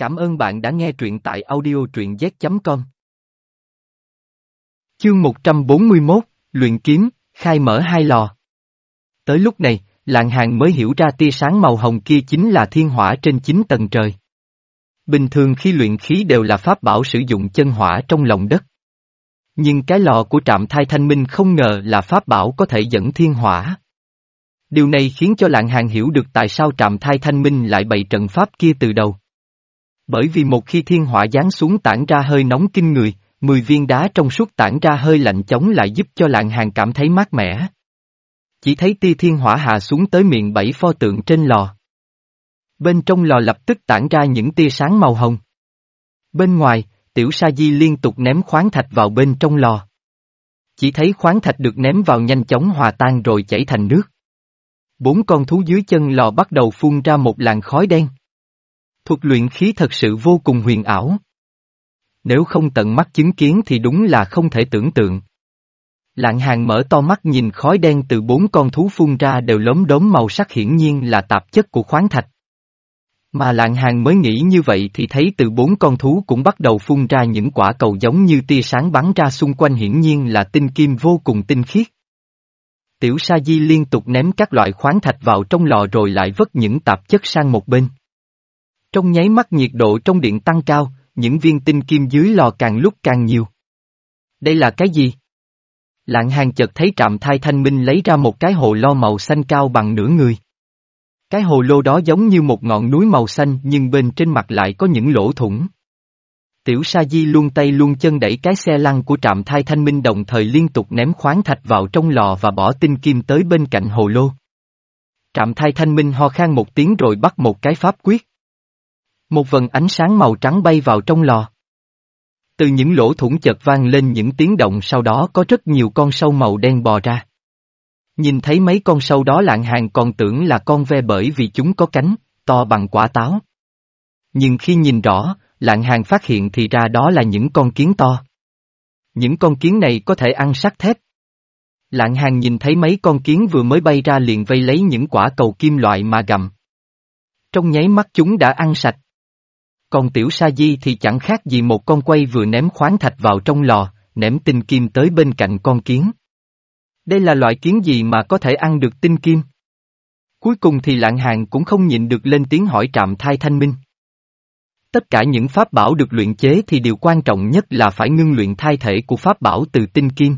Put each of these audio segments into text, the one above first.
Cảm ơn bạn đã nghe truyện tại audio truyện z.com. Chương 141, Luyện Kiếm, khai mở hai lò. Tới lúc này, lạng hàng mới hiểu ra tia sáng màu hồng kia chính là thiên hỏa trên chín tầng trời. Bình thường khi luyện khí đều là pháp bảo sử dụng chân hỏa trong lòng đất. Nhưng cái lò của trạm thai thanh minh không ngờ là pháp bảo có thể dẫn thiên hỏa. Điều này khiến cho lạng hàng hiểu được tại sao trạm thai thanh minh lại bày trận pháp kia từ đầu. Bởi vì một khi thiên hỏa giáng xuống tản ra hơi nóng kinh người, 10 viên đá trong suốt tản ra hơi lạnh chống lại giúp cho lạng hàng cảm thấy mát mẻ. Chỉ thấy tia thiên hỏa hạ xuống tới miệng bảy pho tượng trên lò. Bên trong lò lập tức tản ra những tia sáng màu hồng. Bên ngoài, tiểu sa di liên tục ném khoáng thạch vào bên trong lò. Chỉ thấy khoáng thạch được ném vào nhanh chóng hòa tan rồi chảy thành nước. Bốn con thú dưới chân lò bắt đầu phun ra một làn khói đen. Thuật luyện khí thật sự vô cùng huyền ảo. Nếu không tận mắt chứng kiến thì đúng là không thể tưởng tượng. Lạng hàng mở to mắt nhìn khói đen từ bốn con thú phun ra đều lốm đốm màu sắc hiển nhiên là tạp chất của khoáng thạch. Mà lạng hàng mới nghĩ như vậy thì thấy từ bốn con thú cũng bắt đầu phun ra những quả cầu giống như tia sáng bắn ra xung quanh hiển nhiên là tinh kim vô cùng tinh khiết. Tiểu sa di liên tục ném các loại khoáng thạch vào trong lò rồi lại vất những tạp chất sang một bên. Trong nháy mắt nhiệt độ trong điện tăng cao, những viên tinh kim dưới lò càng lúc càng nhiều. Đây là cái gì? Lạng hàng chợt thấy trạm thai thanh minh lấy ra một cái hồ lo màu xanh cao bằng nửa người. Cái hồ lô đó giống như một ngọn núi màu xanh nhưng bên trên mặt lại có những lỗ thủng. Tiểu Sa Di luôn tay luôn chân đẩy cái xe lăn của trạm thai thanh minh đồng thời liên tục ném khoáng thạch vào trong lò và bỏ tinh kim tới bên cạnh hồ lô. Trạm thai thanh minh ho khan một tiếng rồi bắt một cái pháp quyết. Một vần ánh sáng màu trắng bay vào trong lò. Từ những lỗ thủng chợt vang lên những tiếng động sau đó có rất nhiều con sâu màu đen bò ra. Nhìn thấy mấy con sâu đó lạng hàng còn tưởng là con ve bởi vì chúng có cánh, to bằng quả táo. Nhưng khi nhìn rõ, lạng hàng phát hiện thì ra đó là những con kiến to. Những con kiến này có thể ăn sắt thép. Lạng hàng nhìn thấy mấy con kiến vừa mới bay ra liền vây lấy những quả cầu kim loại mà gặm. Trong nháy mắt chúng đã ăn sạch. Còn tiểu sa di thì chẳng khác gì một con quay vừa ném khoáng thạch vào trong lò, ném tinh kim tới bên cạnh con kiến. Đây là loại kiến gì mà có thể ăn được tinh kim? Cuối cùng thì lạng hàng cũng không nhịn được lên tiếng hỏi trạm thai thanh minh. Tất cả những pháp bảo được luyện chế thì điều quan trọng nhất là phải ngưng luyện thai thể của pháp bảo từ tinh kim.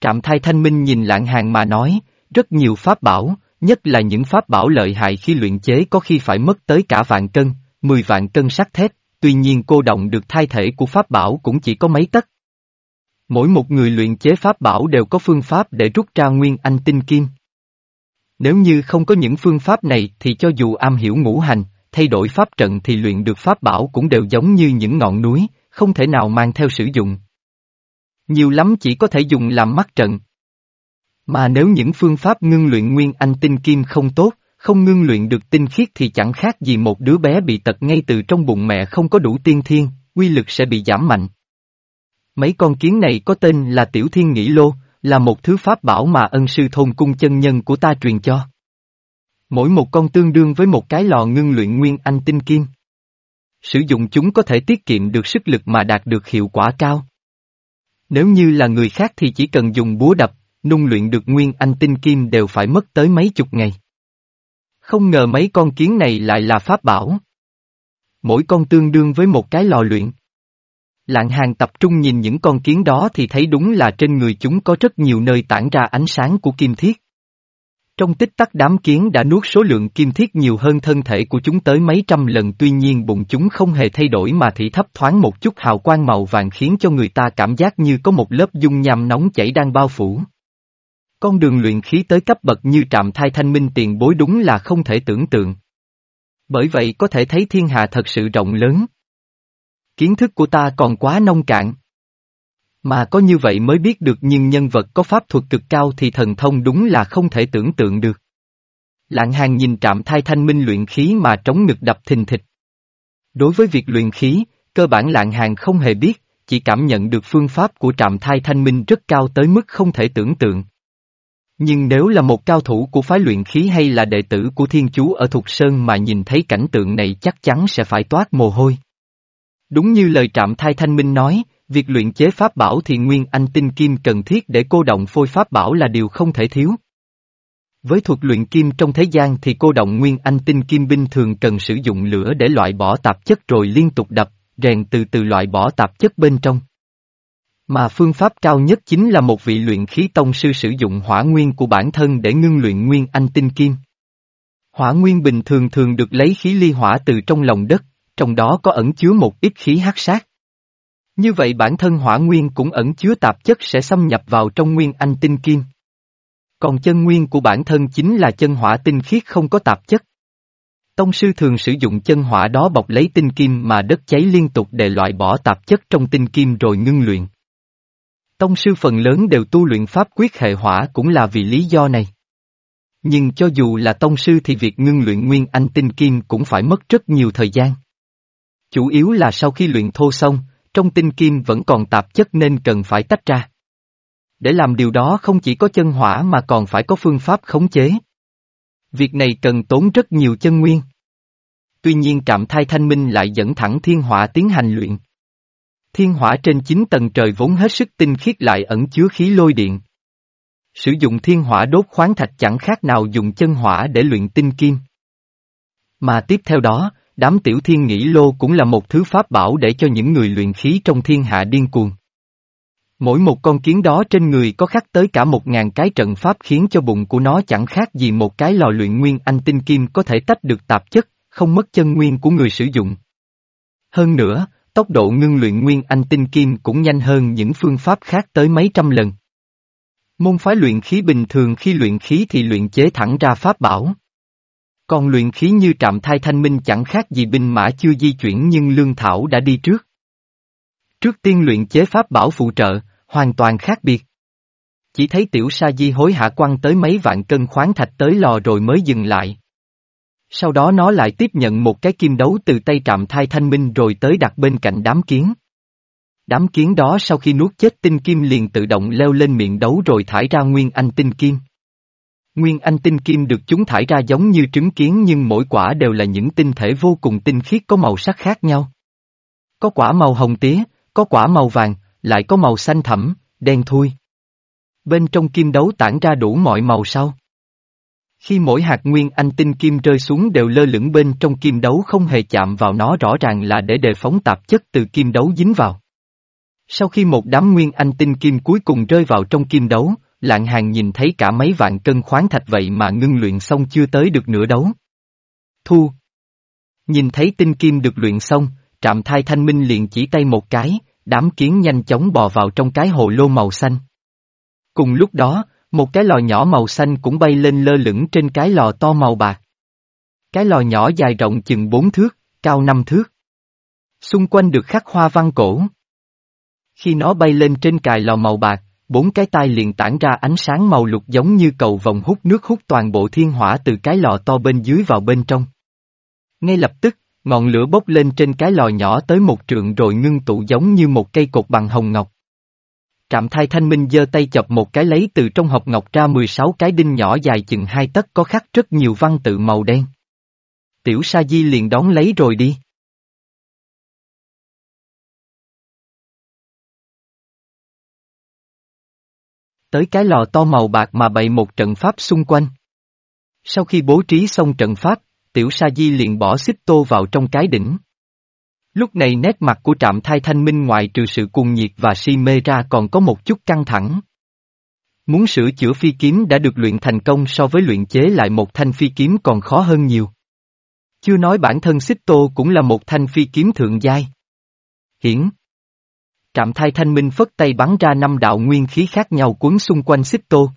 Trạm thai thanh minh nhìn lạng hàng mà nói, rất nhiều pháp bảo, nhất là những pháp bảo lợi hại khi luyện chế có khi phải mất tới cả vạn cân, 10 vạn cân sắt thép, tuy nhiên cô động được thai thể của pháp bảo cũng chỉ có mấy tấc. Mỗi một người luyện chế pháp bảo đều có phương pháp để rút ra nguyên anh tinh kim. Nếu như không có những phương pháp này thì cho dù am hiểu ngũ hành, thay đổi pháp trận thì luyện được pháp bảo cũng đều giống như những ngọn núi, không thể nào mang theo sử dụng. Nhiều lắm chỉ có thể dùng làm mắt trận. Mà nếu những phương pháp ngưng luyện nguyên anh tinh kim không tốt, không ngưng luyện được tinh khiết thì chẳng khác gì một đứa bé bị tật ngay từ trong bụng mẹ không có đủ tiên thiên, quy lực sẽ bị giảm mạnh. Mấy con kiến này có tên là Tiểu Thiên Nghĩ Lô, là một thứ pháp bảo mà ân sư thôn cung chân nhân của ta truyền cho. Mỗi một con tương đương với một cái lò ngưng luyện nguyên anh tinh kim. Sử dụng chúng có thể tiết kiệm được sức lực mà đạt được hiệu quả cao. Nếu như là người khác thì chỉ cần dùng búa đập, nung luyện được nguyên anh tinh kim đều phải mất tới mấy chục ngày. Không ngờ mấy con kiến này lại là pháp bảo. Mỗi con tương đương với một cái lò luyện. Lạng hàng tập trung nhìn những con kiến đó thì thấy đúng là trên người chúng có rất nhiều nơi tản ra ánh sáng của kim thiết. Trong tích tắc đám kiến đã nuốt số lượng kim thiết nhiều hơn thân thể của chúng tới mấy trăm lần, tuy nhiên bụng chúng không hề thay đổi mà thị thấp thoáng một chút hào quang màu vàng khiến cho người ta cảm giác như có một lớp dung nham nóng chảy đang bao phủ. Con đường luyện khí tới cấp bậc như trạm thai thanh minh tiền bối đúng là không thể tưởng tượng. Bởi vậy có thể thấy thiên hạ thật sự rộng lớn. Kiến thức của ta còn quá nông cạn. Mà có như vậy mới biết được nhưng nhân vật có pháp thuật cực cao thì thần thông đúng là không thể tưởng tượng được. Lạng hàng nhìn trạm thai thanh minh luyện khí mà trống ngực đập thình thịch. Đối với việc luyện khí, cơ bản lạng hàng không hề biết, chỉ cảm nhận được phương pháp của trạm thai thanh minh rất cao tới mức không thể tưởng tượng. Nhưng nếu là một cao thủ của phái luyện khí hay là đệ tử của thiên chú ở Thục Sơn mà nhìn thấy cảnh tượng này chắc chắn sẽ phải toát mồ hôi. Đúng như lời trạm thai thanh minh nói, việc luyện chế pháp bảo thì nguyên anh tinh kim cần thiết để cô động phôi pháp bảo là điều không thể thiếu. Với thuật luyện kim trong thế gian thì cô động nguyên anh tinh kim binh thường cần sử dụng lửa để loại bỏ tạp chất rồi liên tục đập, rèn từ từ loại bỏ tạp chất bên trong. Mà phương pháp cao nhất chính là một vị luyện khí tông sư sử dụng hỏa nguyên của bản thân để ngưng luyện nguyên anh tinh kim. Hỏa nguyên bình thường thường được lấy khí ly hỏa từ trong lòng đất, trong đó có ẩn chứa một ít khí hắc sát. Như vậy bản thân hỏa nguyên cũng ẩn chứa tạp chất sẽ xâm nhập vào trong nguyên anh tinh kim. Còn chân nguyên của bản thân chính là chân hỏa tinh khiết không có tạp chất. Tông sư thường sử dụng chân hỏa đó bọc lấy tinh kim mà đất cháy liên tục để loại bỏ tạp chất trong tinh kim rồi ngưng luyện. Tông sư phần lớn đều tu luyện pháp quyết hệ hỏa cũng là vì lý do này. Nhưng cho dù là tông sư thì việc ngưng luyện nguyên anh tinh kim cũng phải mất rất nhiều thời gian. Chủ yếu là sau khi luyện thô xong, trong tinh kim vẫn còn tạp chất nên cần phải tách ra. Để làm điều đó không chỉ có chân hỏa mà còn phải có phương pháp khống chế. Việc này cần tốn rất nhiều chân nguyên. Tuy nhiên trạm thai thanh minh lại dẫn thẳng thiên hỏa tiến hành luyện. Thiên hỏa trên chín tầng trời vốn hết sức tinh khiết lại ẩn chứa khí lôi điện. Sử dụng thiên hỏa đốt khoáng thạch chẳng khác nào dùng chân hỏa để luyện tinh kim. Mà tiếp theo đó, đám tiểu thiên nghĩ lô cũng là một thứ pháp bảo để cho những người luyện khí trong thiên hạ điên cuồng. Mỗi một con kiến đó trên người có khắc tới cả một ngàn cái trận pháp khiến cho bụng của nó chẳng khác gì một cái lò luyện nguyên anh tinh kim có thể tách được tạp chất, không mất chân nguyên của người sử dụng. Hơn nữa, tốc độ ngưng luyện nguyên anh tinh kim cũng nhanh hơn những phương pháp khác tới mấy trăm lần. Môn phái luyện khí bình thường khi luyện khí thì luyện chế thẳng ra pháp bảo. Còn luyện khí như trạm thai thanh minh chẳng khác gì binh mã chưa di chuyển nhưng lương thảo đã đi trước. Trước tiên luyện chế pháp bảo phụ trợ, hoàn toàn khác biệt. Chỉ thấy tiểu sa di hối hạ quăng tới mấy vạn cân khoáng thạch tới lò rồi mới dừng lại. Sau đó nó lại tiếp nhận một cái kim đấu từ tay trạm thai thanh minh rồi tới đặt bên cạnh đám kiến. Đám kiến đó sau khi nuốt chết tinh kim liền tự động leo lên miệng đấu rồi thải ra nguyên anh tinh kim. Nguyên anh tinh kim được chúng thải ra giống như trứng kiến nhưng mỗi quả đều là những tinh thể vô cùng tinh khiết có màu sắc khác nhau. Có quả màu hồng tía, có quả màu vàng, lại có màu xanh thẳm, đen thui. Bên trong kim đấu tản ra đủ mọi màu sau. Khi mỗi hạt nguyên anh tinh kim rơi xuống đều lơ lửng bên trong kim đấu không hề chạm vào nó rõ ràng là để đề phóng tạp chất từ kim đấu dính vào. Sau khi một đám nguyên anh tinh kim cuối cùng rơi vào trong kim đấu, lạng hàng nhìn thấy cả mấy vạn cân khoáng thạch vậy mà ngưng luyện xong chưa tới được nửa đấu. Thu. Nhìn thấy tinh kim được luyện xong, trạm thai thanh minh liền chỉ tay một cái, đám kiến nhanh chóng bò vào trong cái hồ lô màu xanh. Cùng lúc đó, một cái lò nhỏ màu xanh cũng bay lên lơ lửng trên cái lò to màu bạc. Cái lò nhỏ dài rộng chừng bốn thước, cao năm thước. Xung quanh được khắc hoa văn cổ. Khi nó bay lên trên cài lò màu bạc, bốn cái tai liền tản ra ánh sáng màu lục giống như cầu vòng hút nước hút toàn bộ thiên hỏa từ cái lò to bên dưới vào bên trong. Ngay lập tức, ngọn lửa bốc lên trên cái lò nhỏ tới một trượng rồi ngưng tụ giống như một cây cột bằng hồng ngọc. Trạm thai thanh minh giơ tay chọc một cái lấy từ trong hộp ngọc ra 16 cái đinh nhỏ dài chừng hai tấc có khắc rất nhiều văn tự màu đen. Tiểu sa di liền đón lấy rồi đi. Tới cái lò to màu bạc mà bày một trận pháp xung quanh. Sau khi bố trí xong trận pháp, tiểu sa di liền bỏ xích tô vào trong cái đỉnh. Lúc này nét mặt của trạm thai thanh minh ngoài trừ sự cuồng nhiệt và si mê ra còn có một chút căng thẳng. Muốn sửa chữa phi kiếm đã được luyện thành công so với luyện chế lại một thanh phi kiếm còn khó hơn nhiều. Chưa nói bản thân xích tô cũng là một thanh phi kiếm thượng giai. Hiển. Trạm thai thanh minh phất tay bắn ra năm đạo nguyên khí khác nhau cuốn xung quanh xích tô.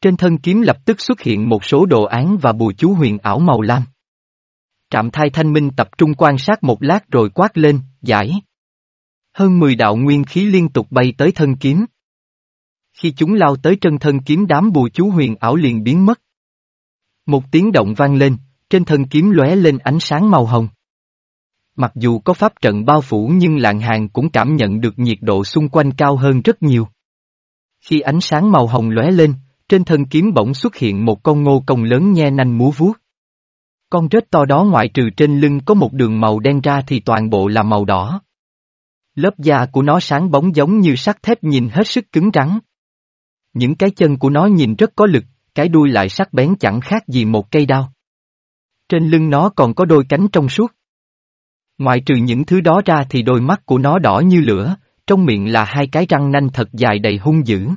Trên thân kiếm lập tức xuất hiện một số đồ án và bùa chú huyền ảo màu lam. Trạm thai thanh minh tập trung quan sát một lát rồi quát lên, giải. Hơn 10 đạo nguyên khí liên tục bay tới thân kiếm. Khi chúng lao tới chân thân kiếm đám bùa chú huyền ảo liền biến mất. Một tiếng động vang lên, trên thân kiếm lóe lên ánh sáng màu hồng. Mặc dù có pháp trận bao phủ nhưng lạng hàng cũng cảm nhận được nhiệt độ xung quanh cao hơn rất nhiều. Khi ánh sáng màu hồng lóe lên, trên thân kiếm bỗng xuất hiện một con ngô công lớn nhe nanh múa vuốt. Con rết to đó ngoại trừ trên lưng có một đường màu đen ra thì toàn bộ là màu đỏ. Lớp da của nó sáng bóng giống như sắt thép nhìn hết sức cứng rắn. Những cái chân của nó nhìn rất có lực, cái đuôi lại sắc bén chẳng khác gì một cây đao. Trên lưng nó còn có đôi cánh trong suốt. Ngoại trừ những thứ đó ra thì đôi mắt của nó đỏ như lửa, trong miệng là hai cái răng nanh thật dài đầy hung dữ.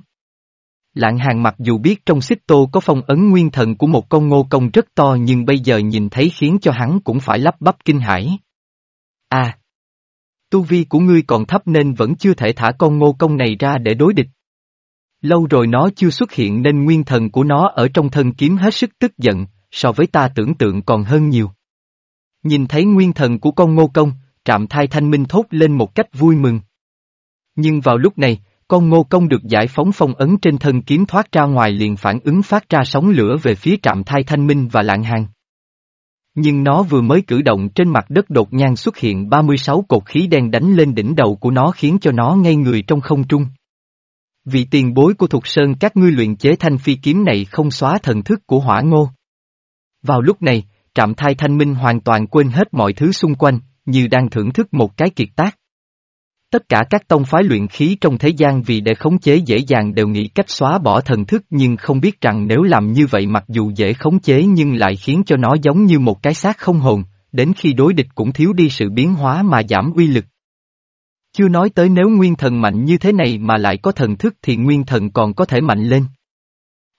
Lạng hàng mặc dù biết trong xích tô có phong ấn nguyên thần của một con ngô công rất to nhưng bây giờ nhìn thấy khiến cho hắn cũng phải lắp bắp kinh hãi. À! Tu vi của ngươi còn thấp nên vẫn chưa thể thả con ngô công này ra để đối địch. Lâu rồi nó chưa xuất hiện nên nguyên thần của nó ở trong thân kiếm hết sức tức giận, so với ta tưởng tượng còn hơn nhiều. Nhìn thấy nguyên thần của con ngô công, trạm thai thanh minh thốt lên một cách vui mừng. Nhưng vào lúc này, con ngô công được giải phóng phong ấn trên thân kiếm thoát ra ngoài liền phản ứng phát ra sóng lửa về phía trạm thai thanh minh và lạng hàng. Nhưng nó vừa mới cử động trên mặt đất đột nhan xuất hiện 36 cột khí đen đánh lên đỉnh đầu của nó khiến cho nó ngây người trong không trung. Vị tiền bối của Thục Sơn các ngươi luyện chế thanh phi kiếm này không xóa thần thức của hỏa ngô. Vào lúc này, trạm thai thanh minh hoàn toàn quên hết mọi thứ xung quanh, như đang thưởng thức một cái kiệt tác. Tất cả các tông phái luyện khí trong thế gian vì để khống chế dễ dàng đều nghĩ cách xóa bỏ thần thức nhưng không biết rằng nếu làm như vậy mặc dù dễ khống chế nhưng lại khiến cho nó giống như một cái xác không hồn, đến khi đối địch cũng thiếu đi sự biến hóa mà giảm uy lực. Chưa nói tới nếu nguyên thần mạnh như thế này mà lại có thần thức thì nguyên thần còn có thể mạnh lên.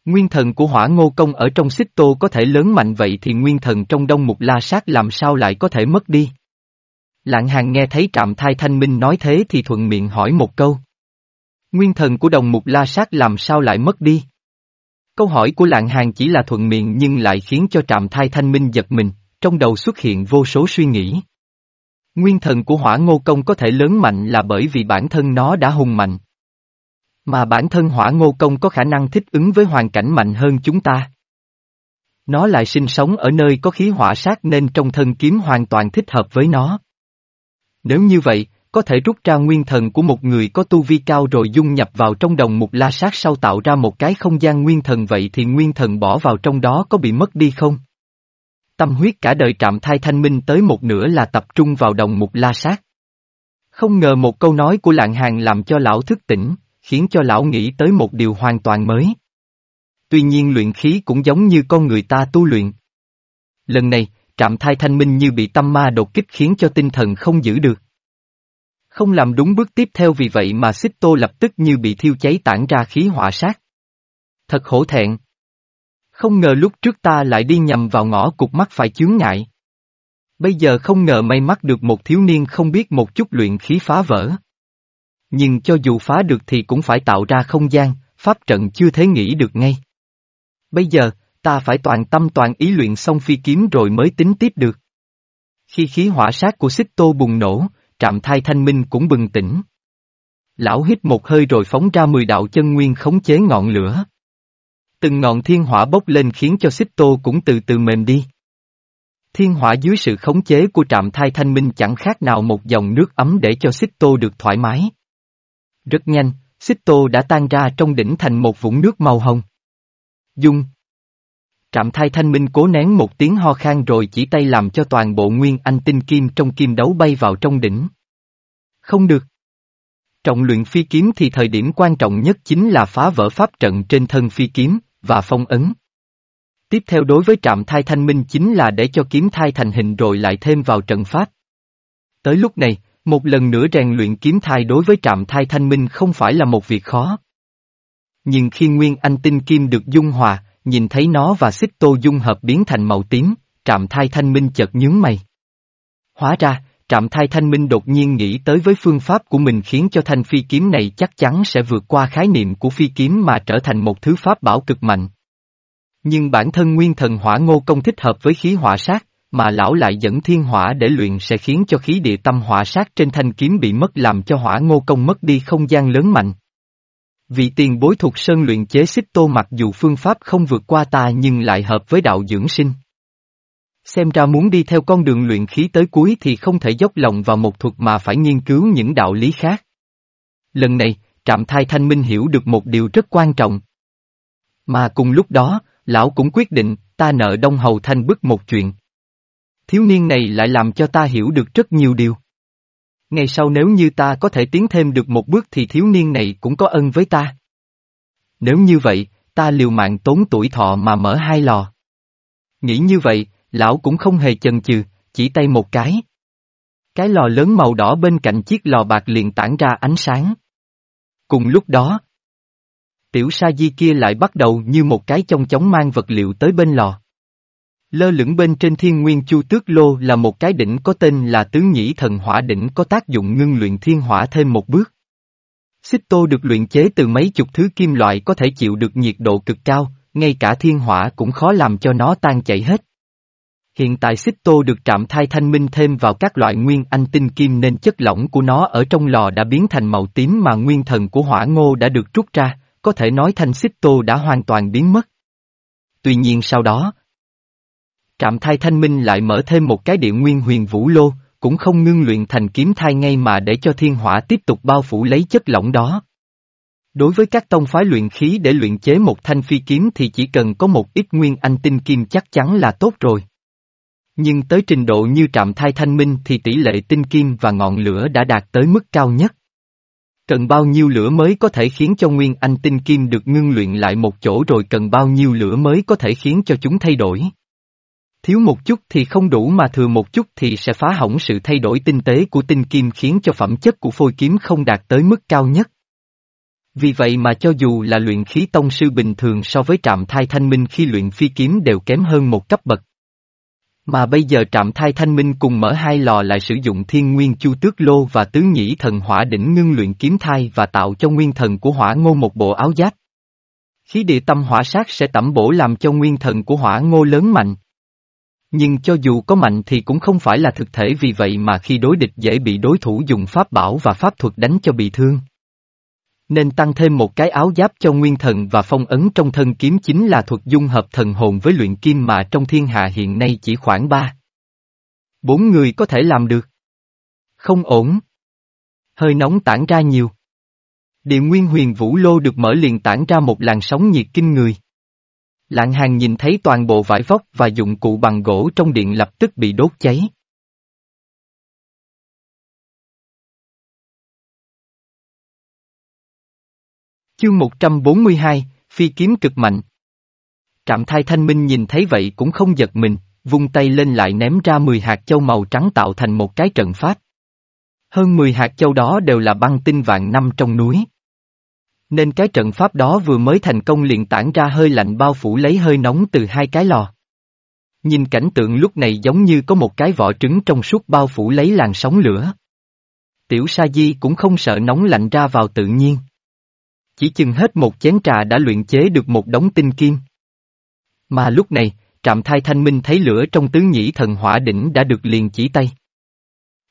Nguyên thần của hỏa ngô công ở trong xích tô có thể lớn mạnh vậy thì nguyên thần trong đông mục la sát làm sao lại có thể mất đi. Lạng hàng nghe thấy trạm thai thanh minh nói thế thì thuận miệng hỏi một câu. Nguyên thần của đồng mục la sát làm sao lại mất đi? Câu hỏi của lạng hàng chỉ là thuận miệng nhưng lại khiến cho trạm thai thanh minh giật mình, trong đầu xuất hiện vô số suy nghĩ. Nguyên thần của hỏa ngô công có thể lớn mạnh là bởi vì bản thân nó đã hùng mạnh. Mà bản thân hỏa ngô công có khả năng thích ứng với hoàn cảnh mạnh hơn chúng ta. Nó lại sinh sống ở nơi có khí hỏa sát nên trong thân kiếm hoàn toàn thích hợp với nó. Nếu như vậy, có thể rút ra nguyên thần của một người có tu vi cao rồi dung nhập vào trong đồng mục la sát sau tạo ra một cái không gian nguyên thần vậy thì nguyên thần bỏ vào trong đó có bị mất đi không? Tâm huyết cả đời trạm thai thanh minh tới một nửa là tập trung vào đồng mục la sát. Không ngờ một câu nói của lạng hàng làm cho lão thức tỉnh, khiến cho lão nghĩ tới một điều hoàn toàn mới. Tuy nhiên luyện khí cũng giống như con người ta tu luyện. Lần này, trạm thai thanh minh như bị tâm ma đột kích khiến cho tinh thần không giữ được. Không làm đúng bước tiếp theo vì vậy mà xích tô lập tức như bị thiêu cháy tản ra khí hỏa sát. Thật hổ thẹn. Không ngờ lúc trước ta lại đi nhầm vào ngõ cục mắt phải chướng ngại. Bây giờ không ngờ may mắc được một thiếu niên không biết một chút luyện khí phá vỡ. Nhưng cho dù phá được thì cũng phải tạo ra không gian, pháp trận chưa thế nghĩ được ngay. Bây giờ, ta phải toàn tâm toàn ý luyện xong phi kiếm rồi mới tính tiếp được. Khi khí hỏa sát của xích tô bùng nổ, trạm thai thanh minh cũng bừng tỉnh. Lão hít một hơi rồi phóng ra mười đạo chân nguyên khống chế ngọn lửa. Từng ngọn thiên hỏa bốc lên khiến cho xích tô cũng từ từ mềm đi. Thiên hỏa dưới sự khống chế của trạm thai thanh minh chẳng khác nào một dòng nước ấm để cho xích tô được thoải mái. Rất nhanh, xích tô đã tan ra trong đỉnh thành một vũng nước màu hồng. Dung Trạm thai thanh minh cố nén một tiếng ho khan rồi chỉ tay làm cho toàn bộ nguyên anh tinh kim trong kim đấu bay vào trong đỉnh. Không được. Trọng luyện phi kiếm thì thời điểm quan trọng nhất chính là phá vỡ pháp trận trên thân phi kiếm, và phong ấn. Tiếp theo đối với trạm thai thanh minh chính là để cho kiếm thai thành hình rồi lại thêm vào trận pháp. Tới lúc này, một lần nữa rèn luyện kiếm thai đối với trạm thai thanh minh không phải là một việc khó. Nhưng khi nguyên anh tinh kim được dung hòa, nhìn thấy nó và xích tô dung hợp biến thành màu tím, trạm thai thanh minh chợt nhướng mày. Hóa ra, trạm thai thanh minh đột nhiên nghĩ tới với phương pháp của mình khiến cho thanh phi kiếm này chắc chắn sẽ vượt qua khái niệm của phi kiếm mà trở thành một thứ pháp bảo cực mạnh. Nhưng bản thân nguyên thần hỏa ngô công thích hợp với khí hỏa sát, mà lão lại dẫn thiên hỏa để luyện sẽ khiến cho khí địa tâm hỏa sát trên thanh kiếm bị mất làm cho hỏa ngô công mất đi không gian lớn mạnh. Vị tiền bối thuộc sơn luyện chế xích tô mặc dù phương pháp không vượt qua ta nhưng lại hợp với đạo dưỡng sinh. Xem ra muốn đi theo con đường luyện khí tới cuối thì không thể dốc lòng vào một thuật mà phải nghiên cứu những đạo lý khác. Lần này, Trạm Thai Thanh Minh hiểu được một điều rất quan trọng. Mà cùng lúc đó, lão cũng quyết định, ta nợ Đông Hầu Thanh bức một chuyện. Thiếu niên này lại làm cho ta hiểu được rất nhiều điều. Ngày sau nếu như ta có thể tiến thêm được một bước thì thiếu niên này cũng có ân với ta. Nếu như vậy, ta liều mạng tốn tuổi thọ mà mở hai lò. Nghĩ như vậy, lão cũng không hề chần chừ, chỉ tay một cái. Cái lò lớn màu đỏ bên cạnh chiếc lò bạc liền tản ra ánh sáng. Cùng lúc đó, tiểu sa di kia lại bắt đầu như một cái chong chóng mang vật liệu tới bên lò. Lơ lửng bên trên thiên nguyên chu tước lô là một cái đỉnh có tên là tứ nhĩ thần hỏa đỉnh có tác dụng ngưng luyện thiên hỏa thêm một bước. Xích tô được luyện chế từ mấy chục thứ kim loại có thể chịu được nhiệt độ cực cao, ngay cả thiên hỏa cũng khó làm cho nó tan chảy hết. Hiện tại xích tô được trạm thai thanh minh thêm vào các loại nguyên anh tinh kim nên chất lỏng của nó ở trong lò đã biến thành màu tím mà nguyên thần của hỏa ngô đã được rút ra, có thể nói thanh xích tô đã hoàn toàn biến mất. Tuy nhiên sau đó, trạm thai thanh minh lại mở thêm một cái địa nguyên huyền vũ lô, cũng không ngưng luyện thành kiếm thai ngay mà để cho thiên hỏa tiếp tục bao phủ lấy chất lỏng đó. Đối với các tông phái luyện khí để luyện chế một thanh phi kiếm thì chỉ cần có một ít nguyên anh tinh kim chắc chắn là tốt rồi. Nhưng tới trình độ như trạm thai thanh minh thì tỷ lệ tinh kim và ngọn lửa đã đạt tới mức cao nhất. Cần bao nhiêu lửa mới có thể khiến cho nguyên anh tinh kim được ngưng luyện lại một chỗ rồi cần bao nhiêu lửa mới có thể khiến cho chúng thay đổi. Thiếu một chút thì không đủ mà thừa một chút thì sẽ phá hỏng sự thay đổi tinh tế của tinh kim khiến cho phẩm chất của phôi kiếm không đạt tới mức cao nhất. Vì vậy mà cho dù là luyện khí tông sư bình thường so với trạm thai thanh minh khi luyện phi kiếm đều kém hơn một cấp bậc. Mà bây giờ trạm thai thanh minh cùng mở hai lò lại sử dụng thiên nguyên chu tước lô và tứ nhĩ thần hỏa đỉnh ngưng luyện kiếm thai và tạo cho nguyên thần của hỏa ngô một bộ áo giáp. Khí địa tâm hỏa sát sẽ tẩm bổ làm cho nguyên thần của hỏa ngô lớn mạnh. Nhưng cho dù có mạnh thì cũng không phải là thực thể vì vậy mà khi đối địch dễ bị đối thủ dùng pháp bảo và pháp thuật đánh cho bị thương. Nên tăng thêm một cái áo giáp cho nguyên thần và phong ấn trong thân kiếm chính là thuật dung hợp thần hồn với luyện kim mà trong thiên hạ hiện nay chỉ khoảng ba. Bốn người có thể làm được. Không ổn. Hơi nóng tản ra nhiều. Địa nguyên huyền vũ lô được mở liền tản ra một làn sóng nhiệt kinh người. Lạng hàng nhìn thấy toàn bộ vải vóc và dụng cụ bằng gỗ trong điện lập tức bị đốt cháy. Chương 142, Phi kiếm cực mạnh. Trạm thai thanh minh nhìn thấy vậy cũng không giật mình, vung tay lên lại ném ra 10 hạt châu màu trắng tạo thành một cái trận pháp. Hơn 10 hạt châu đó đều là băng tinh vạn năm trong núi. Nên cái trận pháp đó vừa mới thành công liền tản ra hơi lạnh bao phủ lấy hơi nóng từ hai cái lò. Nhìn cảnh tượng lúc này giống như có một cái vỏ trứng trong suốt bao phủ lấy làn sóng lửa. Tiểu Sa Di cũng không sợ nóng lạnh ra vào tự nhiên. Chỉ chừng hết một chén trà đã luyện chế được một đống tinh kim. Mà lúc này, trạm thai thanh minh thấy lửa trong tứ nhĩ thần hỏa đỉnh đã được liền chỉ tay.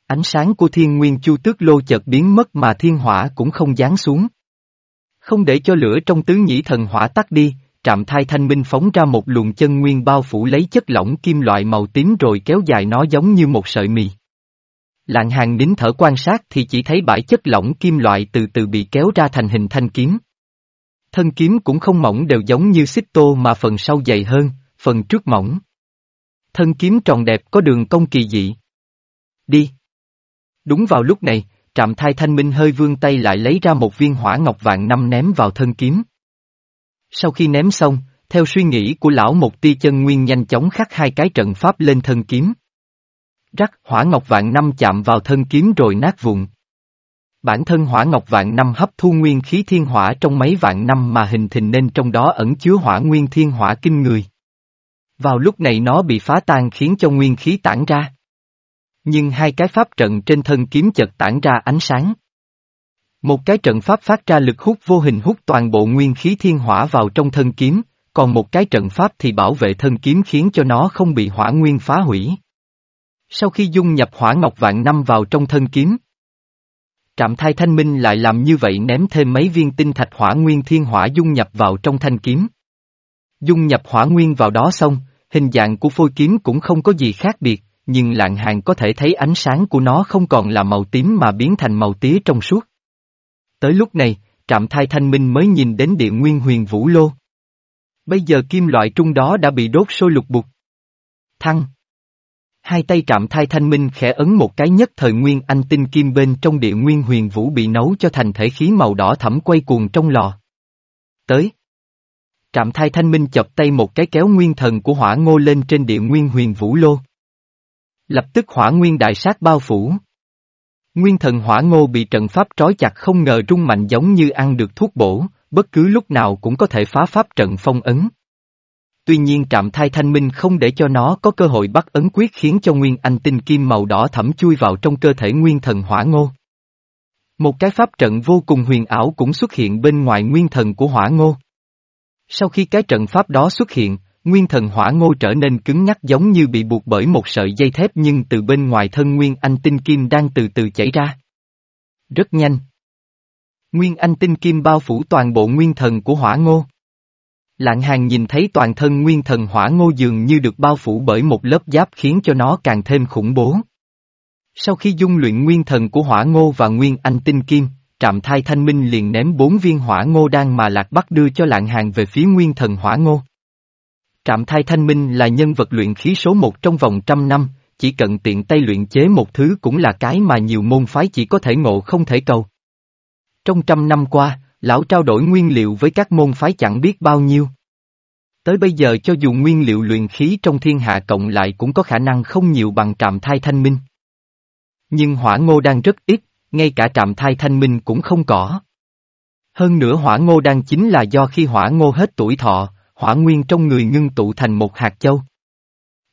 Ánh sáng của thiên nguyên chu tước lô chợt biến mất mà thiên hỏa cũng không giáng xuống. Không để cho lửa trong tứ nhĩ thần hỏa tắt đi, trạm thai thanh minh phóng ra một luồng chân nguyên bao phủ lấy chất lỏng kim loại màu tím rồi kéo dài nó giống như một sợi mì. Lạng hàng nín thở quan sát thì chỉ thấy bãi chất lỏng kim loại từ từ bị kéo ra thành hình thanh kiếm. Thân kiếm cũng không mỏng đều giống như xích tô mà phần sau dày hơn, phần trước mỏng. Thân kiếm tròn đẹp có đường cong kỳ dị. Đi. Đúng vào lúc này, trạm thai thanh minh hơi vươn tay lại lấy ra một viên hỏa ngọc vàng năm ném vào thân kiếm. Sau khi ném xong, theo suy nghĩ của lão một tia chân nguyên nhanh chóng khắc hai cái trận pháp lên thân kiếm. Rắc hỏa ngọc vạn năm chạm vào thân kiếm rồi nát vụn. Bản thân hỏa ngọc vạn năm hấp thu nguyên khí thiên hỏa trong mấy vạn năm mà hình thành nên trong đó ẩn chứa hỏa nguyên thiên hỏa kinh người. Vào lúc này nó bị phá tan khiến cho nguyên khí tản ra. Nhưng hai cái pháp trận trên thân kiếm chợt tản ra ánh sáng. Một cái trận pháp phát ra lực hút vô hình hút toàn bộ nguyên khí thiên hỏa vào trong thân kiếm, còn một cái trận pháp thì bảo vệ thân kiếm khiến cho nó không bị hỏa nguyên phá hủy. Sau khi dung nhập hỏa ngọc vạn năm vào trong thân kiếm, Trạm thai thanh minh lại làm như vậy ném thêm mấy viên tinh thạch hỏa nguyên thiên hỏa dung nhập vào trong thanh kiếm. Dung nhập hỏa nguyên vào đó xong, hình dạng của phôi kiếm cũng không có gì khác biệt, nhưng lạng hàng có thể thấy ánh sáng của nó không còn là màu tím mà biến thành màu tía trong suốt. Tới lúc này, trạm thai thanh minh mới nhìn đến địa nguyên huyền vũ lô. Bây giờ kim loại trung đó đã bị đốt sôi lục bục. Thăng. Hai tay trạm thai thanh minh khẽ ấn một cái nhất thời nguyên anh tinh kim bên trong địa nguyên huyền vũ bị nấu cho thành thể khí màu đỏ thẫm quay cuồng trong lò. Tới. Trạm thai thanh minh chập tay một cái kéo nguyên thần của hỏa ngô lên trên địa nguyên huyền vũ lô. Lập tức hỏa nguyên đại sát bao phủ. Nguyên thần hỏa ngô bị trận pháp trói chặt không ngờ rung mạnh giống như ăn được thuốc bổ, bất cứ lúc nào cũng có thể phá pháp trận phong ấn. Tuy nhiên trạm thai thanh minh không để cho nó có cơ hội bắt ấn quyết khiến cho nguyên anh tinh kim màu đỏ thẫm chui vào trong cơ thể nguyên thần hỏa ngô. Một cái pháp trận vô cùng huyền ảo cũng xuất hiện bên ngoài nguyên thần của hỏa ngô. Sau khi cái trận pháp đó xuất hiện, nguyên thần hỏa ngô trở nên cứng ngắc giống như bị buộc bởi một sợi dây thép nhưng từ bên ngoài thân nguyên anh tinh kim đang từ từ chảy ra. Rất nhanh. Nguyên anh tinh kim bao phủ toàn bộ nguyên thần của hỏa ngô. Lạng hàng nhìn thấy toàn thân nguyên thần hỏa ngô dường như được bao phủ bởi một lớp giáp khiến cho nó càng thêm khủng bố. Sau khi dung luyện nguyên thần của hỏa ngô và nguyên anh tinh kim, trạm thai thanh minh liền ném bốn viên hỏa ngô đang mà lạc bắc đưa cho lạng hàng về phía nguyên thần hỏa ngô. Trạm thai thanh minh là nhân vật luyện khí số một trong vòng trăm năm, chỉ cần tiện tay luyện chế một thứ cũng là cái mà nhiều môn phái chỉ có thể ngộ không thể cầu. Trong trăm năm qua, lão trao đổi nguyên liệu với các môn phái chẳng biết bao nhiêu. Tới bây giờ cho dù nguyên liệu luyện khí trong thiên hạ cộng lại cũng có khả năng không nhiều bằng trạm thai thanh minh. Nhưng hỏa ngô đang rất ít, ngay cả trạm thai thanh minh cũng không có. Hơn nữa hỏa ngô đang chính là do khi hỏa ngô hết tuổi thọ, hỏa nguyên trong người ngưng tụ thành một hạt châu.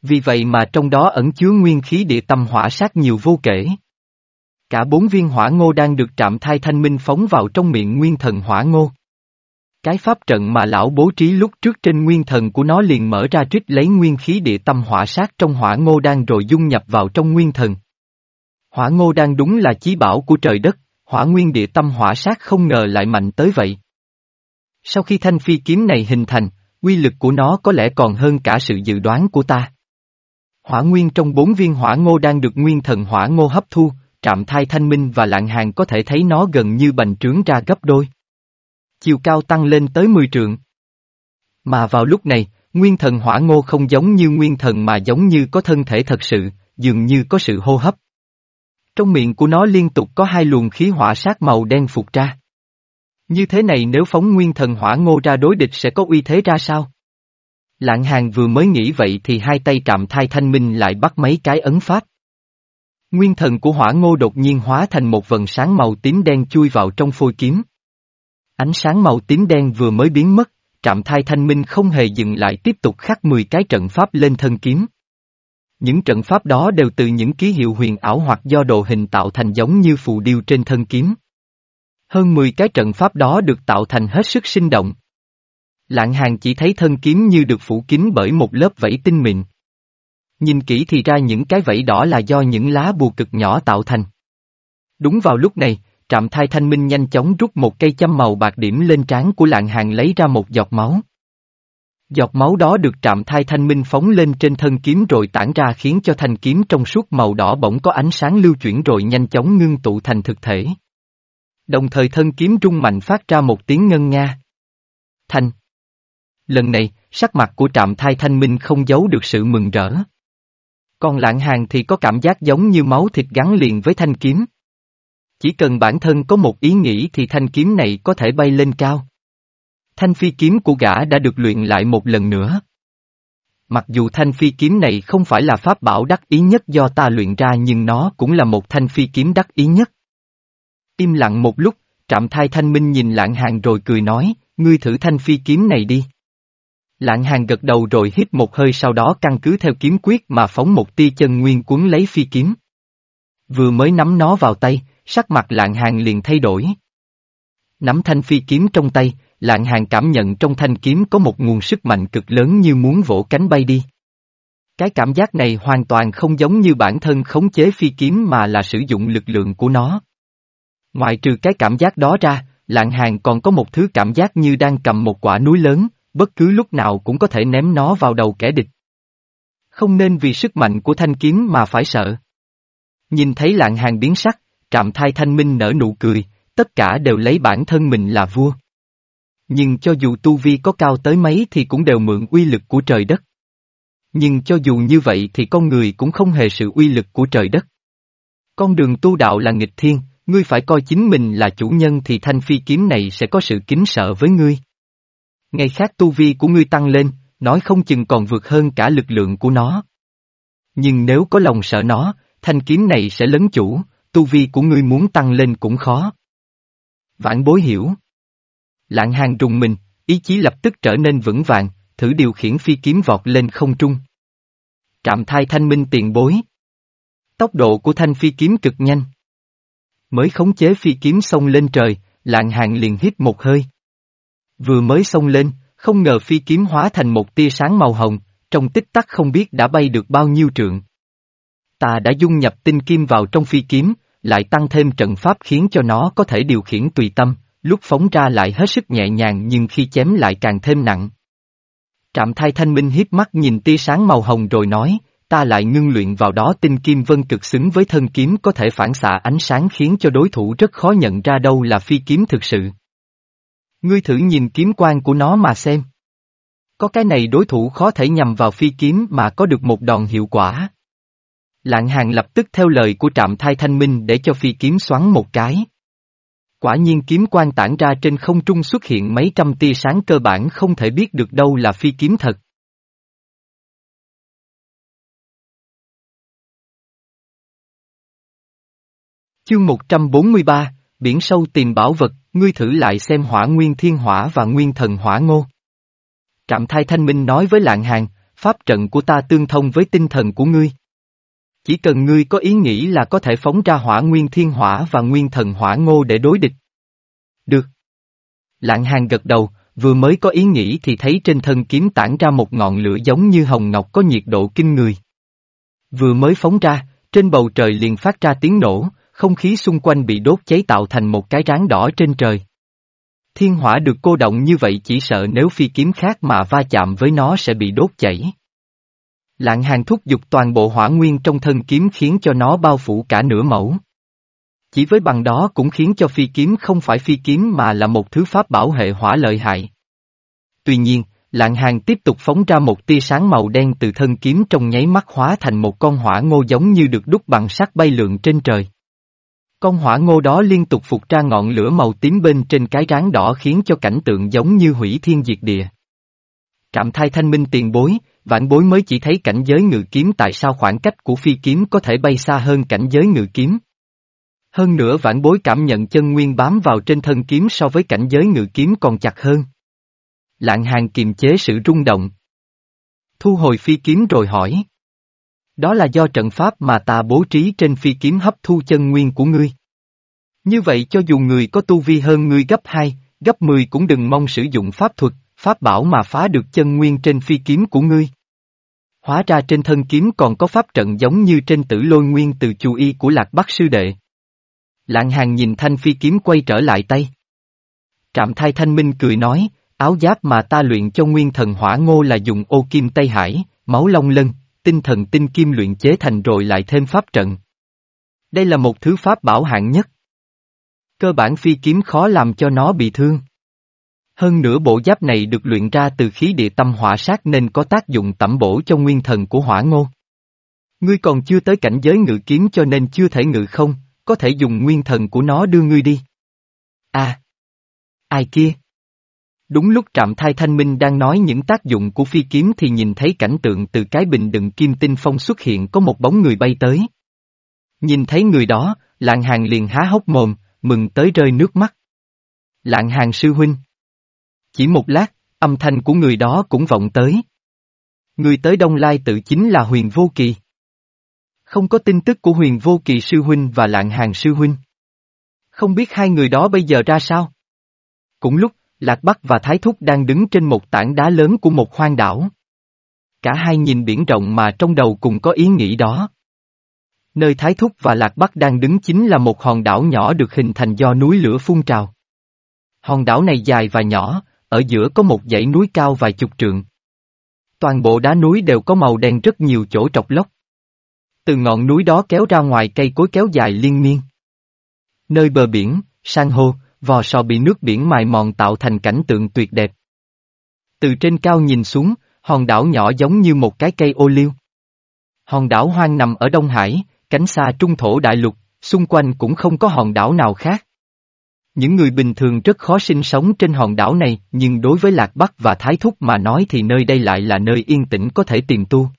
Vì vậy mà trong đó ẩn chứa nguyên khí địa tâm hỏa sát nhiều vô kể. Cả bốn viên hỏa ngô đang được trạm thai thanh minh phóng vào trong miệng nguyên thần hỏa ngô. Cái pháp trận mà lão bố trí lúc trước trên nguyên thần của nó liền mở ra trích lấy nguyên khí địa tâm hỏa sát trong hỏa ngô đang rồi dung nhập vào trong nguyên thần. Hỏa ngô đang đúng là chí bảo của trời đất, hỏa nguyên địa tâm hỏa sát không ngờ lại mạnh tới vậy. Sau khi thanh phi kiếm này hình thành, quy lực của nó có lẽ còn hơn cả sự dự đoán của ta. Hỏa nguyên trong bốn viên hỏa ngô đang được nguyên thần hỏa ngô hấp thu, trạm thai thanh minh và lạng hàng có thể thấy nó gần như bành trướng ra gấp đôi. Chiều cao tăng lên tới 10 trượng. Mà vào lúc này, nguyên thần hỏa ngô không giống như nguyên thần mà giống như có thân thể thật sự, dường như có sự hô hấp. Trong miệng của nó liên tục có hai luồng khí hỏa sát màu đen phục ra. Như thế này nếu phóng nguyên thần hỏa ngô ra đối địch sẽ có uy thế ra sao? Lạng hàng vừa mới nghĩ vậy thì hai tay trạm thai thanh minh lại bắt mấy cái ấn pháp. Nguyên thần của hỏa ngô đột nhiên hóa thành một vần sáng màu tím đen chui vào trong phôi kiếm. Ánh sáng màu tím đen vừa mới biến mất, trạm thai thanh minh không hề dừng lại tiếp tục khắc 10 cái trận pháp lên thân kiếm. Những trận pháp đó đều từ những ký hiệu huyền ảo hoặc do đồ hình tạo thành giống như phù điêu trên thân kiếm. Hơn 10 cái trận pháp đó được tạo thành hết sức sinh động. Lạng hàng chỉ thấy thân kiếm như được phủ kín bởi một lớp vẫy tinh mịn. Nhìn kỹ thì ra những cái vẫy đỏ là do những lá bùa cực nhỏ tạo thành. Đúng vào lúc này, trạm thai thanh minh nhanh chóng rút một cây châm màu bạc điểm lên trán của lạng hàng lấy ra một giọt máu. Giọt máu đó được trạm thai thanh minh phóng lên trên thân kiếm rồi tản ra khiến cho thanh kiếm trong suốt màu đỏ bỗng có ánh sáng lưu chuyển rồi nhanh chóng ngưng tụ thành thực thể. Đồng thời thân kiếm rung mạnh phát ra một tiếng ngân nga. Thanh. Lần này, sắc mặt của trạm thai thanh minh không giấu được sự mừng rỡ. Còn lạng hàng thì có cảm giác giống như máu thịt gắn liền với thanh kiếm. Chỉ cần bản thân có một ý nghĩ thì thanh kiếm này có thể bay lên cao. Thanh phi kiếm của gã đã được luyện lại một lần nữa. Mặc dù thanh phi kiếm này không phải là pháp bảo đắc ý nhất do ta luyện ra nhưng nó cũng là một thanh phi kiếm đắc ý nhất. Im lặng một lúc, trạm thai thanh minh nhìn lạng hàng rồi cười nói, ngươi thử thanh phi kiếm này đi. Lạng hàng gật đầu rồi hít một hơi sau đó căn cứ theo kiếm quyết mà phóng một tia chân nguyên cuốn lấy phi kiếm. Vừa mới nắm nó vào tay, sắc mặt lạng hàng liền thay đổi. Nắm thanh phi kiếm trong tay, lạng hàng cảm nhận trong thanh kiếm có một nguồn sức mạnh cực lớn như muốn vỗ cánh bay đi. Cái cảm giác này hoàn toàn không giống như bản thân khống chế phi kiếm mà là sử dụng lực lượng của nó. Ngoài trừ cái cảm giác đó ra, lạng hàng còn có một thứ cảm giác như đang cầm một quả núi lớn, bất cứ lúc nào cũng có thể ném nó vào đầu kẻ địch. Không nên vì sức mạnh của thanh kiếm mà phải sợ. Nhìn thấy lạng hàng biến sắc, trạm thai thanh minh nở nụ cười, tất cả đều lấy bản thân mình là vua. Nhưng cho dù tu vi có cao tới mấy thì cũng đều mượn uy lực của trời đất. Nhưng cho dù như vậy thì con người cũng không hề sự uy lực của trời đất. Con đường tu đạo là nghịch thiên, ngươi phải coi chính mình là chủ nhân thì thanh phi kiếm này sẽ có sự kính sợ với ngươi. Ngày khác tu vi của ngươi tăng lên, nói không chừng còn vượt hơn cả lực lượng của nó. Nhưng nếu có lòng sợ nó, thanh kiếm này sẽ lấn chủ, tu vi của ngươi muốn tăng lên cũng khó. Vãn bối hiểu. Lạng hàng rùng mình, ý chí lập tức trở nên vững vàng, thử điều khiển phi kiếm vọt lên không trung. Trạm thai thanh minh tiền bối. Tốc độ của thanh phi kiếm cực nhanh. Mới khống chế phi kiếm xông lên trời, lạng hàng liền hít một hơi. Vừa mới xông lên, không ngờ phi kiếm hóa thành một tia sáng màu hồng, trong tích tắc không biết đã bay được bao nhiêu trượng. Ta đã dung nhập tinh kim vào trong phi kiếm, lại tăng thêm trận pháp khiến cho nó có thể điều khiển tùy tâm, lúc phóng ra lại hết sức nhẹ nhàng nhưng khi chém lại càng thêm nặng. Trạm thai thanh minh hiếp mắt nhìn tia sáng màu hồng rồi nói, ta lại ngưng luyện vào đó, tinh kim vân cực xứng với thân kiếm, có thể phản xạ ánh sáng khiến cho đối thủ rất khó nhận ra đâu là phi kiếm thực sự. Ngươi thử nhìn kiếm quan của nó mà xem. Có cái này đối thủ khó thể nhằm vào phi kiếm mà có được một đòn hiệu quả. Lạng hàng lập tức theo lời của trạm thai thanh minh để cho phi kiếm xoắn một cái. Quả nhiên kiếm quan tản ra trên không trung xuất hiện mấy trăm tia sáng cơ bản không thể biết được đâu là phi kiếm thật. Chương 143, Biển sâu tìm bảo vật, ngươi thử lại xem hỏa nguyên thiên hỏa và nguyên thần hỏa ngô. Trạm thai thanh minh nói với lạng hàng, pháp trận của ta tương thông với tinh thần của ngươi. Chỉ cần ngươi có ý nghĩ là có thể phóng ra hỏa nguyên thiên hỏa và nguyên thần hỏa ngô để đối địch. Được. Lạng hàng gật đầu, vừa mới có ý nghĩ thì thấy trên thân kiếm tản ra một ngọn lửa giống như hồng ngọc có nhiệt độ kinh người. Vừa mới phóng ra, trên bầu trời liền phát ra tiếng nổ, không khí xung quanh bị đốt cháy tạo thành một cái ráng đỏ trên trời. Thiên hỏa được cô động như vậy chỉ sợ nếu phi kiếm khác mà va chạm với nó sẽ bị đốt chảy. Lạng hàng thúc giục toàn bộ hỏa nguyên trong thân kiếm khiến cho nó bao phủ cả nửa mẫu. Chỉ với bằng đó cũng khiến cho phi kiếm không phải phi kiếm mà là một thứ pháp bảo hệ hỏa lợi hại. Tuy nhiên, lạng hàng tiếp tục phóng ra một tia sáng màu đen từ thân kiếm trong nháy mắt hóa thành một con hỏa ngô giống như được đúc bằng sắt bay lượn trên trời. Con hỏa ngô đó liên tục phục ra ngọn lửa màu tím bên trên cái ráng đỏ khiến cho cảnh tượng giống như hủy thiên diệt địa. Trạm thai thanh minh tiền bối, vạn bối mới chỉ thấy cảnh giới ngự kiếm tại sao khoảng cách của phi kiếm có thể bay xa hơn cảnh giới ngự kiếm. Hơn nữa vãn bối cảm nhận chân nguyên bám vào trên thân kiếm so với cảnh giới ngự kiếm còn chặt hơn. Lạng hàng kiềm chế sự rung động. Thu hồi phi kiếm rồi hỏi. Đó là do trận pháp mà ta bố trí trên phi kiếm hấp thu chân nguyên của ngươi. Như vậy cho dù người có tu vi hơn ngươi gấp 2, gấp 10 cũng đừng mong sử dụng pháp thuật, pháp bảo mà phá được chân nguyên trên phi kiếm của ngươi. Hóa ra trên thân kiếm còn có pháp trận giống như trên tử lôi nguyên từ chú y của lạc bắc sư đệ. Lạng hàng nhìn thanh phi kiếm quay trở lại tay. Trạm thai thanh minh cười nói, áo giáp mà ta luyện cho nguyên thần hỏa ngô là dùng ô kim Tây Hải, máu long lân, tinh thần tinh kim luyện chế thành rồi lại thêm pháp trận. Đây là một thứ pháp bảo hạng nhất. Cơ bản phi kiếm khó làm cho nó bị thương. Hơn nữa bộ giáp này được luyện ra từ khí địa tâm hỏa sát nên có tác dụng tẩm bổ cho nguyên thần của hỏa ngô. Ngươi còn chưa tới cảnh giới ngự kiếm cho nên chưa thể ngự không, có thể dùng nguyên thần của nó đưa ngươi đi. À! Ai kia? Đúng lúc trạm thai thanh minh đang nói những tác dụng của phi kiếm thì nhìn thấy cảnh tượng từ cái bình đựng kim tinh phong xuất hiện có một bóng người bay tới. Nhìn thấy người đó, lạng hàng liền há hốc mồm, mừng tới rơi nước mắt. Lạng hàng sư huynh. Chỉ một lát, âm thanh của người đó cũng vọng tới. Người tới Đông Lai tự chính là huyền vô kỳ. Không có tin tức của huyền vô kỳ sư huynh và lạng hàng sư huynh. Không biết hai người đó bây giờ ra sao? Cũng lúc, Lạc Bắc và Thái Thúc đang đứng trên một tảng đá lớn của một hoang đảo. Cả hai nhìn biển rộng mà trong đầu cùng có ý nghĩ đó. Nơi Thái Thúc và Lạc Bắc đang đứng chính là một hòn đảo nhỏ được hình thành do núi lửa phun trào. Hòn đảo này dài và nhỏ, ở giữa có một dãy núi cao vài chục trượng. Toàn bộ đá núi đều có màu đen rất nhiều chỗ trọc lốc. Từ ngọn núi đó kéo ra ngoài cây cối kéo dài liên miên. Nơi bờ biển, san hô, vò sò bị nước biển mài mòn tạo thành cảnh tượng tuyệt đẹp. Từ trên cao nhìn xuống, hòn đảo nhỏ giống như một cái cây ô liu. Hòn đảo hoang nằm ở Đông Hải, cánh xa trung thổ đại lục, xung quanh cũng không có hòn đảo nào khác. Những người bình thường rất khó sinh sống trên hòn đảo này, nhưng đối với Lạc Bắc và Thái Thúc mà nói thì nơi đây lại là nơi yên tĩnh có thể tìm tu.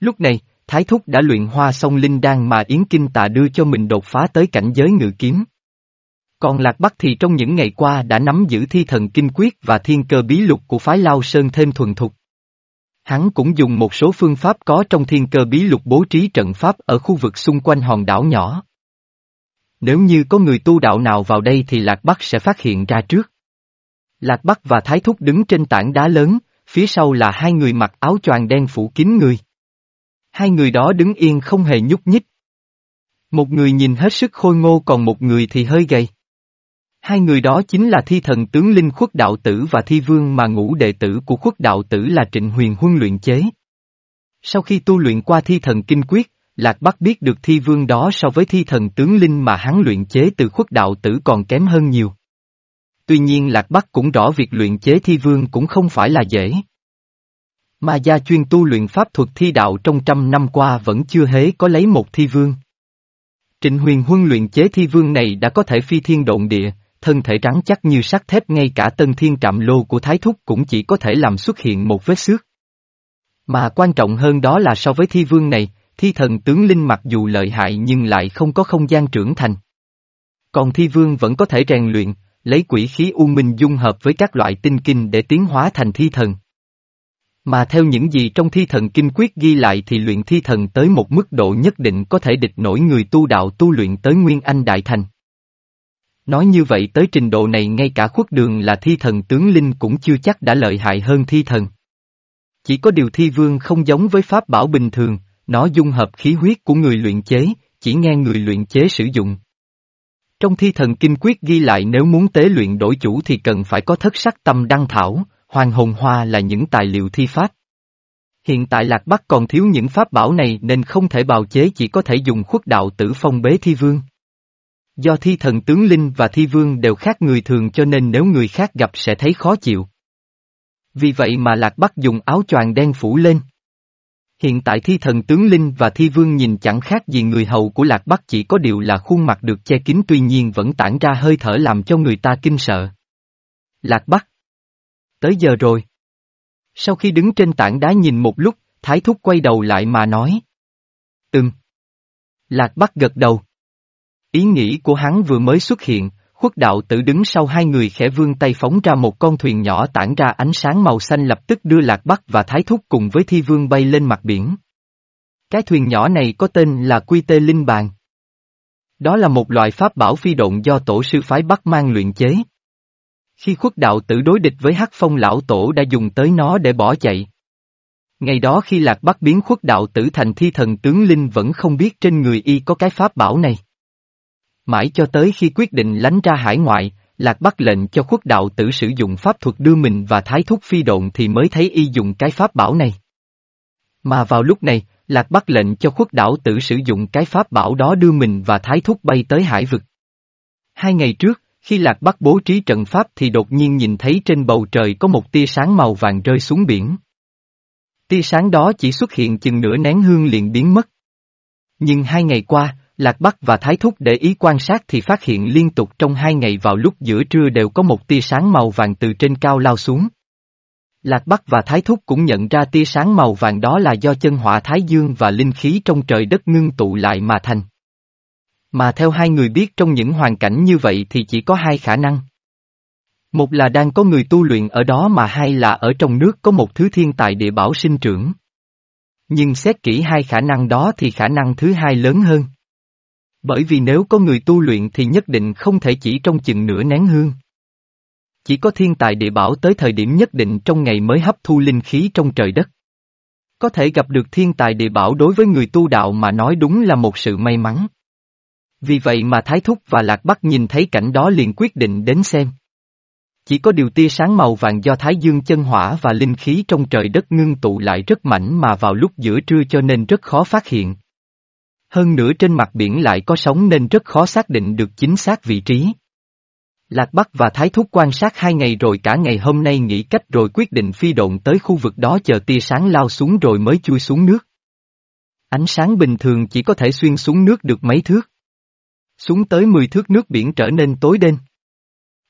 Lúc này, Thái Thúc đã luyện hoa song linh đan mà Yến Kinh Tà đưa cho mình đột phá tới cảnh giới ngự kiếm. Còn Lạc Bắc thì trong những ngày qua đã nắm giữ thi thần kinh quyết và thiên cơ bí lục của phái Lao Sơn thêm thuần thục. Hắn cũng dùng một số phương pháp có trong thiên cơ bí lục bố trí trận pháp ở khu vực xung quanh hòn đảo nhỏ. Nếu như có người tu đạo nào vào đây thì Lạc Bắc sẽ phát hiện ra trước. Lạc Bắc và Thái Thúc đứng trên tảng đá lớn, phía sau là hai người mặc áo choàng đen phủ kín người. Hai người đó đứng yên không hề nhúc nhích. Một người nhìn hết sức khôi ngô còn một người thì hơi gầy. Hai người đó chính là thi thần tướng linh khuất đạo tử và thi vương mà ngũ đệ tử của khuất đạo tử là trịnh huyền huân luyện chế. Sau khi tu luyện qua thi thần kinh quyết, Lạc Bắc biết được thi vương đó so với thi thần tướng linh mà hắn luyện chế từ khuất đạo tử còn kém hơn nhiều. Tuy nhiên Lạc Bắc cũng rõ việc luyện chế thi vương cũng không phải là dễ. Mà gia chuyên tu luyện pháp thuật thi đạo trong trăm năm qua vẫn chưa hế có lấy một thi vương. Trịnh huyền huân luyện chế thi vương này đã có thể phi thiên độn địa, thân thể rắn chắc như sắt thép ngay cả tân thiên trạm lô của Thái Thúc cũng chỉ có thể làm xuất hiện một vết xước. Mà quan trọng hơn đó là so với thi vương này, thi thần tướng linh mặc dù lợi hại nhưng lại không có không gian trưởng thành. Còn thi vương vẫn có thể rèn luyện, lấy quỷ khí u minh dung hợp với các loại tinh kinh để tiến hóa thành thi thần. Mà theo những gì trong thi thần kinh quyết ghi lại thì luyện thi thần tới một mức độ nhất định có thể địch nổi người tu đạo tu luyện tới Nguyên Anh Đại Thành. Nói như vậy tới trình độ này ngay cả khuất đường là thi thần tướng linh cũng chưa chắc đã lợi hại hơn thi thần. Chỉ có điều thi vương không giống với pháp bảo bình thường, nó dung hợp khí huyết của người luyện chế, chỉ nghe người luyện chế sử dụng. Trong thi thần kinh quyết ghi lại nếu muốn tế luyện đổi chủ thì cần phải có thất sắc tâm đăng thảo, hoàng hồn hoa là những tài liệu thi pháp. Hiện tại Lạc Bắc còn thiếu những pháp bảo này nên không thể bào chế chỉ có thể dùng khuất đạo tử phong bế thi vương. Do thi thần tướng linh và thi vương đều khác người thường cho nên nếu người khác gặp sẽ thấy khó chịu. Vì vậy mà Lạc Bắc dùng áo choàng đen phủ lên. Hiện tại thi thần tướng linh và thi vương nhìn chẳng khác gì người hầu của Lạc Bắc chỉ có điều là khuôn mặt được che kín tuy nhiên vẫn tản ra hơi thở làm cho người ta kinh sợ. Lạc Bắc. Tới giờ rồi. Sau khi đứng trên tảng đá nhìn một lúc, Thái Thúc quay đầu lại mà nói. Ừm. Lạc Bắc gật đầu. Ý nghĩ của hắn vừa mới xuất hiện, khuất đạo tử đứng sau hai người khẽ vươn tay phóng ra một con thuyền nhỏ tản ra ánh sáng màu xanh lập tức đưa Lạc Bắc và Thái Thúc cùng với Thi Vương bay lên mặt biển. Cái thuyền nhỏ này có tên là Quy Tê Linh Bàn. Đó là một loại pháp bảo phi động do tổ sư phái Bắc mang luyện chế. Khi khuất đạo tử đối địch với hắc phong lão tổ đã dùng tới nó để bỏ chạy. Ngày đó khi Lạc Bắc biến khuất đạo tử thành thi thần tướng Linh vẫn không biết trên người y có cái pháp bảo này. Mãi cho tới khi quyết định lánh ra hải ngoại, Lạc Bắc lệnh cho khuất đạo tử sử dụng pháp thuật đưa mình và thái thúc phi độn thì mới thấy y dùng cái pháp bảo này. Mà vào lúc này, Lạc Bắc lệnh cho khuất đạo tử sử dụng cái pháp bảo đó đưa mình và thái thúc bay tới hải vực. Hai ngày trước, khi Lạc Bắc bố trí trận pháp thì đột nhiên nhìn thấy trên bầu trời có một tia sáng màu vàng rơi xuống biển. Tia sáng đó chỉ xuất hiện chừng nửa nén hương liền biến mất. Nhưng hai ngày qua, Lạc Bắc và Thái Thúc để ý quan sát thì phát hiện liên tục trong hai ngày vào lúc giữa trưa đều có một tia sáng màu vàng từ trên cao lao xuống. Lạc Bắc và Thái Thúc cũng nhận ra tia sáng màu vàng đó là do chân hỏa Thái Dương và linh khí trong trời đất ngưng tụ lại mà thành. Mà theo hai người biết trong những hoàn cảnh như vậy thì chỉ có hai khả năng. Một là đang có người tu luyện ở đó mà hai là ở trong nước có một thứ thiên tài địa bảo sinh trưởng. Nhưng xét kỹ hai khả năng đó thì khả năng thứ hai lớn hơn. Bởi vì nếu có người tu luyện thì nhất định không thể chỉ trong chừng nửa nén hương. Chỉ có thiên tài địa bảo tới thời điểm nhất định trong ngày mới hấp thu linh khí trong trời đất. Có thể gặp được thiên tài địa bảo đối với người tu đạo mà nói đúng là một sự may mắn. Vì vậy mà Thái Thúc và Lạc Bắc nhìn thấy cảnh đó liền quyết định đến xem. Chỉ có điều tia sáng màu vàng do Thái Dương chân hỏa và linh khí trong trời đất ngưng tụ lại rất mạnh mà vào lúc giữa trưa cho nên rất khó phát hiện. Hơn nữa trên mặt biển lại có sóng nên rất khó xác định được chính xác vị trí. Lạc Bắc và Thái Thúc quan sát hai ngày rồi cả ngày hôm nay nghĩ cách rồi quyết định phi độn tới khu vực đó chờ tia sáng lao xuống rồi mới chui xuống nước. Ánh sáng bình thường chỉ có thể xuyên xuống nước được mấy thước. Xuống tới 10 thước nước biển trở nên tối đen.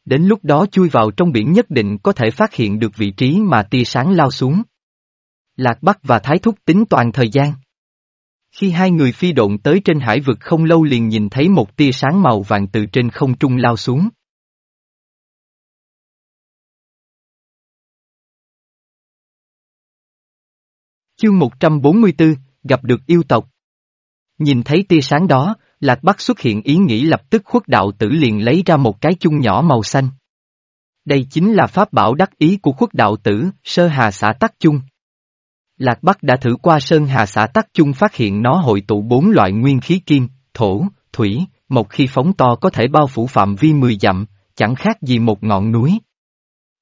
Đến lúc đó chui vào trong biển nhất định có thể phát hiện được vị trí mà tia sáng lao xuống. Lạc Bắc và Thái Thúc tính toàn thời gian. Khi hai người phi độn tới trên hải vực không lâu liền nhìn thấy một tia sáng màu vàng từ trên không trung lao xuống. Chương 144, gặp được yêu tộc. Nhìn thấy tia sáng đó, Lạc Bắc xuất hiện ý nghĩ lập tức khuất đạo tử liền lấy ra một cái chung nhỏ màu xanh. Đây chính là pháp bảo đắc ý của khuất đạo tử, sơ hà xã tắc chung. Lạc Bắc đã thử qua sơn hà xã tắc chung phát hiện nó hội tụ bốn loại nguyên khí kim, thổ, thủy, một khi phóng to có thể bao phủ phạm vi 10 dặm, chẳng khác gì một ngọn núi.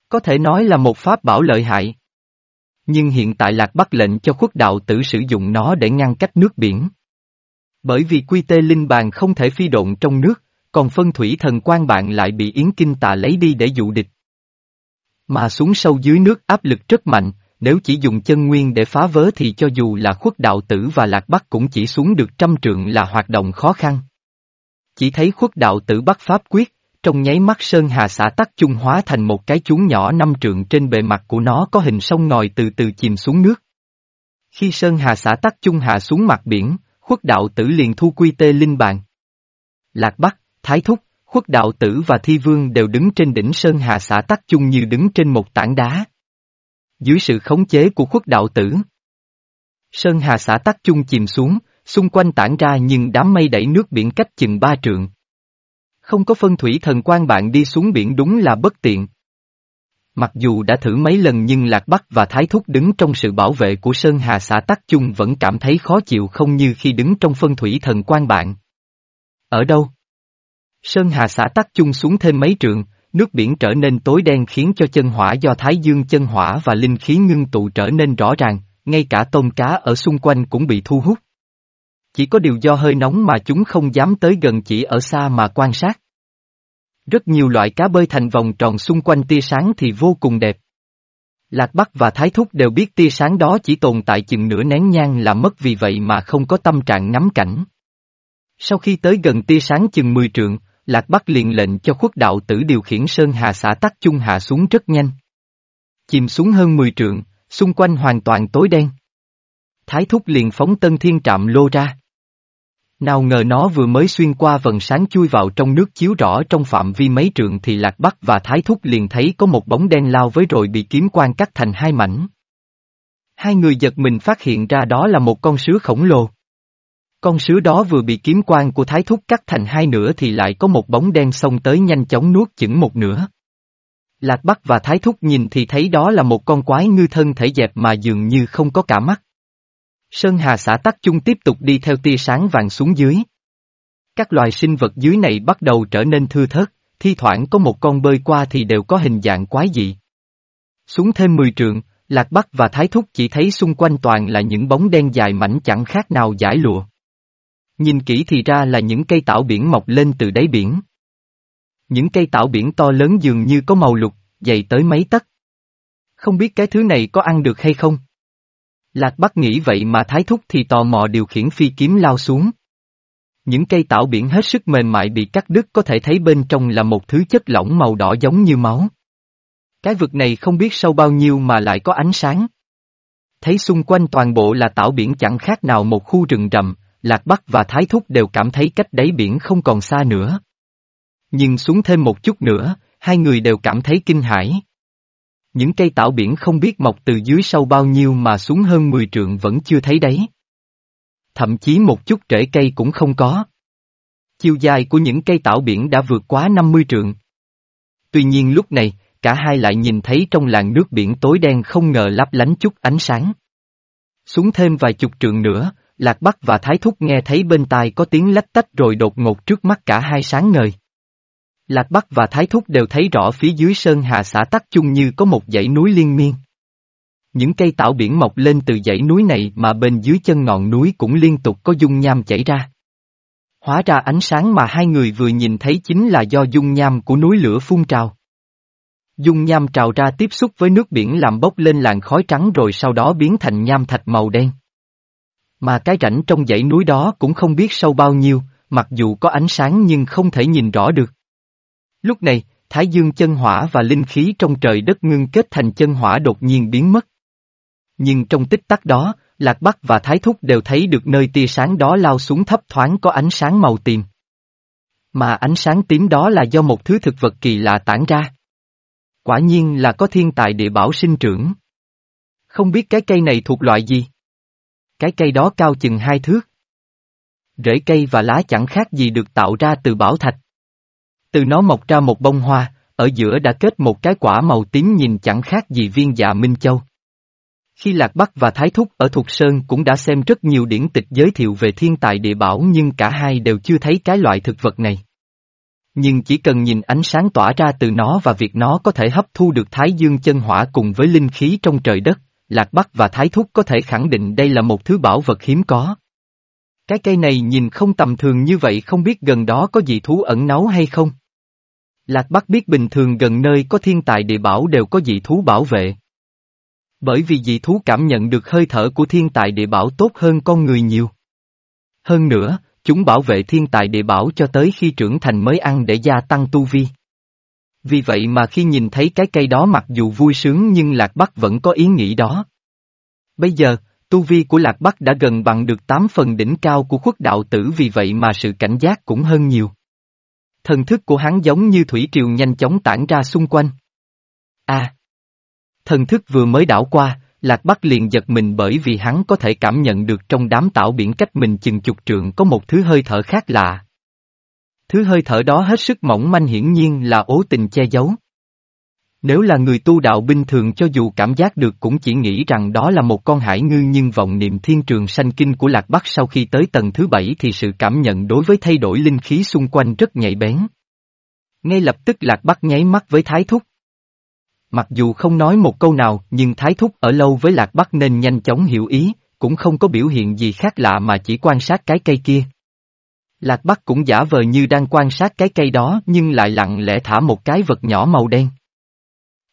Có thể nói là một pháp bảo lợi hại. Nhưng hiện tại Lạc Bắc lệnh cho khuất đạo tử sử dụng nó để ngăn cách nước biển. Bởi vì quy tê linh bàn không thể phi độn trong nước, còn phân thủy thần quan bạn lại bị yến kinh tà lấy đi để dụ địch. Mà xuống sâu dưới nước áp lực rất mạnh, nếu chỉ dùng chân nguyên để phá vỡ thì cho dù là khuất đạo tử và lạc bắc cũng chỉ xuống được trăm trượng là hoạt động khó khăn. Chỉ thấy khuất đạo tử bắt pháp quyết, trong nháy mắt Sơn Hà xã tắc chung hóa thành một cái chuống nhỏ năm trượng trên bề mặt của nó có hình sông ngòi từ từ chìm xuống nước. Khi Sơn Hà xã tắc chung hạ xuống mặt biển, khuất đạo tử liền thu quy tê linh bàn. Lạc Bắc, Thái Thúc, khuất đạo tử và thi vương đều đứng trên đỉnh Sơn Hà xã tắc chung như đứng trên một tảng đá. Dưới sự khống chế của khuất đạo tử. Sơn Hà xã tắc chung chìm xuống, xung quanh tản ra nhưng đám mây đẩy nước biển cách chừng ba trượng. Không có phân thủy thần quan bạn đi xuống biển đúng là bất tiện. Mặc dù đã thử mấy lần nhưng Lạc Bắc và Thái Thúc đứng trong sự bảo vệ của Sơn Hà xã Tắc Chung vẫn cảm thấy khó chịu không như khi đứng trong phân thủy thần quan bạn. Ở đâu? Sơn Hà xã Tắc Chung xuống thêm mấy trường, nước biển trở nên tối đen khiến cho chân hỏa do Thái Dương chân hỏa và linh khí ngưng tụ trở nên rõ ràng, ngay cả tôm cá ở xung quanh cũng bị thu hút. Chỉ có điều do hơi nóng mà chúng không dám tới gần chỉ ở xa mà quan sát. Rất nhiều loại cá bơi thành vòng tròn xung quanh tia sáng thì vô cùng đẹp. Lạc Bắc và Thái Thúc đều biết tia sáng đó chỉ tồn tại chừng nửa nén nhang là mất vì vậy mà không có tâm trạng ngắm cảnh. Sau khi tới gần tia sáng chừng 10 trượng, Lạc Bắc liền lệnh cho khuất đạo tử điều khiển Sơn Hà xã tắc chung hạ xuống rất nhanh. Chìm xuống hơn 10 trượng, xung quanh hoàn toàn tối đen. Thái Thúc liền phóng tân thiên trạm lô ra. Nào ngờ nó vừa mới xuyên qua vần sáng chui vào trong nước chiếu rõ trong phạm vi mấy trượng thì Lạc Bắc và Thái Thúc liền thấy có một bóng đen lao với rồi bị kiếm quan cắt thành hai mảnh. Hai người giật mình phát hiện ra đó là một con sứa khổng lồ. Con sứa đó vừa bị kiếm quan của Thái Thúc cắt thành hai nửa thì lại có một bóng đen xông tới nhanh chóng nuốt chửng một nửa. Lạc Bắc và Thái Thúc nhìn thì thấy đó là một con quái ngư thân thể dẹp mà dường như không có cả mắt. Sơn Hà xã Tắc Chung tiếp tục đi theo tia sáng vàng xuống dưới. Các loài sinh vật dưới này bắt đầu trở nên thưa thớt, thi thoảng có một con bơi qua thì đều có hình dạng quái dị. Xuống thêm 10 trượng, Lạc Bắc và Thái Thúc chỉ thấy xung quanh toàn là những bóng đen dài mảnh chẳng khác nào giải lụa. Nhìn kỹ thì ra là những cây tảo biển mọc lên từ đáy biển. Những cây tảo biển to lớn dường như có màu lục, dày tới mấy tấc. Không biết cái thứ này có ăn được hay không? Lạc Bắc nghĩ vậy mà Thái Thúc thì tò mò điều khiển phi kiếm lao xuống. Những cây tảo biển hết sức mềm mại bị cắt đứt có thể thấy bên trong là một thứ chất lỏng màu đỏ giống như máu. Cái vực này không biết sâu bao nhiêu mà lại có ánh sáng. Thấy xung quanh toàn bộ là tảo biển chẳng khác nào một khu rừng rậm, Lạc Bắc và Thái Thúc đều cảm thấy cách đáy biển không còn xa nữa. Nhưng xuống thêm một chút nữa, hai người đều cảm thấy kinh hãi. Những cây tảo biển không biết mọc từ dưới sâu bao nhiêu mà xuống hơn 10 trượng vẫn chưa thấy đấy. Thậm chí một chút rễ cây cũng không có. Chiều dài của những cây tảo biển đã vượt quá 50 trượng. Tuy nhiên lúc này, cả hai lại nhìn thấy trong làn nước biển tối đen không ngờ lấp lánh chút ánh sáng. Xuống thêm vài chục trượng nữa, Lạc Bắc và Thái Thúc nghe thấy bên tai có tiếng lách tách rồi đột ngột trước mắt cả hai sáng ngời. Lạc Bắc và Thái Thúc đều thấy rõ phía dưới sơn hà xã tắc chung như có một dãy núi liên miên. Những cây tảo biển mọc lên từ dãy núi này mà bên dưới chân ngọn núi cũng liên tục có dung nham chảy ra. Hóa ra ánh sáng mà hai người vừa nhìn thấy chính là do dung nham của núi lửa phun trào. Dung nham trào ra tiếp xúc với nước biển làm bốc lên làn khói trắng rồi sau đó biến thành nham thạch màu đen. Mà cái rãnh trong dãy núi đó cũng không biết sâu bao nhiêu, mặc dù có ánh sáng nhưng không thể nhìn rõ được. Lúc này, Thái dương chân hỏa và linh khí trong trời đất ngưng kết thành chân hỏa đột nhiên biến mất. Nhưng trong tích tắc đó, Lạc Bắc và Thái Thúc đều thấy được nơi tia sáng đó lao xuống thấp thoáng có ánh sáng màu tím. Mà ánh sáng tím đó là do một thứ thực vật kỳ lạ tản ra. Quả nhiên là có thiên tài địa bảo sinh trưởng. Không biết cái cây này thuộc loại gì? Cái cây đó cao chừng hai thước. Rễ cây và lá chẳng khác gì được tạo ra từ bảo thạch. Từ nó mọc ra một bông hoa, ở giữa đã kết một cái quả màu tím nhìn chẳng khác gì viên dạ Minh Châu. Khi Lạc Bắc và Thái Thúc ở Thục Sơn cũng đã xem rất nhiều điển tịch giới thiệu về thiên tài địa bảo nhưng cả hai đều chưa thấy cái loại thực vật này. Nhưng chỉ cần nhìn ánh sáng tỏa ra từ nó và việc nó có thể hấp thu được Thái Dương chân hỏa cùng với linh khí trong trời đất, Lạc Bắc và Thái Thúc có thể khẳng định đây là một thứ bảo vật hiếm có. Cái cây này nhìn không tầm thường như vậy không biết gần đó có gì thú ẩn náu hay không? Lạc Bắc biết bình thường gần nơi có thiên tài địa bảo đều có dị thú bảo vệ. Bởi vì dị thú cảm nhận được hơi thở của thiên tài địa bảo tốt hơn con người nhiều. Hơn nữa, chúng bảo vệ thiên tài địa bảo cho tới khi trưởng thành mới ăn để gia tăng tu vi. Vì vậy mà khi nhìn thấy cái cây đó mặc dù vui sướng nhưng Lạc Bắc vẫn có ý nghĩ đó. Bây giờ, tu vi của Lạc Bắc đã gần bằng được 8 phần đỉnh cao của khuất đạo tử vì vậy mà sự cảnh giác cũng hơn nhiều. Thần thức của hắn giống như thủy triều nhanh chóng tản ra xung quanh. A. thần thức vừa mới đảo qua, Lạc Bắc liền giật mình bởi vì hắn có thể cảm nhận được trong đám tảo biển cách mình chừng chục trượng có một thứ hơi thở khác lạ. Thứ hơi thở đó hết sức mỏng manh hiển nhiên là ố tình che giấu. Nếu là người tu đạo bình thường cho dù cảm giác được cũng chỉ nghĩ rằng đó là một con hải ngư nhưng vọng niệm thiên trường sanh kinh của Lạc Bắc sau khi tới tầng thứ bảy thì sự cảm nhận đối với thay đổi linh khí xung quanh rất nhạy bén. Ngay lập tức Lạc Bắc nháy mắt với Thái Thúc. Mặc dù không nói một câu nào nhưng Thái Thúc ở lâu với Lạc Bắc nên nhanh chóng hiểu ý, cũng không có biểu hiện gì khác lạ mà chỉ quan sát cái cây kia. Lạc Bắc cũng giả vờ như đang quan sát cái cây đó nhưng lại lặng lẽ thả một cái vật nhỏ màu đen.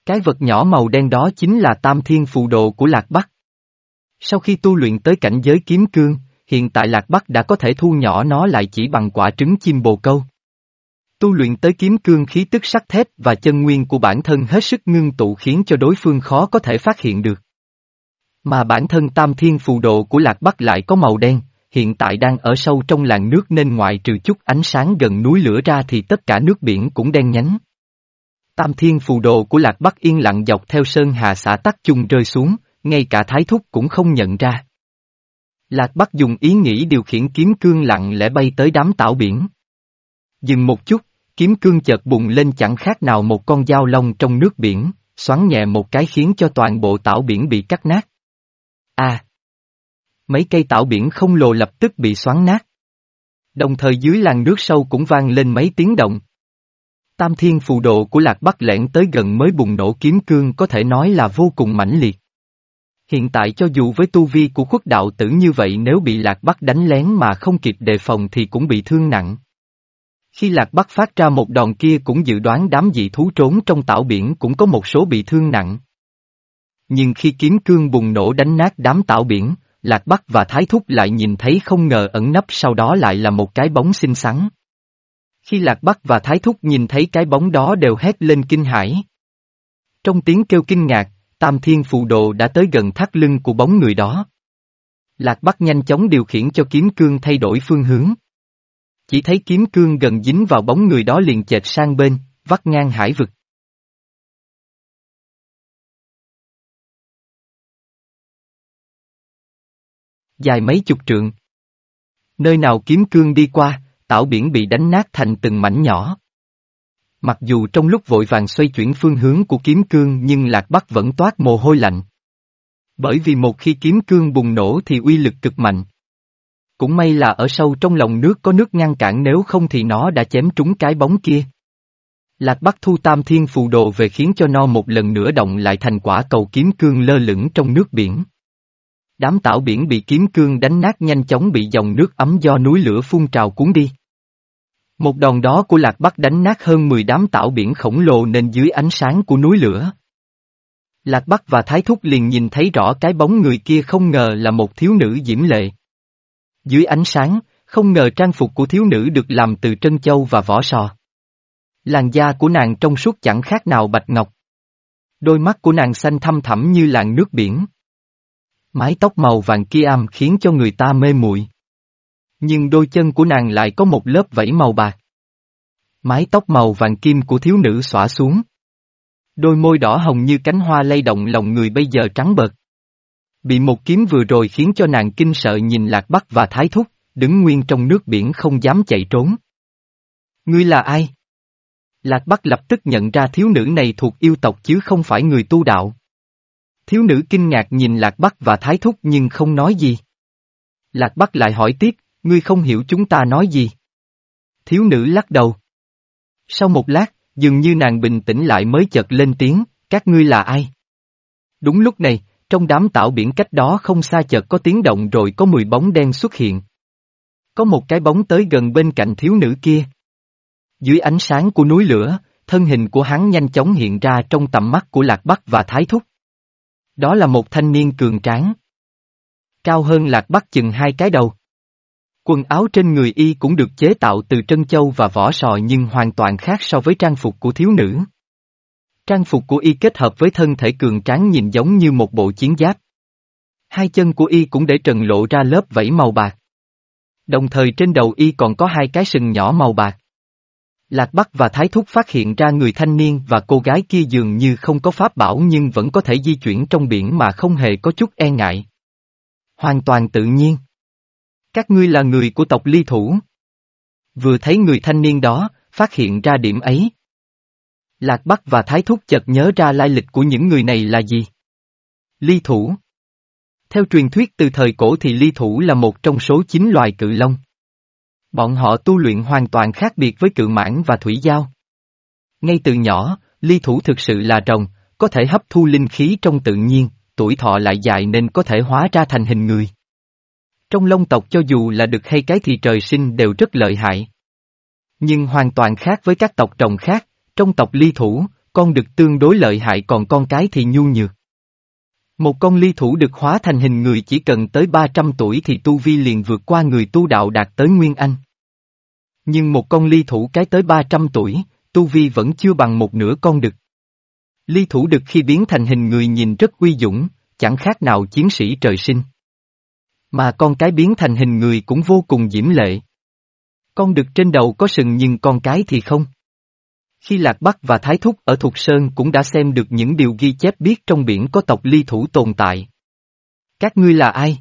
Cái vật nhỏ màu đen đó chính là tam thiên phù đồ của Lạc Bắc. Sau khi tu luyện tới cảnh giới kiếm cương, hiện tại Lạc Bắc đã có thể thu nhỏ nó lại chỉ bằng quả trứng chim bồ câu. Tu luyện tới kiếm cương khí tức sắt thép và chân nguyên của bản thân hết sức ngưng tụ khiến cho đối phương khó có thể phát hiện được. Mà bản thân tam thiên phù đồ của Lạc Bắc lại có màu đen, hiện tại đang ở sâu trong làn nước nên ngoại trừ chút ánh sáng gần núi lửa ra thì tất cả nước biển cũng đen nhánh. Tam thiên phù đồ của Lạc Bắc yên lặng dọc theo sơn hà xã tắc chung rơi xuống, ngay cả thái thúc cũng không nhận ra. Lạc Bắc dùng ý nghĩ điều khiển kiếm cương lặng lẽ bay tới đám tảo biển. Dừng một chút, kiếm cương chợt bùng lên chẳng khác nào một con dao lông trong nước biển, xoắn nhẹ một cái khiến cho toàn bộ tảo biển bị cắt nát. À! Mấy cây tảo biển không lồ lập tức bị xoắn nát. Đồng thời dưới làn nước sâu cũng vang lên mấy tiếng động, Tam thiên phù độ của Lạc Bắc lẻn tới gần mới bùng nổ kiếm cương có thể nói là vô cùng mãnh liệt. Hiện tại cho dù với tu vi của khuất đạo tử như vậy nếu bị Lạc Bắc đánh lén mà không kịp đề phòng thì cũng bị thương nặng. Khi Lạc Bắc phát ra một đòn kia cũng dự đoán đám dị thú trốn trong tảo biển cũng có một số bị thương nặng. Nhưng khi kiếm cương bùng nổ đánh nát đám tảo biển, Lạc Bắc và Thái Thúc lại nhìn thấy không ngờ ẩn nấp sau đó lại là một cái bóng xinh xắn. Khi Lạc Bắc và Thái Thúc nhìn thấy cái bóng đó đều hét lên kinh hãi. Trong tiếng kêu kinh ngạc, Tam Thiên Phù Đồ đã tới gần thắt lưng của bóng người đó. Lạc Bắc nhanh chóng điều khiển cho kiếm cương thay đổi phương hướng. Chỉ thấy kiếm cương gần dính vào bóng người đó liền chệch sang bên, vắt ngang hải vực. Dài mấy chục trượng. Nơi nào kiếm cương đi qua, tảo biển bị đánh nát thành từng mảnh nhỏ. Mặc dù trong lúc vội vàng xoay chuyển phương hướng của kiếm cương nhưng Lạc Bắc vẫn toát mồ hôi lạnh. Bởi vì một khi kiếm cương bùng nổ thì uy lực cực mạnh. Cũng may là ở sâu trong lòng nước có nước ngăn cản nếu không thì nó đã chém trúng cái bóng kia. Lạc Bắc thu tam thiên phù đồ về khiến cho no một lần nữa động lại thành quả cầu kiếm cương lơ lửng trong nước biển. Đám tảo biển bị kiếm cương đánh nát nhanh chóng bị dòng nước ấm do núi lửa phun trào cuốn đi. Một đòn đó của Lạc Bắc đánh nát hơn 10 đám tảo biển khổng lồ nên dưới ánh sáng của núi lửa. Lạc Bắc và Thái Thúc liền nhìn thấy rõ cái bóng người kia không ngờ là một thiếu nữ diễm lệ. Dưới ánh sáng, không ngờ trang phục của thiếu nữ được làm từ trân châu và vỏ sò. Làn da của nàng trong suốt chẳng khác nào bạch ngọc. Đôi mắt của nàng xanh thăm thẳm như làn nước biển. Mái tóc màu vàng kia am khiến cho người ta mê muội. Nhưng đôi chân của nàng lại có một lớp vẫy màu bạc. Mái tóc màu vàng kim của thiếu nữ xõa xuống. Đôi môi đỏ hồng như cánh hoa lay động lòng người bây giờ trắng bợt. Bị một kiếm vừa rồi khiến cho nàng kinh sợ nhìn Lạc Bắc và Thái Thúc, đứng nguyên trong nước biển không dám chạy trốn. Ngươi là ai? Lạc Bắc lập tức nhận ra thiếu nữ này thuộc yêu tộc chứ không phải người tu đạo. Thiếu nữ kinh ngạc nhìn Lạc Bắc và Thái Thúc nhưng không nói gì. Lạc Bắc lại hỏi tiếp, ngươi không hiểu chúng ta nói gì. Thiếu nữ lắc đầu. Sau một lát, dường như nàng bình tĩnh lại mới chợt lên tiếng, các ngươi là ai? Đúng lúc này, trong đám tảo biển cách đó không xa chợt có tiếng động rồi có mười bóng đen xuất hiện. Có một cái bóng tới gần bên cạnh thiếu nữ kia. Dưới ánh sáng của núi lửa, thân hình của hắn nhanh chóng hiện ra trong tầm mắt của Lạc Bắc và Thái Thúc. Đó là một thanh niên cường tráng. Cao hơn Lạc Bắc chừng hai cái đầu. Quần áo trên người y cũng được chế tạo từ trân châu và vỏ sò nhưng hoàn toàn khác so với trang phục của thiếu nữ. Trang phục của y kết hợp với thân thể cường tráng nhìn giống như một bộ chiến giáp. Hai chân của y cũng để trần lộ ra lớp vẫy màu bạc. Đồng thời trên đầu y còn có hai cái sừng nhỏ màu bạc. Lạc Bắc và Thái Thúc phát hiện ra người thanh niên và cô gái kia dường như không có pháp bảo nhưng vẫn có thể di chuyển trong biển mà không hề có chút e ngại. Hoàn toàn tự nhiên. Các ngươi là người của tộc ly thủ. Vừa thấy người thanh niên đó, phát hiện ra điểm ấy. Lạc Bắc và Thái Thúc chợt nhớ ra lai lịch của những người này là gì. Ly thủ. Theo truyền thuyết từ thời cổ thì ly thủ là một trong số chín loài cự long. Bọn họ tu luyện hoàn toàn khác biệt với cự mãn và thủy giao. Ngay từ nhỏ, ly thủ thực sự là rồng, có thể hấp thu linh khí trong tự nhiên, tuổi thọ lại dài nên có thể hóa ra thành hình người. Trong long tộc cho dù là được hay cái thì trời sinh đều rất lợi hại. Nhưng hoàn toàn khác với các tộc rồng khác, trong tộc ly thủ, con đực tương đối lợi hại còn con cái thì nhu nhược. Một con ly thủ được hóa thành hình người chỉ cần tới 300 tuổi thì tu vi liền vượt qua người tu đạo đạt tới Nguyên Anh. Nhưng một con ly thủ cái tới 300 tuổi, tu vi vẫn chưa bằng một nửa con đực. Ly thủ đực khi biến thành hình người nhìn rất uy dũng, chẳng khác nào chiến sĩ trời sinh. Mà con cái biến thành hình người cũng vô cùng diễm lệ. Con đực trên đầu có sừng nhưng con cái thì không. Khi Lạc Bắc và Thái Thúc ở Thục Sơn cũng đã xem được những điều ghi chép biết trong biển có tộc ly thủ tồn tại. Các ngươi là ai?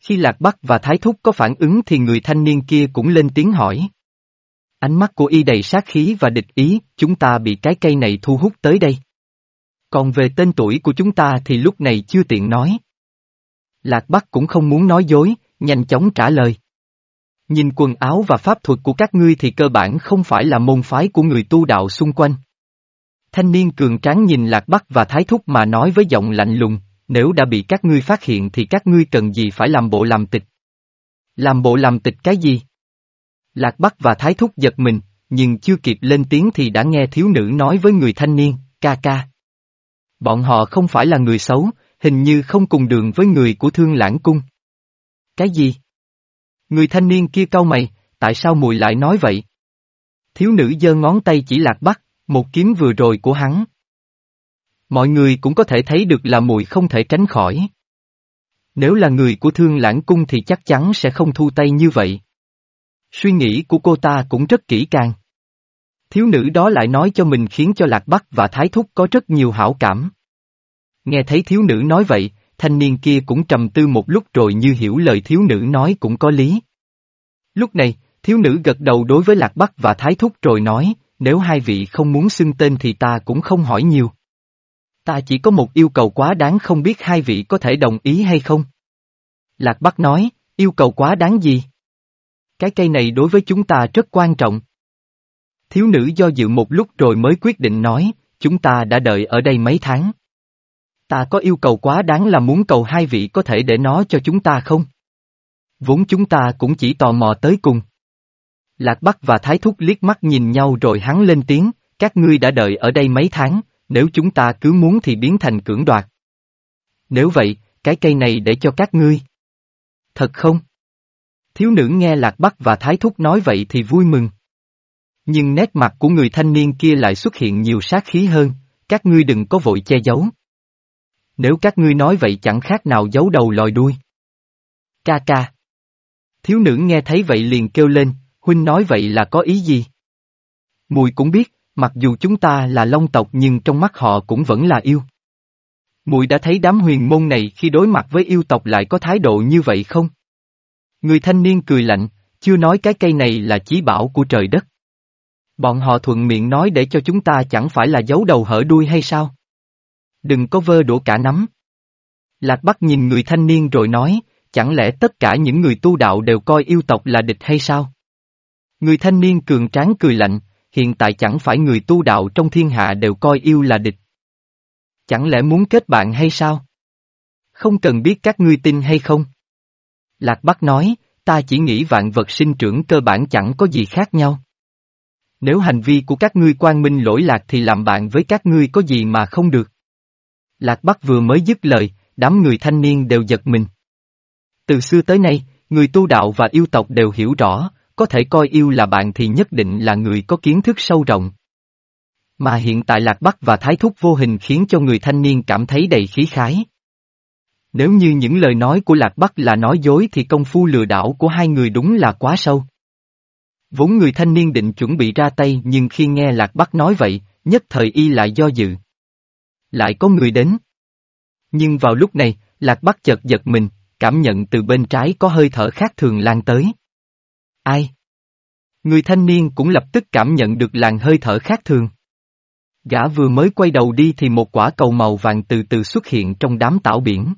Khi Lạc Bắc và Thái Thúc có phản ứng thì người thanh niên kia cũng lên tiếng hỏi. Ánh mắt của y đầy sát khí và địch ý, chúng ta bị cái cây này thu hút tới đây. Còn về tên tuổi của chúng ta thì lúc này chưa tiện nói. Lạc Bắc cũng không muốn nói dối, nhanh chóng trả lời. Nhìn quần áo và pháp thuật của các ngươi thì cơ bản không phải là môn phái của người tu đạo xung quanh. Thanh niên cường tráng nhìn Lạc Bắc và Thái Thúc mà nói với giọng lạnh lùng, nếu đã bị các ngươi phát hiện thì các ngươi cần gì phải làm bộ làm tịch. Làm bộ làm tịch cái gì? Lạc Bắc và Thái Thúc giật mình, nhưng chưa kịp lên tiếng thì đã nghe thiếu nữ nói với người thanh niên, ca ca. Bọn họ không phải là người xấu, hình như không cùng đường với người của thương lãng cung. Cái gì? Người thanh niên kia cau mày, tại sao mùi lại nói vậy? Thiếu nữ giơ ngón tay chỉ lạc bắc, một kiếm vừa rồi của hắn. Mọi người cũng có thể thấy được là mùi không thể tránh khỏi. Nếu là người của thương lãng cung thì chắc chắn sẽ không thu tay như vậy. Suy nghĩ của cô ta cũng rất kỹ càng. Thiếu nữ đó lại nói cho mình khiến cho Lạc Bắc và Thái Thúc có rất nhiều hảo cảm. Nghe thấy thiếu nữ nói vậy, thanh niên kia cũng trầm tư một lúc rồi như hiểu lời thiếu nữ nói cũng có lý. Lúc này, thiếu nữ gật đầu đối với Lạc Bắc và Thái Thúc rồi nói, nếu hai vị không muốn xưng tên thì ta cũng không hỏi nhiều. Ta chỉ có một yêu cầu quá đáng không biết hai vị có thể đồng ý hay không. Lạc Bắc nói, yêu cầu quá đáng gì? Cái cây này đối với chúng ta rất quan trọng. Thiếu nữ do dự một lúc rồi mới quyết định nói, chúng ta đã đợi ở đây mấy tháng. Ta có yêu cầu quá đáng là muốn cầu hai vị có thể để nó cho chúng ta không? Vốn chúng ta cũng chỉ tò mò tới cùng. Lạc Bắc và Thái Thúc liếc mắt nhìn nhau rồi hắn lên tiếng, các ngươi đã đợi ở đây mấy tháng, nếu chúng ta cứ muốn thì biến thành cưỡng đoạt. Nếu vậy, cái cây này để cho các ngươi. Thật không? Thiếu nữ nghe Lạc Bắc và Thái Thúc nói vậy thì vui mừng. Nhưng nét mặt của người thanh niên kia lại xuất hiện nhiều sát khí hơn, các ngươi đừng có vội che giấu. Nếu các ngươi nói vậy chẳng khác nào giấu đầu lòi đuôi. Ca ca. Thiếu nữ nghe thấy vậy liền kêu lên, huynh nói vậy là có ý gì? Mùi cũng biết, mặc dù chúng ta là long tộc nhưng trong mắt họ cũng vẫn là yêu. Mùi đã thấy đám huyền môn này khi đối mặt với yêu tộc lại có thái độ như vậy không? Người thanh niên cười lạnh, chưa nói cái cây này là chí bảo của trời đất. Bọn họ thuận miệng nói để cho chúng ta chẳng phải là giấu đầu hở đuôi hay sao? Đừng có vơ đổ cả nắm. Lạc Bắc nhìn người thanh niên rồi nói, chẳng lẽ tất cả những người tu đạo đều coi yêu tộc là địch hay sao? Người thanh niên cường tráng cười lạnh, hiện tại chẳng phải người tu đạo trong thiên hạ đều coi yêu là địch. Chẳng lẽ muốn kết bạn hay sao? Không cần biết các ngươi tin hay không? Lạc Bắc nói, ta chỉ nghĩ vạn vật sinh trưởng cơ bản chẳng có gì khác nhau. Nếu hành vi của các ngươi quan minh lỗi lạc thì làm bạn với các ngươi có gì mà không được. Lạc Bắc vừa mới dứt lời, đám người thanh niên đều giật mình. Từ xưa tới nay, người tu đạo và yêu tộc đều hiểu rõ, có thể coi yêu là bạn thì nhất định là người có kiến thức sâu rộng. Mà hiện tại Lạc Bắc và Thái Thúc vô hình khiến cho người thanh niên cảm thấy đầy khí khái. Nếu như những lời nói của Lạc Bắc là nói dối thì công phu lừa đảo của hai người đúng là quá sâu. Vốn người thanh niên định chuẩn bị ra tay nhưng khi nghe Lạc Bắc nói vậy, nhất thời y lại do dự. Lại có người đến. Nhưng vào lúc này, Lạc Bắc chợt giật mình, cảm nhận từ bên trái có hơi thở khác thường lan tới. Ai? Người thanh niên cũng lập tức cảm nhận được làn hơi thở khác thường. Gã vừa mới quay đầu đi thì một quả cầu màu vàng từ từ xuất hiện trong đám tảo biển.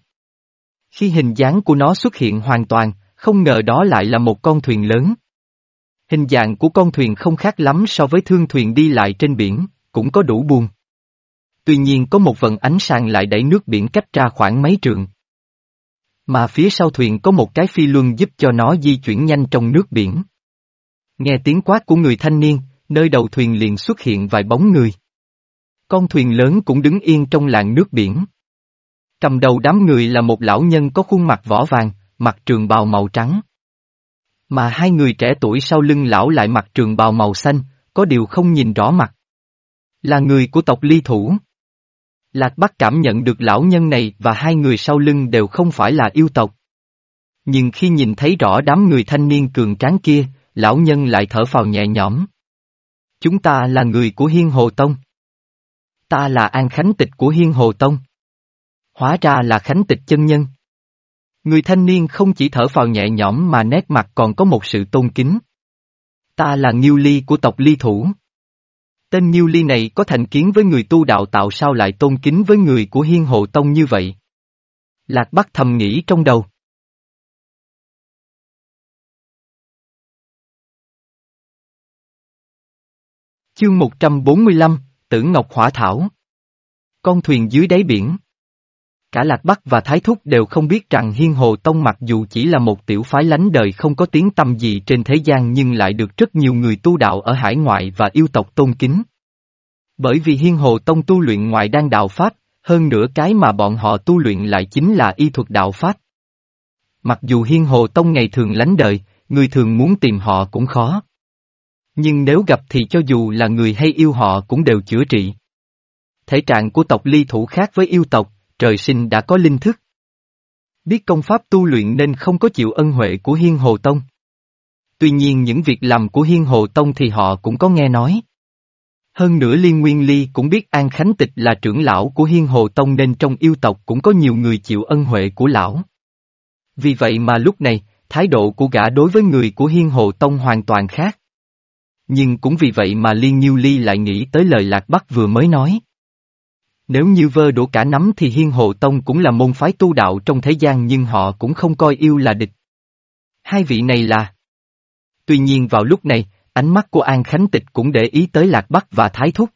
Khi hình dáng của nó xuất hiện hoàn toàn, không ngờ đó lại là một con thuyền lớn. Hình dạng của con thuyền không khác lắm so với thương thuyền đi lại trên biển, cũng có đủ buồn. Tuy nhiên có một vần ánh sáng lại đẩy nước biển cách ra khoảng mấy trường, Mà phía sau thuyền có một cái phi luân giúp cho nó di chuyển nhanh trong nước biển. Nghe tiếng quát của người thanh niên, nơi đầu thuyền liền xuất hiện vài bóng người. Con thuyền lớn cũng đứng yên trong làng nước biển. Cầm đầu đám người là một lão nhân có khuôn mặt vỏ vàng, mặt trường bào màu trắng. Mà hai người trẻ tuổi sau lưng lão lại mặc trường bào màu xanh, có điều không nhìn rõ mặt. Là người của tộc ly thủ. Lạc Bắc cảm nhận được lão nhân này và hai người sau lưng đều không phải là yêu tộc. Nhưng khi nhìn thấy rõ đám người thanh niên cường tráng kia, lão nhân lại thở phào nhẹ nhõm. Chúng ta là người của Hiên Hồ Tông. Ta là An Khánh Tịch của Hiên Hồ Tông. Hóa ra là Khánh Tịch chân nhân. Người thanh niên không chỉ thở phào nhẹ nhõm mà nét mặt còn có một sự tôn kính. Ta là Nghiêu Ly của tộc Ly Thủ. Tên nhiêu Ly này có thành kiến với người tu đạo tạo sao lại tôn kính với người của Hiên Hộ Tông như vậy? Lạc Bắc thầm nghĩ trong đầu. Chương 145, Tử Ngọc Hỏa Thảo Con thuyền dưới đáy biển Cả Lạc Bắc và Thái Thúc đều không biết rằng Hiên Hồ Tông mặc dù chỉ là một tiểu phái lánh đời không có tiếng tâm gì trên thế gian nhưng lại được rất nhiều người tu đạo ở hải ngoại và yêu tộc tôn kính. Bởi vì Hiên Hồ Tông tu luyện ngoại đan đạo Pháp, hơn nữa cái mà bọn họ tu luyện lại chính là y thuật đạo Pháp. Mặc dù Hiên Hồ Tông ngày thường lánh đời, người thường muốn tìm họ cũng khó. Nhưng nếu gặp thì cho dù là người hay yêu họ cũng đều chữa trị. Thể trạng của tộc ly thủ khác với yêu tộc, trời sinh đã có linh thức. Biết công pháp tu luyện nên không có chịu ân huệ của Hiên Hồ Tông. Tuy nhiên những việc làm của Hiên Hồ Tông thì họ cũng có nghe nói. Hơn nữa Liên Nguyên Ly cũng biết An Khánh Tịch là trưởng lão của Hiên Hồ Tông nên trong yêu tộc cũng có nhiều người chịu ân huệ của lão. Vì vậy mà lúc này, thái độ của gã đối với người của Hiên Hồ Tông hoàn toàn khác. Nhưng cũng vì vậy mà Liên Nhiêu Ly lại nghĩ tới lời Lạc Bắc vừa mới nói. Nếu như vơ đổ cả nắm thì Hiên Hộ Tông cũng là môn phái tu đạo trong thế gian nhưng họ cũng không coi yêu là địch. Hai vị này là... Tuy nhiên vào lúc này, ánh mắt của An Khánh Tịch cũng để ý tới Lạc Bắc và Thái Thúc.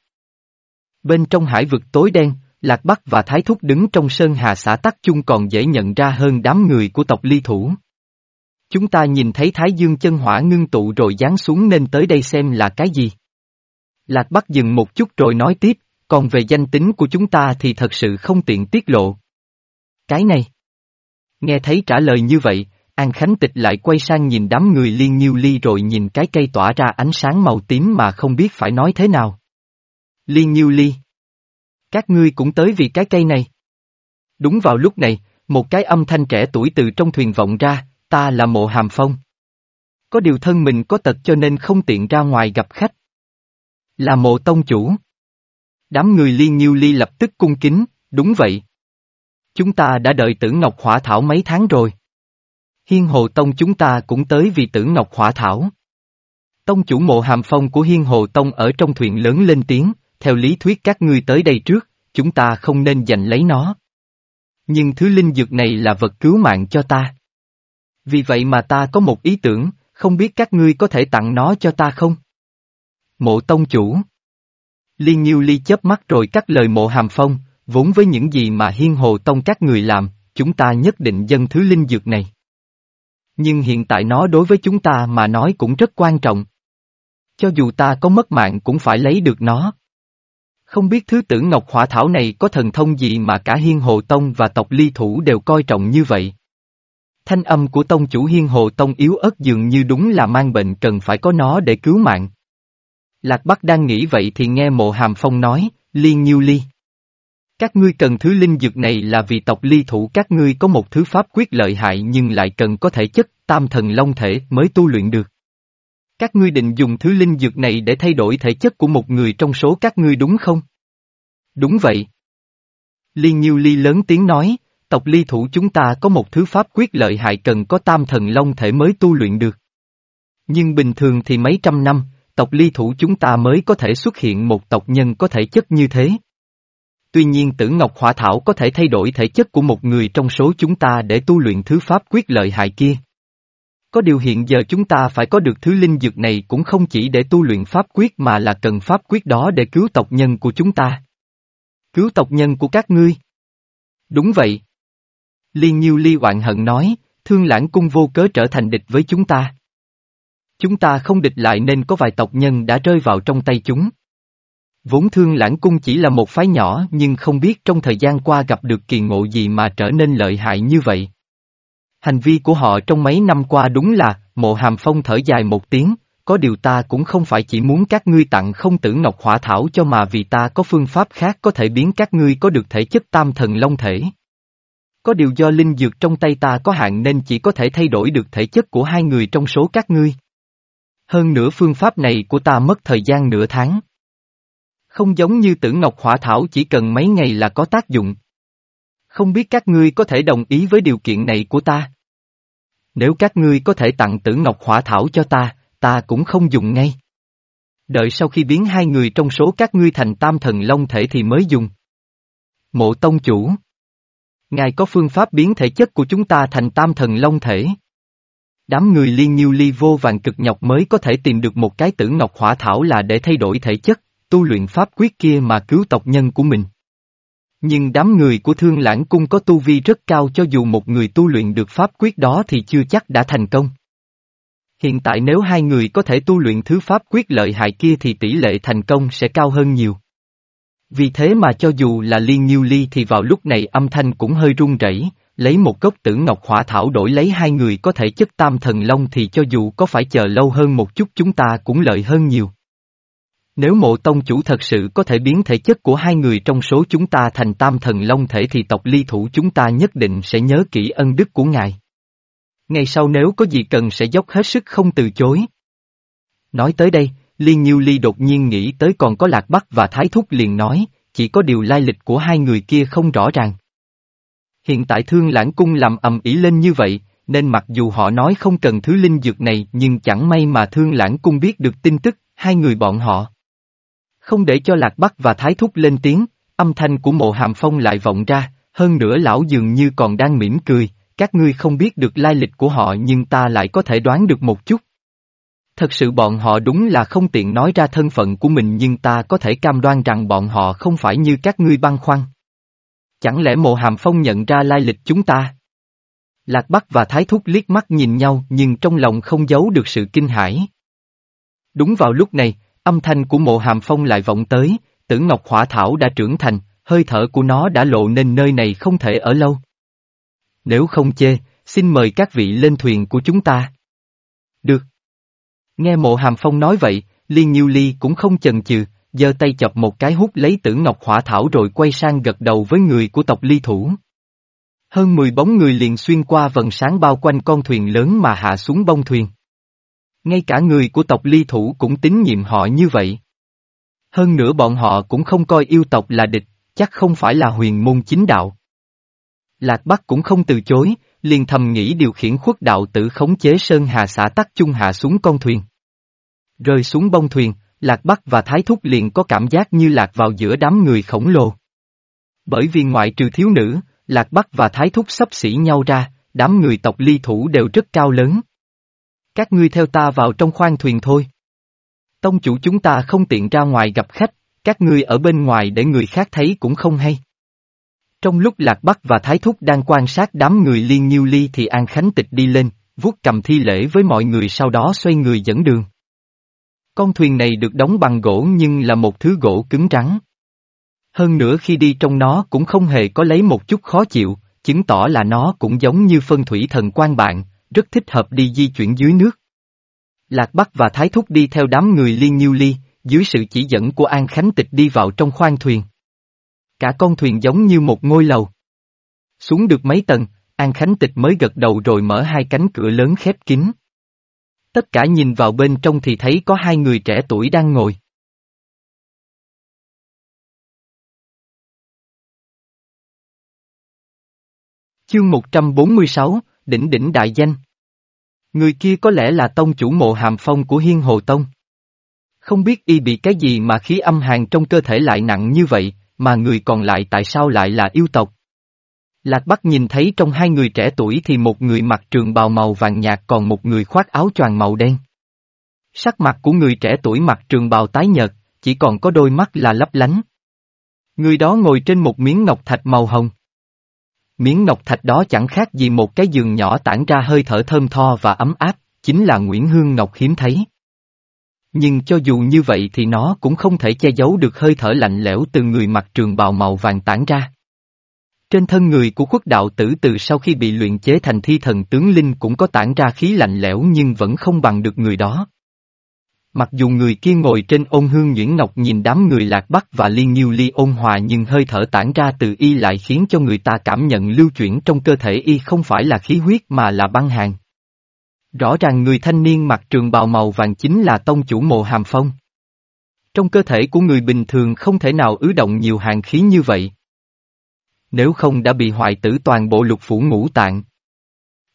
Bên trong hải vực tối đen, Lạc Bắc và Thái Thúc đứng trong sơn hà xã Tắc Chung còn dễ nhận ra hơn đám người của tộc ly thủ. Chúng ta nhìn thấy Thái Dương chân hỏa ngưng tụ rồi giáng xuống nên tới đây xem là cái gì. Lạc Bắc dừng một chút rồi nói tiếp, còn về danh tính của chúng ta thì thật sự không tiện tiết lộ. Cái này. Nghe thấy trả lời như vậy, An Khánh Tịch lại quay sang nhìn đám người liên nhiêu ly rồi nhìn cái cây tỏa ra ánh sáng màu tím mà không biết phải nói thế nào. Liên nhiêu ly. Các ngươi cũng tới vì cái cây này. Đúng vào lúc này, một cái âm thanh trẻ tuổi từ trong thuyền vọng ra, ta là mộ hàm phong. Có điều thân mình có tật cho nên không tiện ra ngoài gặp khách. Là mộ tông chủ. Đám người liên nhiêu ly lập tức cung kính, đúng vậy. Chúng ta đã đợi tử Ngọc Hỏa Thảo mấy tháng rồi. Hiên Hồ Tông chúng ta cũng tới vì tử Ngọc Hỏa Thảo. Tông chủ mộ hàm phong của Hiên Hồ Tông ở trong thuyền lớn lên tiếng, theo lý thuyết các ngươi tới đây trước, chúng ta không nên giành lấy nó. Nhưng thứ linh dược này là vật cứu mạng cho ta. Vì vậy mà ta có một ý tưởng, không biết các ngươi có thể tặng nó cho ta không? Mộ tông chủ. Liên Nhiêu Ly chớp mắt rồi cắt lời mộ hàm phong, vốn với những gì mà hiên hồ tông các người làm, chúng ta nhất định dân thứ linh dược này. Nhưng hiện tại nó đối với chúng ta mà nói cũng rất quan trọng. Cho dù ta có mất mạng cũng phải lấy được nó. Không biết thứ tử Ngọc Hỏa Thảo này có thần thông gì mà cả Hiên Hồ Tông và tộc Ly Thủ đều coi trọng như vậy. Thanh âm của Tông chủ Hiên Hồ Tông yếu ớt dường như đúng là mang bệnh cần phải có nó để cứu mạng. Lạc Bắc đang nghĩ vậy thì nghe mộ hàm phong nói, liên nhiêu ly. Các ngươi cần thứ linh dược này là vì tộc ly thủ các ngươi có một thứ pháp quyết lợi hại nhưng lại cần có thể chất tam thần long thể mới tu luyện được. Các ngươi định dùng thứ linh dược này để thay đổi thể chất của một người trong số các ngươi đúng không? Đúng vậy. Liên Nhiêu Ly lớn tiếng nói, tộc ly thủ chúng ta có một thứ pháp quyết lợi hại cần có tam thần long thể mới tu luyện được. Nhưng bình thường thì mấy trăm năm, tộc ly thủ chúng ta mới có thể xuất hiện một tộc nhân có thể chất như thế. Tuy nhiên tử Ngọc Hỏa Thảo có thể thay đổi thể chất của một người trong số chúng ta để tu luyện thứ pháp quyết lợi hại kia. Có điều hiện giờ chúng ta phải có được thứ linh dược này cũng không chỉ để tu luyện pháp quyết mà là cần pháp quyết đó để cứu tộc nhân của chúng ta. Cứu tộc nhân của các ngươi. Đúng vậy. Liên Nhiêu Ly oạn hận nói, thương lãng cung vô cớ trở thành địch với chúng ta. Chúng ta không địch lại nên có vài tộc nhân đã rơi vào trong tay chúng. Vốn thương lãng cung chỉ là một phái nhỏ nhưng không biết trong thời gian qua gặp được kỳ ngộ gì mà trở nên lợi hại như vậy. Hành vi của họ trong mấy năm qua đúng là, mộ hàm phong thở dài một tiếng, có điều ta cũng không phải chỉ muốn các ngươi tặng không tử ngọc hỏa thảo cho mà vì ta có phương pháp khác có thể biến các ngươi có được thể chất tam thần long thể. Có điều do linh dược trong tay ta có hạn nên chỉ có thể thay đổi được thể chất của hai người trong số các ngươi. Hơn nữa phương pháp này của ta mất thời gian nửa tháng. Không giống như tử ngọc hỏa thảo chỉ cần mấy ngày là có tác dụng. Không biết các ngươi có thể đồng ý với điều kiện này của ta. Nếu các ngươi có thể tặng tử ngọc hỏa thảo cho ta, ta cũng không dùng ngay. Đợi sau khi biến hai người trong số các ngươi thành tam thần long thể thì mới dùng. Mộ tông chủ. Ngài có phương pháp biến thể chất của chúng ta thành tam thần long thể. Đám người liên nhiêu ly vô vàng cực nhọc mới có thể tìm được một cái tử ngọc hỏa thảo là để thay đổi thể chất, tu luyện pháp quyết kia mà cứu tộc nhân của mình. Nhưng đám người của thương lãng cung có tu vi rất cao cho dù một người tu luyện được pháp quyết đó thì chưa chắc đã thành công. Hiện tại nếu hai người có thể tu luyện thứ pháp quyết lợi hại kia thì tỷ lệ thành công sẽ cao hơn nhiều. Vì thế mà cho dù là liên nhiêu ly thì vào lúc này âm thanh cũng hơi run rẩy, lấy một gốc tử ngọc hỏa thảo đổi lấy hai người có thể chất tam thần long thì cho dù có phải chờ lâu hơn một chút chúng ta cũng lợi hơn nhiều. Nếu mộ tông chủ thật sự có thể biến thể chất của hai người trong số chúng ta thành tam thần long thể thì tộc ly thủ chúng ta nhất định sẽ nhớ kỹ ân đức của ngài. Ngày sau nếu có gì cần sẽ dốc hết sức không từ chối. Nói tới đây, Liên Nhiêu Ly đột nhiên nghĩ tới còn có Lạc Bắc và Thái Thúc liền nói, chỉ có điều lai lịch của hai người kia không rõ ràng. Hiện tại thương lãng cung làm ầm ĩ lên như vậy, nên mặc dù họ nói không cần thứ linh dược này nhưng chẳng may mà thương lãng cung biết được tin tức, hai người bọn họ. Không để cho Lạc Bắc và Thái Thúc lên tiếng, âm thanh của mộ hàm phong lại vọng ra, hơn nữa lão dường như còn đang mỉm cười, các ngươi không biết được lai lịch của họ nhưng ta lại có thể đoán được một chút. Thật sự bọn họ đúng là không tiện nói ra thân phận của mình nhưng ta có thể cam đoan rằng bọn họ không phải như các ngươi băn khoăn. Chẳng lẽ mộ hàm phong nhận ra lai lịch chúng ta? Lạc Bắc và Thái Thúc liếc mắt nhìn nhau nhưng trong lòng không giấu được sự kinh hãi. Đúng vào lúc này, âm thanh của mộ hàm phong lại vọng tới, tử ngọc hỏa thảo đã trưởng thành, hơi thở của nó đã lộ nên nơi này không thể ở lâu. Nếu không chê, xin mời các vị lên thuyền của chúng ta. Được. Nghe mộ hàm phong nói vậy, Liên Nhiêu Ly cũng không chần chừ, giơ tay chọc một cái hút lấy tử ngọc hỏa thảo rồi quay sang gật đầu với người của tộc ly thủ. Hơn 10 bóng người liền xuyên qua vần sáng bao quanh con thuyền lớn mà hạ xuống bông thuyền. Ngay cả người của tộc ly thủ cũng tín nhiệm họ như vậy. Hơn nữa bọn họ cũng không coi yêu tộc là địch, chắc không phải là huyền môn chính đạo. Lạc Bắc cũng không từ chối, liền thầm nghĩ điều khiển khuất đạo tử khống chế Sơn Hà xã tắc chung hạ xuống con thuyền. Rơi xuống bông thuyền, Lạc Bắc và Thái Thúc liền có cảm giác như lạc vào giữa đám người khổng lồ. Bởi vì ngoại trừ thiếu nữ, Lạc Bắc và Thái Thúc sắp xỉ nhau ra, đám người tộc ly thủ đều rất cao lớn. Các ngươi theo ta vào trong khoang thuyền thôi. Tông chủ chúng ta không tiện ra ngoài gặp khách, các ngươi ở bên ngoài để người khác thấy cũng không hay. Trong lúc Lạc Bắc và Thái Thúc đang quan sát đám người liên nhiêu ly thì An Khánh Tịch đi lên, vuốt cầm thi lễ với mọi người sau đó xoay người dẫn đường. Con thuyền này được đóng bằng gỗ nhưng là một thứ gỗ cứng rắn. Hơn nữa khi đi trong nó cũng không hề có lấy một chút khó chịu, chứng tỏ là nó cũng giống như phân thủy thần quan bạn, rất thích hợp đi di chuyển dưới nước. Lạc Bắc và Thái Thúc đi theo đám người liên nhiêu ly, dưới sự chỉ dẫn của An Khánh Tịch đi vào trong khoang thuyền. Cả con thuyền giống như một ngôi lầu. Xuống được mấy tầng, An Khánh Tịch mới gật đầu rồi mở hai cánh cửa lớn khép kín. Tất cả nhìn vào bên trong thì thấy có hai người trẻ tuổi đang ngồi. Chương 146, Đỉnh Đỉnh Đại Danh Người kia có lẽ là tông chủ mộ hàm phong của Hiên Hồ Tông. Không biết y bị cái gì mà khí âm hàn trong cơ thể lại nặng như vậy, mà người còn lại tại sao lại là yêu tộc. Lạc Bắc nhìn thấy trong hai người trẻ tuổi thì một người mặc trường bào màu vàng nhạt còn một người khoác áo choàng màu đen. Sắc mặt của người trẻ tuổi mặc trường bào tái nhợt, chỉ còn có đôi mắt là lấp lánh. Người đó ngồi trên một miếng ngọc thạch màu hồng. Miếng ngọc thạch đó chẳng khác gì một cái giường nhỏ tản ra hơi thở thơm tho và ấm áp, chính là Nguyễn Hương Ngọc hiếm thấy. Nhưng cho dù như vậy thì nó cũng không thể che giấu được hơi thở lạnh lẽo từ người mặc trường bào màu vàng tản ra. Trên thân người của quốc đạo tử từ sau khi bị luyện chế thành thi thần tướng linh cũng có tản ra khí lạnh lẽo nhưng vẫn không bằng được người đó. Mặc dù người kia ngồi trên ôn hương nhuyễn ngọc nhìn đám người lạc bắc và liên nhiêu ly ôn hòa nhưng hơi thở tản ra từ y lại khiến cho người ta cảm nhận lưu chuyển trong cơ thể y không phải là khí huyết mà là băng hàng. Rõ ràng người thanh niên mặc trường bào màu vàng chính là tông chủ mộ hàm phong. Trong cơ thể của người bình thường không thể nào ứ động nhiều hàng khí như vậy. Nếu không đã bị hoại tử toàn bộ lục phủ ngũ tạng.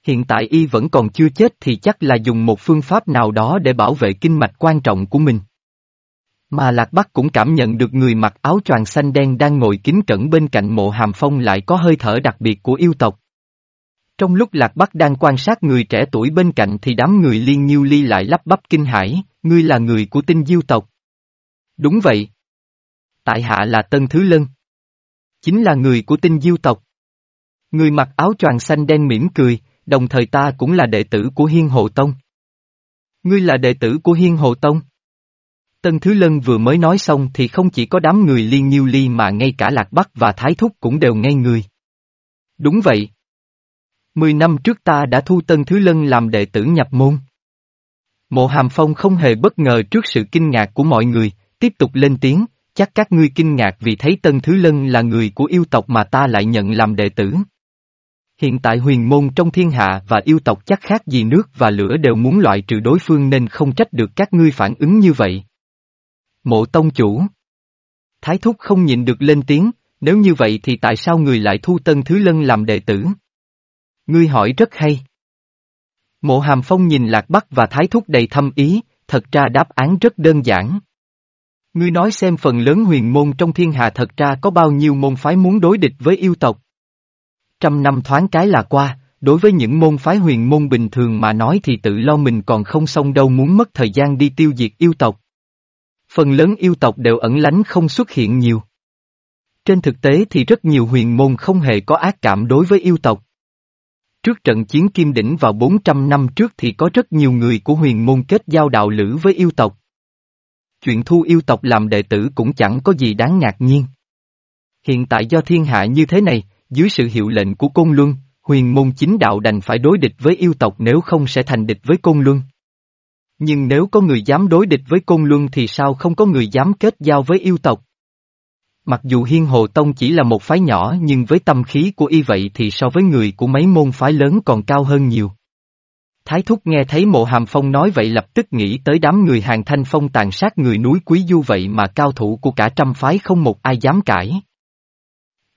Hiện tại y vẫn còn chưa chết thì chắc là dùng một phương pháp nào đó để bảo vệ kinh mạch quan trọng của mình. Mà Lạc Bắc cũng cảm nhận được người mặc áo choàng xanh đen đang ngồi kính cẩn bên cạnh mộ hàm phong lại có hơi thở đặc biệt của yêu tộc. Trong lúc Lạc Bắc đang quan sát người trẻ tuổi bên cạnh thì đám người liên nhiêu ly lại lắp bắp kinh hãi, ngươi là người của tinh diêu tộc. Đúng vậy. Tại hạ là Tân Thứ Lân. Chính là người của tinh diêu tộc. Người mặc áo choàng xanh đen mỉm cười, đồng thời ta cũng là đệ tử của Hiên Hồ Tông. Ngươi là đệ tử của Hiên Hồ Tông. Tân Thứ Lân vừa mới nói xong thì không chỉ có đám người liên nhiêu ly mà ngay cả Lạc Bắc và Thái Thúc cũng đều ngây người. Đúng vậy. Mười năm trước ta đã thu Tân Thứ Lân làm đệ tử nhập môn. Mộ Hàm Phong không hề bất ngờ trước sự kinh ngạc của mọi người, tiếp tục lên tiếng, chắc các ngươi kinh ngạc vì thấy Tân Thứ Lân là người của yêu tộc mà ta lại nhận làm đệ tử. Hiện tại huyền môn trong thiên hạ và yêu tộc chắc khác gì nước và lửa đều muốn loại trừ đối phương nên không trách được các ngươi phản ứng như vậy. Mộ tông chủ Thái thúc không nhịn được lên tiếng, nếu như vậy thì tại sao người lại thu Tân Thứ Lân làm đệ tử? Ngươi hỏi rất hay. Mộ Hàm Phong nhìn Lạc Bắc và Thái Thúc đầy thâm ý, thật ra đáp án rất đơn giản. Ngươi nói xem phần lớn huyền môn trong thiên hạ thật ra có bao nhiêu môn phái muốn đối địch với yêu tộc. Trăm năm thoáng cái là qua, đối với những môn phái huyền môn bình thường mà nói thì tự lo mình còn không xong đâu muốn mất thời gian đi tiêu diệt yêu tộc. Phần lớn yêu tộc đều ẩn lánh không xuất hiện nhiều. Trên thực tế thì rất nhiều huyền môn không hề có ác cảm đối với yêu tộc. Trước trận chiến Kim Đỉnh vào 400 năm trước thì có rất nhiều người của huyền môn kết giao đạo lữ với yêu tộc. Chuyện thu yêu tộc làm đệ tử cũng chẳng có gì đáng ngạc nhiên. Hiện tại do thiên hạ như thế này, dưới sự hiệu lệnh của Côn Luân, huyền môn chính đạo đành phải đối địch với yêu tộc nếu không sẽ thành địch với Côn Luân. Nhưng nếu có người dám đối địch với Côn Luân thì sao không có người dám kết giao với yêu tộc? Mặc dù Hiên Hồ Tông chỉ là một phái nhỏ nhưng với tâm khí của y vậy thì so với người của mấy môn phái lớn còn cao hơn nhiều. Thái Thúc nghe thấy mộ hàm phong nói vậy lập tức nghĩ tới đám người hàng thanh phong tàn sát người núi quý du vậy mà cao thủ của cả trăm phái không một ai dám cãi.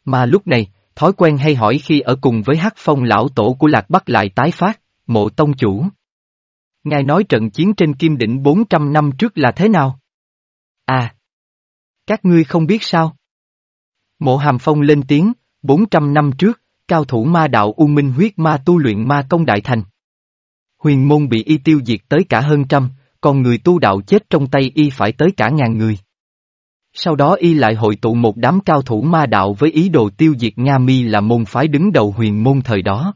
Mà lúc này, thói quen hay hỏi khi ở cùng với hắc phong lão tổ của Lạc Bắc lại tái phát, mộ tông chủ. Ngài nói trận chiến trên Kim Đỉnh 400 năm trước là thế nào? À! Các ngươi không biết sao? Mộ hàm phong lên tiếng, 400 năm trước, cao thủ ma đạo U Minh huyết ma tu luyện ma công đại thành. Huyền môn bị y tiêu diệt tới cả hơn trăm, còn người tu đạo chết trong tay y phải tới cả ngàn người. Sau đó y lại hội tụ một đám cao thủ ma đạo với ý đồ tiêu diệt Nga Mi là môn phái đứng đầu huyền môn thời đó.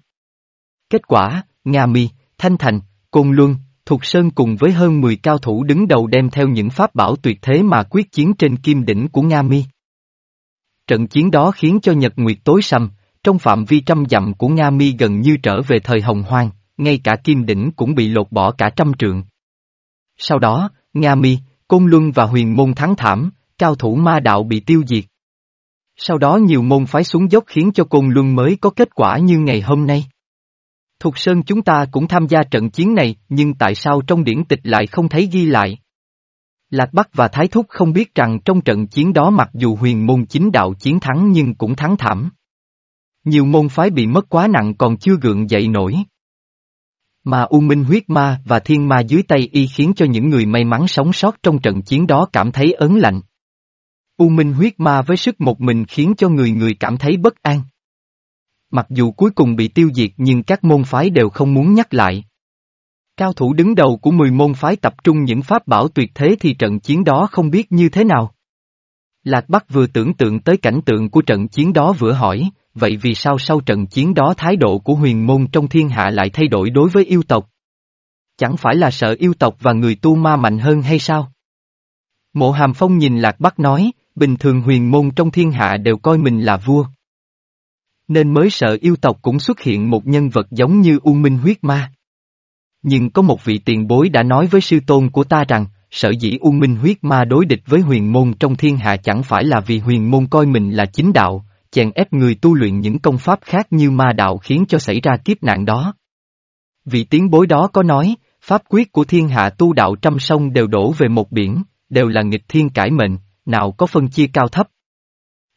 Kết quả, Nga Mi, Thanh Thành, Côn Luân, Thục Sơn cùng với hơn 10 cao thủ đứng đầu đem theo những pháp bảo tuyệt thế mà quyết chiến trên kim đỉnh của Nga Mi. Trận chiến đó khiến cho Nhật Nguyệt tối sầm, trong phạm vi trăm dặm của Nga Mi gần như trở về thời hồng hoang, ngay cả kim đỉnh cũng bị lột bỏ cả trăm trượng. Sau đó, Nga Mi, Côn Luân và Huyền Môn thắng thảm, cao thủ ma đạo bị tiêu diệt. Sau đó nhiều môn phái xuống dốc khiến cho Côn Luân mới có kết quả như ngày hôm nay. Thục Sơn chúng ta cũng tham gia trận chiến này, nhưng tại sao trong điển tịch lại không thấy ghi lại? Lạc Bắc và Thái Thúc không biết rằng trong trận chiến đó mặc dù huyền môn chính đạo chiến thắng nhưng cũng thắng thảm. Nhiều môn phái bị mất quá nặng còn chưa gượng dậy nổi. Mà U Minh huyết ma và thiên ma dưới tay y khiến cho những người may mắn sống sót trong trận chiến đó cảm thấy ớn lạnh. U Minh huyết ma với sức một mình khiến cho người người cảm thấy bất an. Mặc dù cuối cùng bị tiêu diệt nhưng các môn phái đều không muốn nhắc lại. Cao thủ đứng đầu của 10 môn phái tập trung những pháp bảo tuyệt thế thì trận chiến đó không biết như thế nào. Lạc Bắc vừa tưởng tượng tới cảnh tượng của trận chiến đó vừa hỏi, vậy vì sao sau trận chiến đó thái độ của huyền môn trong thiên hạ lại thay đổi đối với yêu tộc? Chẳng phải là sợ yêu tộc và người tu ma mạnh hơn hay sao? Mộ Hàm Phong nhìn Lạc Bắc nói, bình thường huyền môn trong thiên hạ đều coi mình là vua. Nên mới sợ yêu tộc cũng xuất hiện một nhân vật giống như U Minh huyết ma. Nhưng có một vị tiền bối đã nói với sư tôn của ta rằng, sở dĩ U Minh huyết ma đối địch với huyền môn trong thiên hạ chẳng phải là vì huyền môn coi mình là chính đạo, chèn ép người tu luyện những công pháp khác như ma đạo khiến cho xảy ra kiếp nạn đó. Vị tiến bối đó có nói, pháp quyết của thiên hạ tu đạo trăm sông đều đổ về một biển, đều là nghịch thiên cải mệnh, nào có phân chia cao thấp.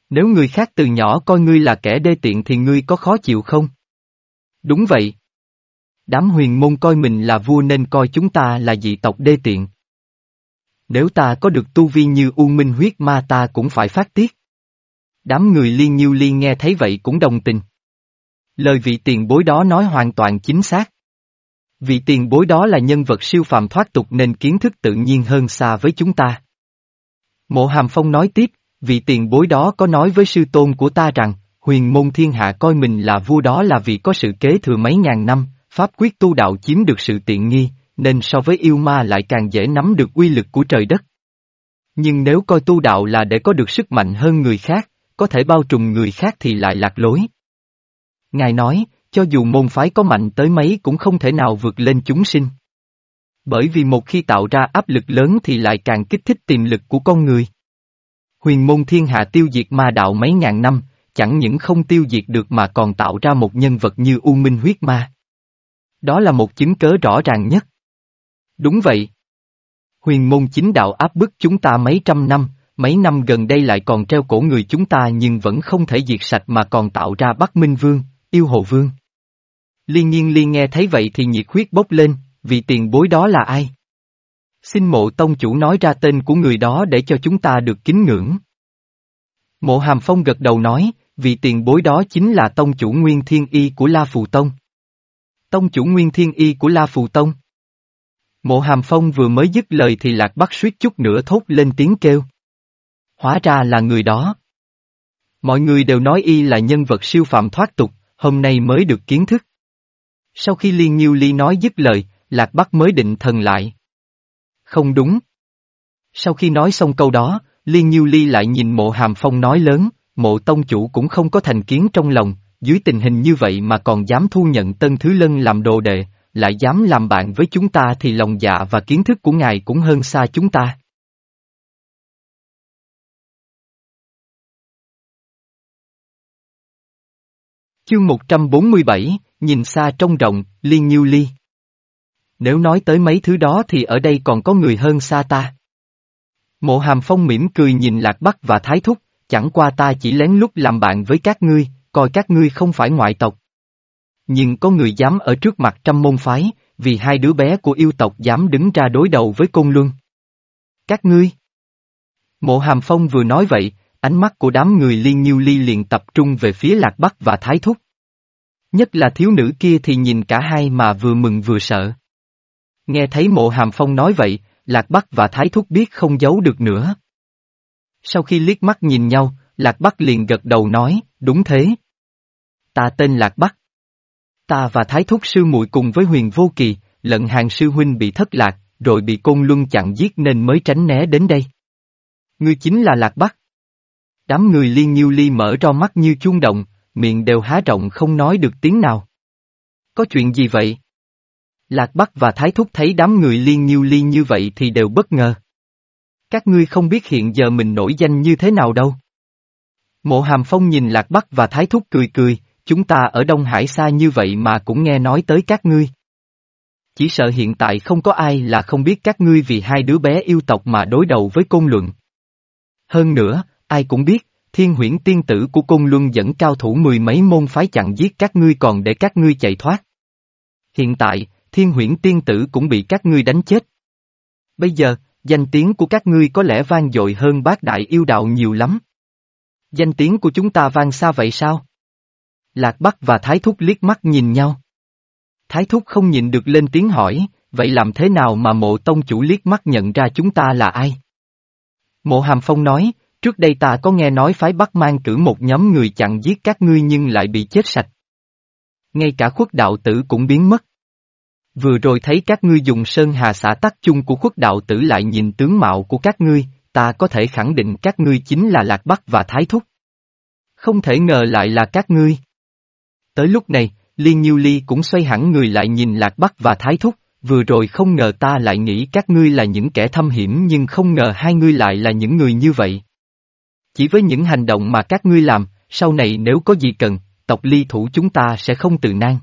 Nếu người khác từ nhỏ coi ngươi là kẻ đê tiện thì ngươi có khó chịu không? Đúng vậy. Đám huyền môn coi mình là vua nên coi chúng ta là dị tộc đê tiện. Nếu ta có được tu vi như U Minh huyết ma ta cũng phải phát tiết. Đám người liên nhiêu liên nghe thấy vậy cũng đồng tình. Lời vị tiền bối đó nói hoàn toàn chính xác. Vị tiền bối đó là nhân vật siêu phàm thoát tục nên kiến thức tự nhiên hơn xa với chúng ta. Mộ Hàm Phong nói tiếp, vị tiền bối đó có nói với sư tôn của ta rằng, huyền môn thiên hạ coi mình là vua đó là vì có sự kế thừa mấy ngàn năm, pháp quyết tu đạo chiếm được sự tiện nghi, nên so với yêu ma lại càng dễ nắm được uy lực của trời đất. Nhưng nếu coi tu đạo là để có được sức mạnh hơn người khác, có thể bao trùm người khác thì lại lạc lối. Ngài nói, cho dù môn phái có mạnh tới mấy cũng không thể nào vượt lên chúng sinh. Bởi vì một khi tạo ra áp lực lớn thì lại càng kích thích tiềm lực của con người. Huyền môn thiên hạ tiêu diệt ma đạo mấy ngàn năm, chẳng những không tiêu diệt được mà còn tạo ra một nhân vật như U Minh huyết ma. Đó là một chứng cớ rõ ràng nhất. Đúng vậy. Huyền môn chính đạo áp bức chúng ta mấy trăm năm, mấy năm gần đây lại còn treo cổ người chúng ta nhưng vẫn không thể diệt sạch mà còn tạo ra Bắc Minh Vương, yêu hồ vương. Liên nhiên liên nghe thấy vậy thì nhiệt huyết bốc lên, vì tiền bối đó là ai? Xin mộ tông chủ nói ra tên của người đó để cho chúng ta được kính ngưỡng. Mộ hàm phong gật đầu nói, vì tiền bối đó chính là tông chủ nguyên thiên y của La Phù Tông. Tông chủ nguyên thiên y của La Phù Tông. Mộ hàm phong vừa mới dứt lời thì lạc bắt suýt chút nữa thốt lên tiếng kêu. Hóa ra là người đó. Mọi người đều nói y là nhân vật siêu phạm thoát tục, hôm nay mới được kiến thức. Sau khi Liên Nhiêu Ly nói dứt lời, Lạc Bắc mới định thần lại. Không đúng. Sau khi nói xong câu đó, Liên Nhiêu Ly lại nhìn mộ hàm phong nói lớn, mộ tông chủ cũng không có thành kiến trong lòng, dưới tình hình như vậy mà còn dám thu nhận Tân Thứ Lân làm đồ đệ, lại dám làm bạn với chúng ta thì lòng dạ và kiến thức của ngài cũng hơn xa chúng ta. Chương 147, nhìn xa trong rộng, liên nhiêu ly. Nếu nói tới mấy thứ đó thì ở đây còn có người hơn xa ta. Mộ hàm phong mỉm cười nhìn lạc bắc và thái thúc, chẳng qua ta chỉ lén lút làm bạn với các ngươi, coi các ngươi không phải ngoại tộc. Nhưng có người dám ở trước mặt trăm môn phái, vì hai đứa bé của yêu tộc dám đứng ra đối đầu với Côn Luân. Các ngươi! Mộ Hàm Phong vừa nói vậy, ánh mắt của đám người liên nhiêu ly liền tập trung về phía Lạc Bắc và Thái Thúc. Nhất là thiếu nữ kia thì nhìn cả hai mà vừa mừng vừa sợ. Nghe thấy mộ Hàm Phong nói vậy, Lạc Bắc và Thái Thúc biết không giấu được nữa. Sau khi liếc mắt nhìn nhau, Lạc Bắc liền gật đầu nói, đúng thế. Ta tên Lạc Bắc. Ta và Thái Thúc sư muội cùng với huyền vô kỳ, lận hàng sư huynh bị thất lạc, rồi bị côn luân chặn giết nên mới tránh né đến đây. Ngươi chính là Lạc Bắc. Đám người liên nhiêu ly mở ra mắt như chuông động, miệng đều há rộng không nói được tiếng nào. Có chuyện gì vậy? Lạc Bắc và Thái Thúc thấy đám người liên nhiêu ly như vậy thì đều bất ngờ. Các ngươi không biết hiện giờ mình nổi danh như thế nào đâu. Mộ Hàm Phong nhìn Lạc Bắc và Thái Thúc cười cười, chúng ta ở Đông Hải xa như vậy mà cũng nghe nói tới các ngươi. Chỉ sợ hiện tại không có ai là không biết các ngươi vì hai đứa bé yêu tộc mà đối đầu với côn luận. Hơn nữa, ai cũng biết, thiên huyễn tiên tử của cung luân dẫn cao thủ mười mấy môn phái chặn giết các ngươi còn để các ngươi chạy thoát. Hiện tại, thiên huyễn tiên tử cũng bị các ngươi đánh chết. Bây giờ, danh tiếng của các ngươi có lẽ vang dội hơn bác đại yêu đạo nhiều lắm. Danh tiếng của chúng ta vang xa vậy sao? Lạc Bắc và Thái Thúc liếc mắt nhìn nhau. Thái Thúc không nhìn được lên tiếng hỏi, vậy làm thế nào mà mộ tông chủ liếc mắt nhận ra chúng ta là ai? Mộ Hàm Phong nói, trước đây ta có nghe nói phái Bắc mang cử một nhóm người chặn giết các ngươi nhưng lại bị chết sạch. Ngay cả khuất đạo tử cũng biến mất. Vừa rồi thấy các ngươi dùng sơn hà xã tắc chung của khuất đạo tử lại nhìn tướng mạo của các ngươi, ta có thể khẳng định các ngươi chính là Lạc Bắc và Thái Thúc. Không thể ngờ lại là các ngươi. Tới lúc này, Liên Nhiêu Ly cũng xoay hẳn người lại nhìn Lạc Bắc và Thái Thúc, vừa rồi không ngờ ta lại nghĩ các ngươi là những kẻ thâm hiểm nhưng không ngờ hai ngươi lại là những người như vậy. Chỉ với những hành động mà các ngươi làm, sau này nếu có gì cần, tộc ly thủ chúng ta sẽ không từ nan.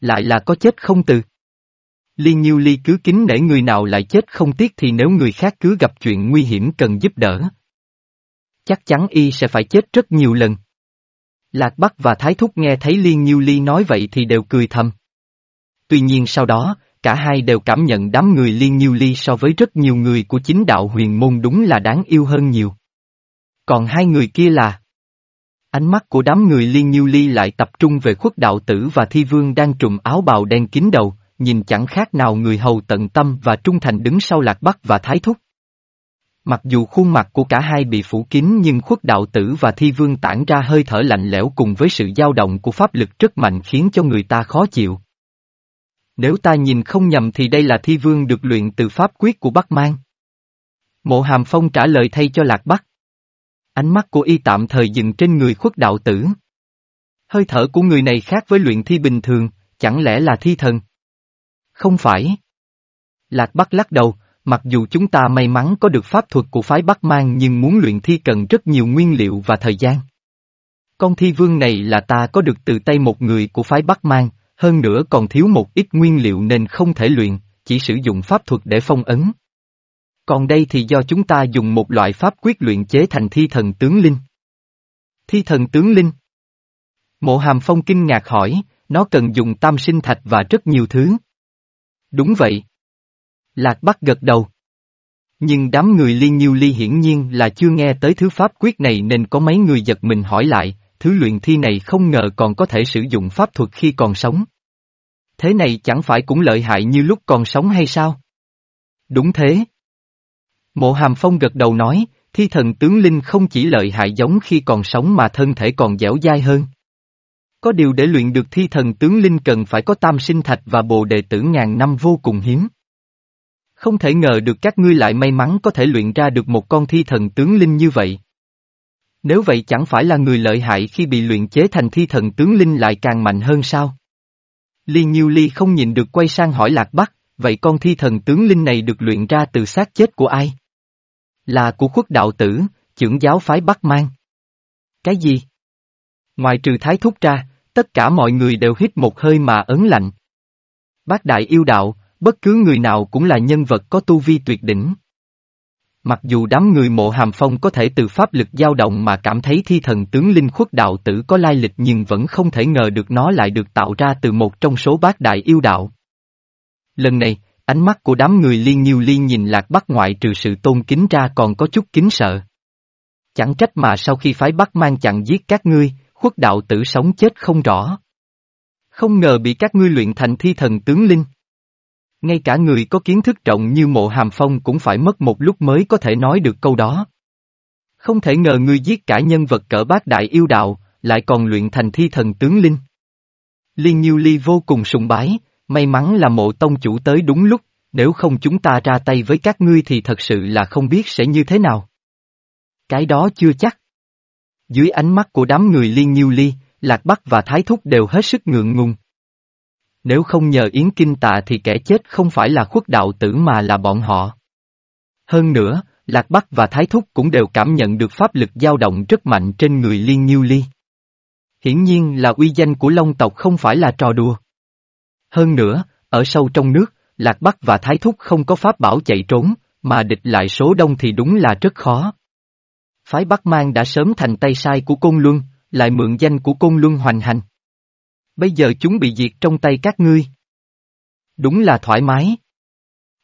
Lại là có chết không từ. Liên Nhiêu Ly cứ kính để người nào lại chết không tiếc thì nếu người khác cứ gặp chuyện nguy hiểm cần giúp đỡ. Chắc chắn y sẽ phải chết rất nhiều lần. Lạc Bắc và Thái Thúc nghe thấy Liên Nhiêu Ly nói vậy thì đều cười thầm. Tuy nhiên sau đó, cả hai đều cảm nhận đám người Liên Nhiêu Ly so với rất nhiều người của chính đạo huyền môn đúng là đáng yêu hơn nhiều. Còn hai người kia là... Ánh mắt của đám người Liên Nhiêu Ly lại tập trung về khuất đạo tử và thi vương đang trùm áo bào đen kín đầu, nhìn chẳng khác nào người hầu tận tâm và trung thành đứng sau Lạc Bắc và Thái Thúc. Mặc dù khuôn mặt của cả hai bị phủ kín nhưng khuất đạo tử và thi vương tản ra hơi thở lạnh lẽo cùng với sự dao động của pháp lực rất mạnh khiến cho người ta khó chịu. Nếu ta nhìn không nhầm thì đây là thi vương được luyện từ pháp quyết của Bắc Mang. Mộ Hàm Phong trả lời thay cho Lạc Bắc. Ánh mắt của y tạm thời dừng trên người khuất đạo tử. Hơi thở của người này khác với luyện thi bình thường, chẳng lẽ là thi thần? Không phải. Lạc Bắc lắc đầu, mặc dù chúng ta may mắn có được pháp thuật của phái Bắc Mang nhưng muốn luyện thi cần rất nhiều nguyên liệu và thời gian. Con thi vương này là ta có được từ tay một người của phái Bắc Mang, hơn nữa còn thiếu một ít nguyên liệu nên không thể luyện, chỉ sử dụng pháp thuật để phong ấn. Còn đây thì do chúng ta dùng một loại pháp quyết luyện chế thành thi thần tướng linh. Thi thần tướng linh. Mộ hàm phong kinh ngạc hỏi, nó cần dùng tam sinh thạch và rất nhiều thứ. Đúng vậy. Lạc Bắc gật đầu. Nhưng đám người liên nhiêu ly hiển nhiên là chưa nghe tới thứ pháp quyết này nên có mấy người giật mình hỏi lại, thứ luyện thi này không ngờ còn có thể sử dụng pháp thuật khi còn sống. Thế này chẳng phải cũng lợi hại như lúc còn sống hay sao? Đúng thế. Mộ Hàm Phong gật đầu nói, thi thần tướng linh không chỉ lợi hại giống khi còn sống mà thân thể còn dẻo dai hơn. Có điều để luyện được thi thần tướng linh cần phải có tam sinh thạch và bồ đệ tử ngàn năm vô cùng hiếm. Không thể ngờ được các ngươi lại may mắn có thể luyện ra được một con thi thần tướng linh như vậy. Nếu vậy chẳng phải là người lợi hại khi bị luyện chế thành thi thần tướng linh lại càng mạnh hơn sao? Ly Nhiêu Ly không nhìn được quay sang hỏi Lạc Bắc, vậy con thi thần tướng linh này được luyện ra từ xác chết của ai? Là của khuất đạo tử, trưởng giáo phái Bắc Mang. Cái gì? Ngoài trừ thái thúc ra, tất cả mọi người đều hít một hơi mà ấn lạnh. Bác đại yêu đạo, bất cứ người nào cũng là nhân vật có tu vi tuyệt đỉnh. Mặc dù đám người mộ hàm phong có thể từ pháp lực dao động mà cảm thấy thi thần tướng linh khuất đạo tử có lai lịch nhưng vẫn không thể ngờ được nó lại được tạo ra từ một trong số bát đại yêu đạo. Lần này, ánh mắt của đám người liên nhiêu liên nhìn lạc bắc ngoại trừ sự tôn kính ra còn có chút kính sợ. Chẳng trách mà sau khi phái bắc mang chặn giết các ngươi, khuất đạo tử sống chết không rõ. Không ngờ bị các ngươi luyện thành thi thần tướng linh. Ngay cả người có kiến thức rộng như mộ hàm phong cũng phải mất một lúc mới có thể nói được câu đó. Không thể ngờ ngươi giết cả nhân vật cỡ bát đại yêu đạo, lại còn luyện thành thi thần tướng linh. Liên Nhiêu Ly vô cùng sùng bái, may mắn là mộ tông chủ tới đúng lúc, nếu không chúng ta ra tay với các ngươi thì thật sự là không biết sẽ như thế nào. Cái đó chưa chắc. Dưới ánh mắt của đám người Liên Nhiêu Ly, Lạc Bắc và Thái Thúc đều hết sức ngượng ngùng. Nếu không nhờ Yến Kinh Tạ thì kẻ chết không phải là khuất đạo tử mà là bọn họ. Hơn nữa, Lạc Bắc và Thái Thúc cũng đều cảm nhận được pháp lực dao động rất mạnh trên người Liên Nhiêu Ly. Hiển nhiên là uy danh của Long tộc không phải là trò đùa. Hơn nữa, ở sâu trong nước, Lạc Bắc và Thái Thúc không có pháp bảo chạy trốn, mà địch lại số đông thì đúng là rất khó. Phái Bắc Mang đã sớm thành tay sai của Côn Luân, lại mượn danh của Côn Luân hoành hành. Bây giờ chúng bị diệt trong tay các ngươi. Đúng là thoải mái.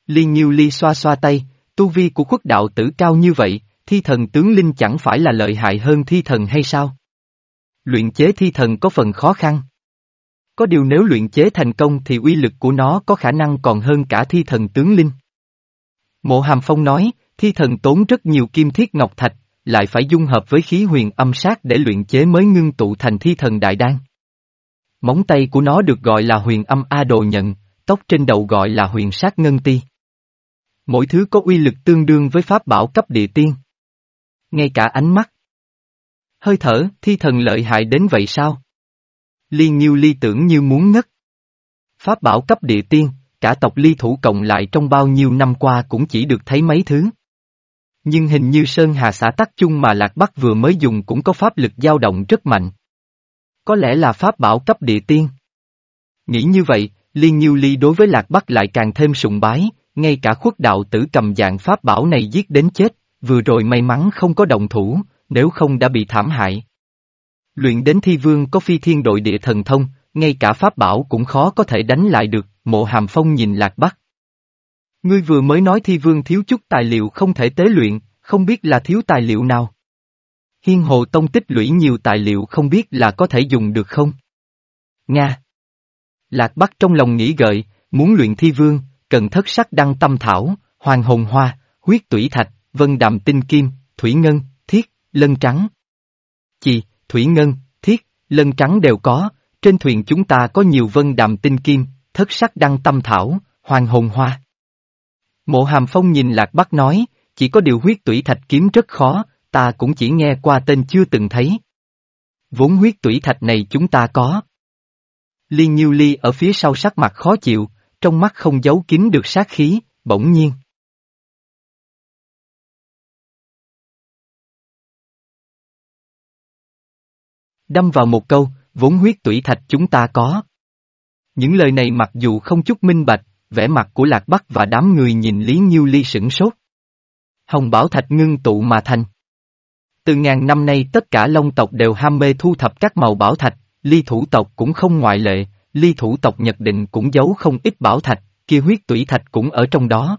Liên Nhiêu Ly xoa xoa tay, tu vi của khuất đạo tử cao như vậy, thi thần tướng linh chẳng phải là lợi hại hơn thi thần hay sao? Luyện chế thi thần có phần khó khăn. Có điều nếu luyện chế thành công thì uy lực của nó có khả năng còn hơn cả thi thần tướng linh. Mộ Hàm Phong nói, thi thần tốn rất nhiều kim thiết ngọc thạch, lại phải dung hợp với khí huyền âm sát để luyện chế mới ngưng tụ thành thi thần đại đan. Móng tay của nó được gọi là huyền âm A đồ nhận, tóc trên đầu gọi là huyền sát ngân ti. Mỗi thứ có uy lực tương đương với pháp bảo cấp địa tiên. Ngay cả ánh mắt. Hơi thở, thi thần lợi hại đến vậy sao? Liên Nhiêu ly tưởng như muốn ngất. Pháp bảo cấp địa tiên, cả tộc ly thủ cộng lại trong bao nhiêu năm qua cũng chỉ được thấy mấy thứ. Nhưng hình như Sơn Hà xã tắc chung mà Lạc Bắc vừa mới dùng cũng có pháp lực dao động rất mạnh. Có lẽ là pháp bảo cấp địa tiên. Nghĩ như vậy, Liên Nhiêu Ly đối với Lạc Bắc lại càng thêm sùng bái, ngay cả khuất đạo tử cầm dạng pháp bảo này giết đến chết, vừa rồi may mắn không có động thủ, nếu không đã bị thảm hại. Luyện đến thi vương có phi thiên đội địa thần thông, ngay cả pháp bảo cũng khó có thể đánh lại được, mộ hàm phong nhìn Lạc Bắc. Ngươi vừa mới nói thi vương thiếu chút tài liệu không thể tế luyện, không biết là thiếu tài liệu nào. Hiên hồ tông tích lũy nhiều tài liệu không biết là có thể dùng được không? Nga. Lạc Bắc trong lòng nghĩ gợi, muốn luyện thi vương, cần thất sắc đăng tâm thảo, hoàng hồn hoa, huyết tủy thạch, vân đàm tinh kim, thủy ngân, thiết, lân trắng. chị thủy ngân, thiết, lân trắng đều có, trên thuyền chúng ta có nhiều vân đàm tinh kim, thất sắc đăng tâm thảo, hoàng hồn hoa. Mộ hàm phong nhìn Lạc Bắc nói, chỉ có điều huyết tủy thạch kiếm rất khó, ta cũng chỉ nghe qua tên chưa từng thấy. Vốn huyết tủy thạch này chúng ta có. Liên Nhiêu Ly ở phía sau sắc mặt khó chịu, trong mắt không giấu kín được sát khí, bỗng nhiên. Đâm vào một câu, vốn huyết tủy thạch chúng ta có. Những lời này mặc dù không chút minh bạch, vẻ mặt của Lạc Bắc và đám người nhìn Lý Nhiêu Ly sửng sốt. Hồng Bảo Thạch ngưng tụ mà thành. Từ ngàn năm nay tất cả Long tộc đều ham mê thu thập các màu bảo thạch, ly thủ tộc cũng không ngoại lệ, ly thủ tộc Nhật Định cũng giấu không ít bảo thạch, kia huyết tủy thạch cũng ở trong đó.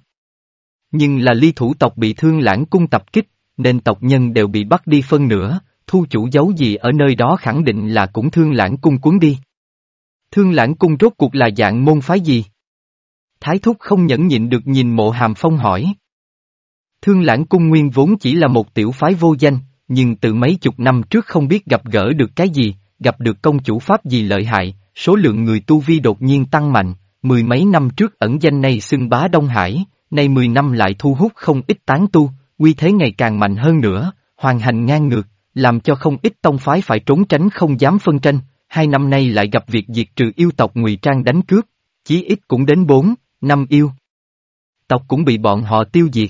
Nhưng là ly thủ tộc bị thương lãng cung tập kích, nên tộc nhân đều bị bắt đi phân nửa, thu chủ giấu gì ở nơi đó khẳng định là cũng thương lãng cung cuốn đi. Thương lãng cung rốt cuộc là dạng môn phái gì? Thái thúc không nhẫn nhịn được nhìn mộ hàm phong hỏi. Thương lãng cung nguyên vốn chỉ là một tiểu phái vô danh, nhưng từ mấy chục năm trước không biết gặp gỡ được cái gì, gặp được công chủ pháp gì lợi hại, số lượng người tu vi đột nhiên tăng mạnh, mười mấy năm trước ẩn danh này xưng bá Đông Hải, nay mười năm lại thu hút không ít tán tu, uy thế ngày càng mạnh hơn nữa, hoàn hành ngang ngược, làm cho không ít tông phái phải trốn tránh không dám phân tranh, hai năm nay lại gặp việc diệt trừ yêu tộc ngụy trang đánh cướp, chí ít cũng đến bốn, năm yêu. Tộc cũng bị bọn họ tiêu diệt.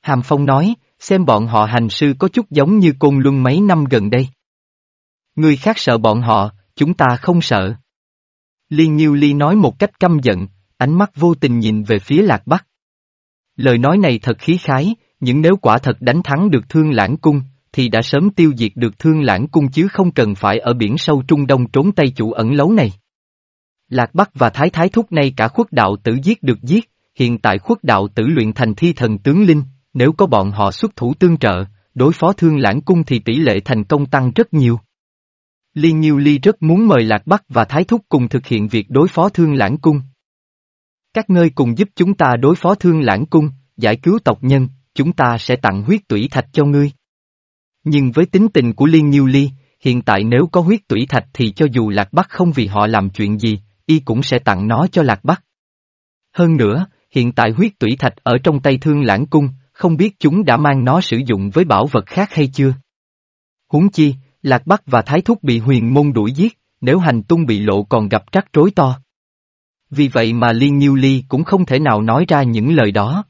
Hàm Phong nói, xem bọn họ hành sư có chút giống như côn luân mấy năm gần đây. Người khác sợ bọn họ, chúng ta không sợ. Liên Nhiêu Ly nói một cách căm giận, ánh mắt vô tình nhìn về phía Lạc Bắc. Lời nói này thật khí khái, những nếu quả thật đánh thắng được thương lãng cung, thì đã sớm tiêu diệt được thương lãng cung chứ không cần phải ở biển sâu Trung Đông trốn tay chủ ẩn lấu này. Lạc Bắc và Thái Thái Thúc nay cả khuất đạo tử giết được giết, hiện tại khuất đạo tử luyện thành thi thần tướng linh, nếu có bọn họ xuất thủ tương trợ, đối phó thương lãng cung thì tỷ lệ thành công tăng rất nhiều. Liên Nhiêu Ly rất muốn mời Lạc Bắc và Thái Thúc cùng thực hiện việc đối phó thương lãng cung. Các ngươi cùng giúp chúng ta đối phó thương lãng cung, giải cứu tộc nhân, chúng ta sẽ tặng huyết tủy thạch cho ngươi. Nhưng với tính tình của Liên Nhiêu Ly, hiện tại nếu có huyết tủy thạch thì cho dù Lạc Bắc không vì họ làm chuyện gì, y cũng sẽ tặng nó cho Lạc Bắc. Hơn nữa, hiện tại huyết tủy thạch ở trong tay thương lãng cung, không biết chúng đã mang nó sử dụng với bảo vật khác hay chưa. Huống chi, Lạc Bắc và Thái Thúc bị huyền môn đuổi giết, nếu hành tung bị lộ còn gặp trắc rối to. Vì vậy mà Liên Nhiêu Ly cũng không thể nào nói ra những lời đó.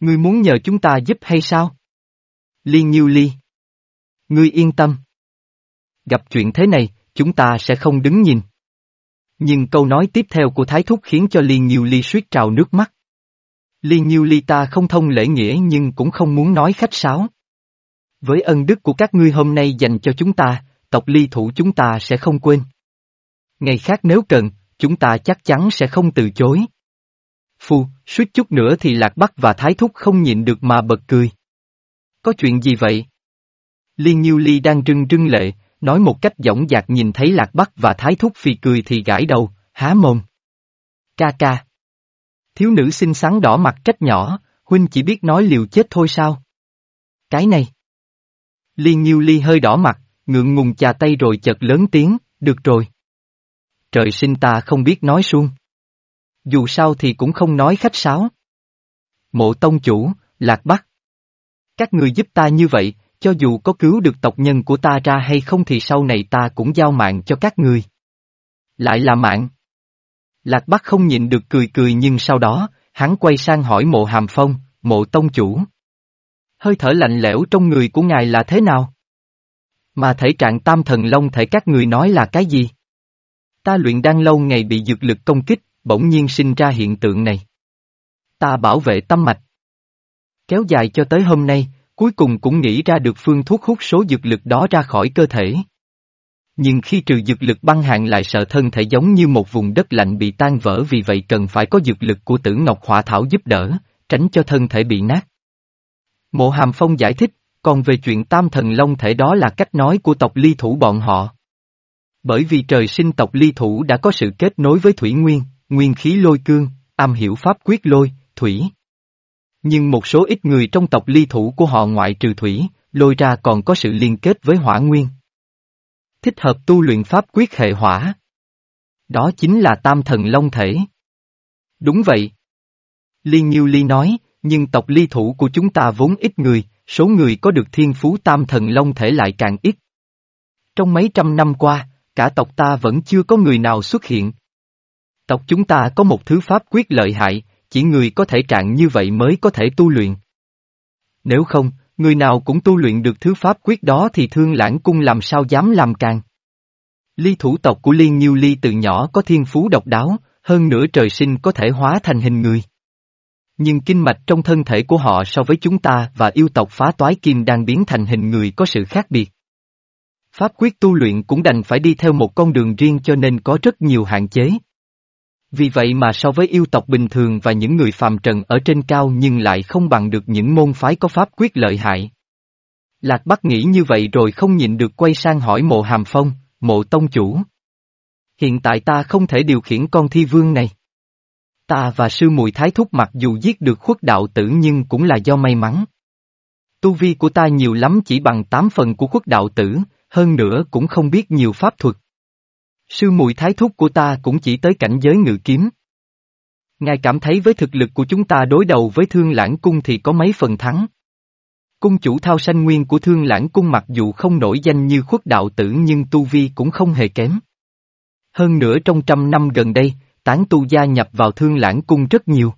Ngươi muốn nhờ chúng ta giúp hay sao? Liên Nhiêu Ly. Ngươi yên tâm. Gặp chuyện thế này, chúng ta sẽ không đứng nhìn. Nhưng câu nói tiếp theo của Thái Thúc khiến cho Liên Nhiêu Ly suýt trào nước mắt. Liên Nhiêu Ly ta không thông lễ nghĩa nhưng cũng không muốn nói khách sáo. Với ân đức của các ngươi hôm nay dành cho chúng ta, tộc ly thủ chúng ta sẽ không quên. Ngày khác nếu cần, chúng ta chắc chắn sẽ không từ chối. Phu, suýt chút nữa thì Lạc Bắc và Thái Thúc không nhịn được mà bật cười. Có chuyện gì vậy? Liên Nhiêu Ly đang trưng trưng lệ, nói một cách dõng dạc nhìn thấy Lạc Bắc và Thái Thúc phi cười thì gãi đầu, há mồm. Ca ca. Thiếu nữ xinh xắn đỏ mặt trách nhỏ, huynh chỉ biết nói liều chết thôi sao? Cái này. Liên Nhiêu Ly hơi đỏ mặt, ngượng ngùng chà tay rồi chợt lớn tiếng, được rồi. Trời sinh ta không biết nói suông. Dù sao thì cũng không nói khách sáo. Mộ tông chủ, lạc bắc. Các người giúp ta như vậy, cho dù có cứu được tộc nhân của ta ra hay không thì sau này ta cũng giao mạng cho các người. Lại là mạng. Lạc Bắc không nhịn được cười cười nhưng sau đó, hắn quay sang hỏi mộ hàm phong, mộ tông chủ. Hơi thở lạnh lẽo trong người của ngài là thế nào? Mà thể trạng tam thần long thể các người nói là cái gì? Ta luyện đang lâu ngày bị dược lực công kích, bỗng nhiên sinh ra hiện tượng này. Ta bảo vệ tâm mạch. Kéo dài cho tới hôm nay, cuối cùng cũng nghĩ ra được phương thuốc hút số dược lực đó ra khỏi cơ thể. Nhưng khi trừ dược lực băng hạn lại sợ thân thể giống như một vùng đất lạnh bị tan vỡ vì vậy cần phải có dược lực của tử Ngọc Hỏa Thảo giúp đỡ, tránh cho thân thể bị nát. Mộ Hàm Phong giải thích, còn về chuyện tam thần long thể đó là cách nói của tộc ly thủ bọn họ. Bởi vì trời sinh tộc ly thủ đã có sự kết nối với thủy nguyên, nguyên khí lôi cương, am hiểu pháp quyết lôi, thủy. Nhưng một số ít người trong tộc ly thủ của họ ngoại trừ thủy, lôi ra còn có sự liên kết với hỏa nguyên. Thích hợp tu luyện pháp quyết hệ hỏa. Đó chính là tam thần long thể. Đúng vậy. Liên Nhiêu Ly nói, nhưng tộc ly thủ của chúng ta vốn ít người, số người có được thiên phú tam thần long thể lại càng ít. Trong mấy trăm năm qua, cả tộc ta vẫn chưa có người nào xuất hiện. Tộc chúng ta có một thứ pháp quyết lợi hại, chỉ người có thể trạng như vậy mới có thể tu luyện. Nếu không, người nào cũng tu luyện được thứ pháp quyết đó thì thương lãng cung làm sao dám làm càng. Ly thủ tộc của Liên Nhiêu Ly từ nhỏ có thiên phú độc đáo, hơn nữa trời sinh có thể hóa thành hình người. Nhưng kinh mạch trong thân thể của họ so với chúng ta và yêu tộc phá toái kim đang biến thành hình người có sự khác biệt. Pháp quyết tu luyện cũng đành phải đi theo một con đường riêng cho nên có rất nhiều hạn chế. Vì vậy mà so với yêu tộc bình thường và những người phàm trần ở trên cao nhưng lại không bằng được những môn phái có pháp quyết lợi hại. Lạc Bắc nghĩ như vậy rồi không nhịn được quay sang hỏi mộ hàm phong, mộ tông chủ. Hiện tại ta không thể điều khiển con thi vương này. Ta và sư muội thái thúc mặc dù giết được khuất đạo tử nhưng cũng là do may mắn. Tu vi của ta nhiều lắm chỉ bằng tám phần của khuất đạo tử, hơn nữa cũng không biết nhiều pháp thuật. Sư muội thái thúc của ta cũng chỉ tới cảnh giới ngự kiếm. Ngài cảm thấy với thực lực của chúng ta đối đầu với thương lãng cung thì có mấy phần thắng. Cung chủ thao sanh nguyên của thương lãng cung mặc dù không nổi danh như khuất đạo tử nhưng tu vi cũng không hề kém. Hơn nữa trong trăm năm gần đây, tán tu gia nhập vào thương lãng cung rất nhiều.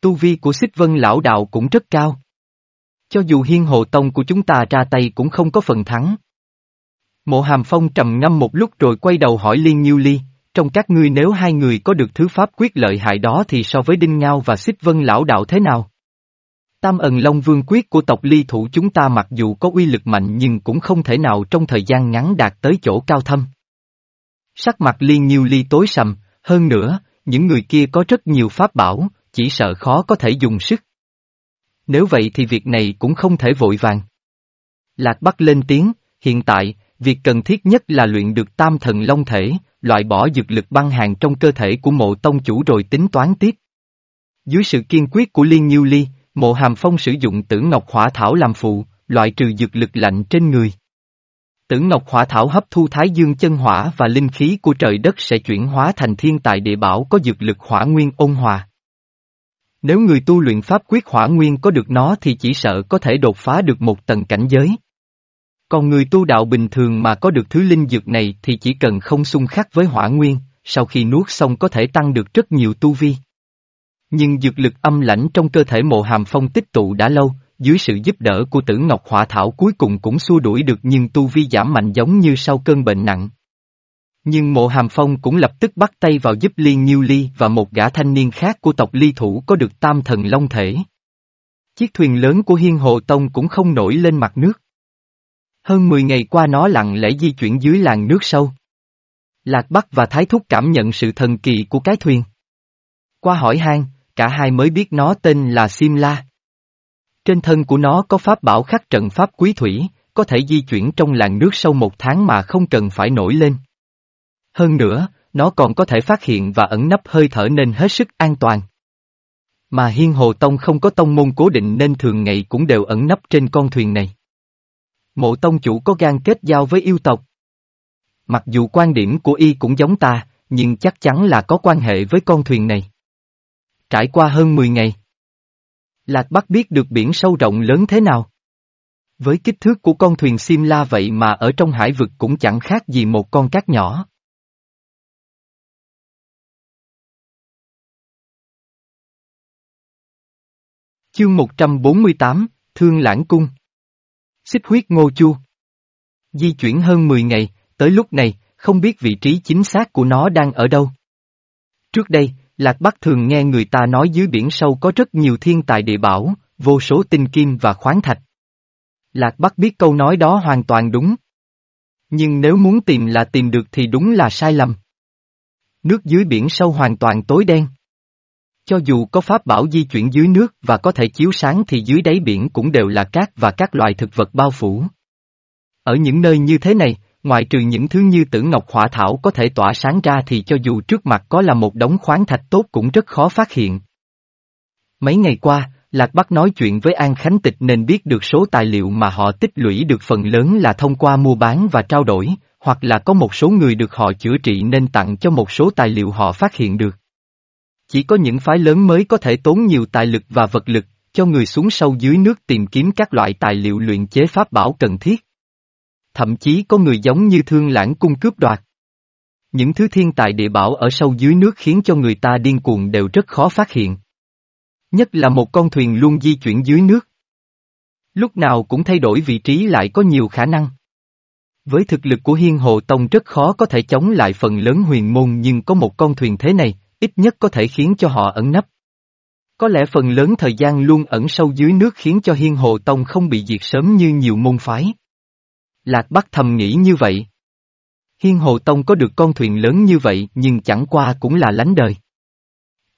Tu vi của xích vân lão đạo cũng rất cao. Cho dù hiên hồ tông của chúng ta ra tay cũng không có phần thắng. Mộ hàm phong trầm ngâm một lúc rồi quay đầu hỏi Liên Nhiêu Ly, trong các ngươi nếu hai người có được thứ pháp quyết lợi hại đó thì so với Đinh Ngao và Xích Vân lão đạo thế nào? Tam ẩn Long Vương quyết của tộc ly thủ chúng ta mặc dù có uy lực mạnh nhưng cũng không thể nào trong thời gian ngắn đạt tới chỗ cao thâm. Sắc mặt Liên Nhiêu Ly tối sầm, hơn nữa, những người kia có rất nhiều pháp bảo, chỉ sợ khó có thể dùng sức. Nếu vậy thì việc này cũng không thể vội vàng. Lạc Bắc lên tiếng, hiện tại, việc cần thiết nhất là luyện được tam thần long thể, loại bỏ dược lực băng hàng trong cơ thể của mộ tông chủ rồi tính toán tiếp. Dưới sự kiên quyết của Liên Nhiêu Ly, mộ hàm phong sử dụng tử ngọc hỏa thảo làm phụ, loại trừ dược lực lạnh trên người. Tử Ngọc Hỏa Thảo hấp thu Thái Dương chân hỏa và linh khí của trời đất sẽ chuyển hóa thành thiên tài địa bảo có dược lực hỏa nguyên ôn hòa. Nếu người tu luyện pháp quyết hỏa nguyên có được nó thì chỉ sợ có thể đột phá được một tầng cảnh giới. Còn người tu đạo bình thường mà có được thứ linh dược này thì chỉ cần không xung khắc với hỏa nguyên, sau khi nuốt xong có thể tăng được rất nhiều tu vi. Nhưng dược lực âm lãnh trong cơ thể mộ hàm phong tích tụ đã lâu, dưới sự giúp đỡ của tử Ngọc Hỏa Thảo cuối cùng cũng xua đuổi được nhưng tu vi giảm mạnh giống như sau cơn bệnh nặng. Nhưng mộ hàm phong cũng lập tức bắt tay vào giúp Liên Nhiêu Ly và một gã thanh niên khác của tộc Ly Thủ có được tam thần long thể. Chiếc thuyền lớn của Hiên Hồ Tông cũng không nổi lên mặt nước. Hơn 10 ngày qua nó lặng lẽ di chuyển dưới làng nước sâu. Lạc Bắc và Thái Thúc cảm nhận sự thần kỳ của cái thuyền. Qua hỏi han, cả hai mới biết nó tên là Simla. Trên thân của nó có pháp bảo khắc trận pháp quý thủy, có thể di chuyển trong làn nước sâu một tháng mà không cần phải nổi lên. Hơn nữa, nó còn có thể phát hiện và ẩn nấp hơi thở nên hết sức an toàn. Mà Hiên Hồ Tông không có tông môn cố định nên thường ngày cũng đều ẩn nấp trên con thuyền này. Mộ tông chủ có gan kết giao với yêu tộc. Mặc dù quan điểm của y cũng giống ta, nhưng chắc chắn là có quan hệ với con thuyền này. Trải qua hơn 10 ngày, Lạc Bắc biết được biển sâu rộng lớn thế nào. Với kích thước của con thuyền sim la vậy mà ở trong hải vực cũng chẳng khác gì một con cát nhỏ. Chương 148, Thương Lãng Cung Xích huyết ngô chu Di chuyển hơn 10 ngày, tới lúc này, không biết vị trí chính xác của nó đang ở đâu. Trước đây, Lạc Bắc thường nghe người ta nói dưới biển sâu có rất nhiều thiên tài địa bảo, vô số tinh kim và khoáng thạch. Lạc Bắc biết câu nói đó hoàn toàn đúng. Nhưng nếu muốn tìm là tìm được thì đúng là sai lầm. Nước dưới biển sâu hoàn toàn tối đen. Cho dù có pháp bảo di chuyển dưới nước và có thể chiếu sáng thì dưới đáy biển cũng đều là cát và các loài thực vật bao phủ. Ở những nơi như thế này, ngoại trừ những thứ như tử ngọc hỏa thảo có thể tỏa sáng ra thì cho dù trước mặt có là một đống khoáng thạch tốt cũng rất khó phát hiện. Mấy ngày qua, Lạc Bắc nói chuyện với An Khánh Tịch nên biết được số tài liệu mà họ tích lũy được phần lớn là thông qua mua bán và trao đổi, hoặc là có một số người được họ chữa trị nên tặng cho một số tài liệu họ phát hiện được. Chỉ có những phái lớn mới có thể tốn nhiều tài lực và vật lực, cho người xuống sâu dưới nước tìm kiếm các loại tài liệu luyện chế pháp bảo cần thiết thậm chí có người giống như thương lãng cung cướp đoạt. Những thứ thiên tài địa bảo ở sâu dưới nước khiến cho người ta điên cuồng đều rất khó phát hiện. Nhất là một con thuyền luôn di chuyển dưới nước. Lúc nào cũng thay đổi vị trí lại có nhiều khả năng. Với thực lực của Hiên Hồ Tông rất khó có thể chống lại phần lớn huyền môn nhưng có một con thuyền thế này, ít nhất có thể khiến cho họ ẩn nấp. Có lẽ phần lớn thời gian luôn ẩn sâu dưới nước khiến cho Hiên Hồ Tông không bị diệt sớm như nhiều môn phái. Lạc Bắc thầm nghĩ như vậy. Hiên Hồ Tông có được con thuyền lớn như vậy, nhưng chẳng qua cũng là lánh đời.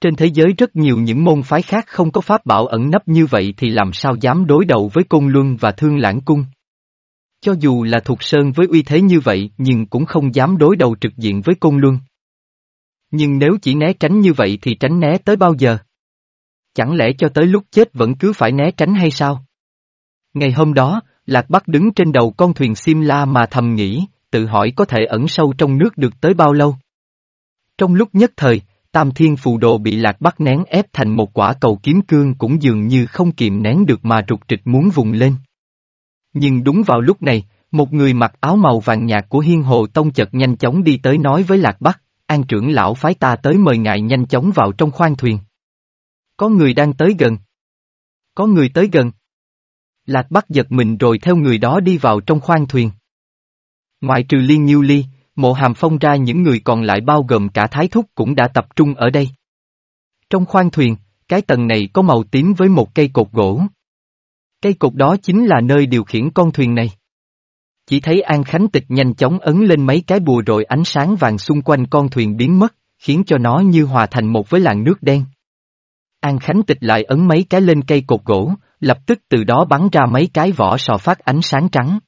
Trên thế giới rất nhiều những môn phái khác không có pháp bảo ẩn nấp như vậy thì làm sao dám đối đầu với Côn Luân và Thương Lãng Cung. Cho dù là thuộc sơn với uy thế như vậy, nhưng cũng không dám đối đầu trực diện với Côn Luân. Nhưng nếu chỉ né tránh như vậy thì tránh né tới bao giờ? Chẳng lẽ cho tới lúc chết vẫn cứ phải né tránh hay sao? Ngày hôm đó, Lạc Bắc đứng trên đầu con thuyền Simla mà thầm nghĩ, tự hỏi có thể ẩn sâu trong nước được tới bao lâu. Trong lúc nhất thời, Tam Thiên Phù Đồ bị Lạc Bắc nén ép thành một quả cầu kiếm cương cũng dường như không kiềm nén được mà rụt trịch muốn vùng lên. Nhưng đúng vào lúc này, một người mặc áo màu vàng nhạt của Hiên Hồ Tông chợt nhanh chóng đi tới nói với Lạc Bắc, an trưởng lão phái ta tới mời ngài nhanh chóng vào trong khoang thuyền. Có người đang tới gần. Có người tới gần. Lạc Bắc giật mình rồi theo người đó đi vào trong khoang thuyền. Ngoại trừ Liên Nhiêu Ly, mộ hàm phong ra những người còn lại bao gồm cả Thái Thúc cũng đã tập trung ở đây. Trong khoang thuyền, cái tầng này có màu tím với một cây cột gỗ. Cây cột đó chính là nơi điều khiển con thuyền này. Chỉ thấy An Khánh Tịch nhanh chóng ấn lên mấy cái bùa rồi ánh sáng vàng xung quanh con thuyền biến mất, khiến cho nó như hòa thành một với làn nước đen. An Khánh Tịch lại ấn mấy cái lên cây cột gỗ, lập tức từ đó bắn ra mấy cái vỏ sò phát ánh sáng trắng.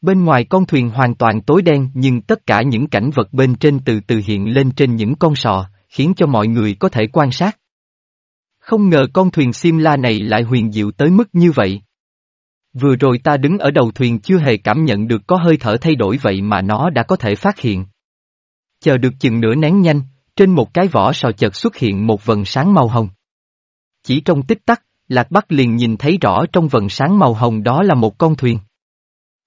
Bên ngoài con thuyền hoàn toàn tối đen nhưng tất cả những cảnh vật bên trên từ từ hiện lên trên những con sò, khiến cho mọi người có thể quan sát. Không ngờ con thuyền Simla này lại huyền diệu tới mức như vậy. Vừa rồi ta đứng ở đầu thuyền chưa hề cảm nhận được có hơi thở thay đổi vậy mà nó đã có thể phát hiện. Chờ được chừng nửa nén nhanh, trên một cái vỏ sò chợt xuất hiện một vần sáng màu hồng. Chỉ trong tích tắc, Lạc Bắc liền nhìn thấy rõ trong vần sáng màu hồng đó là một con thuyền.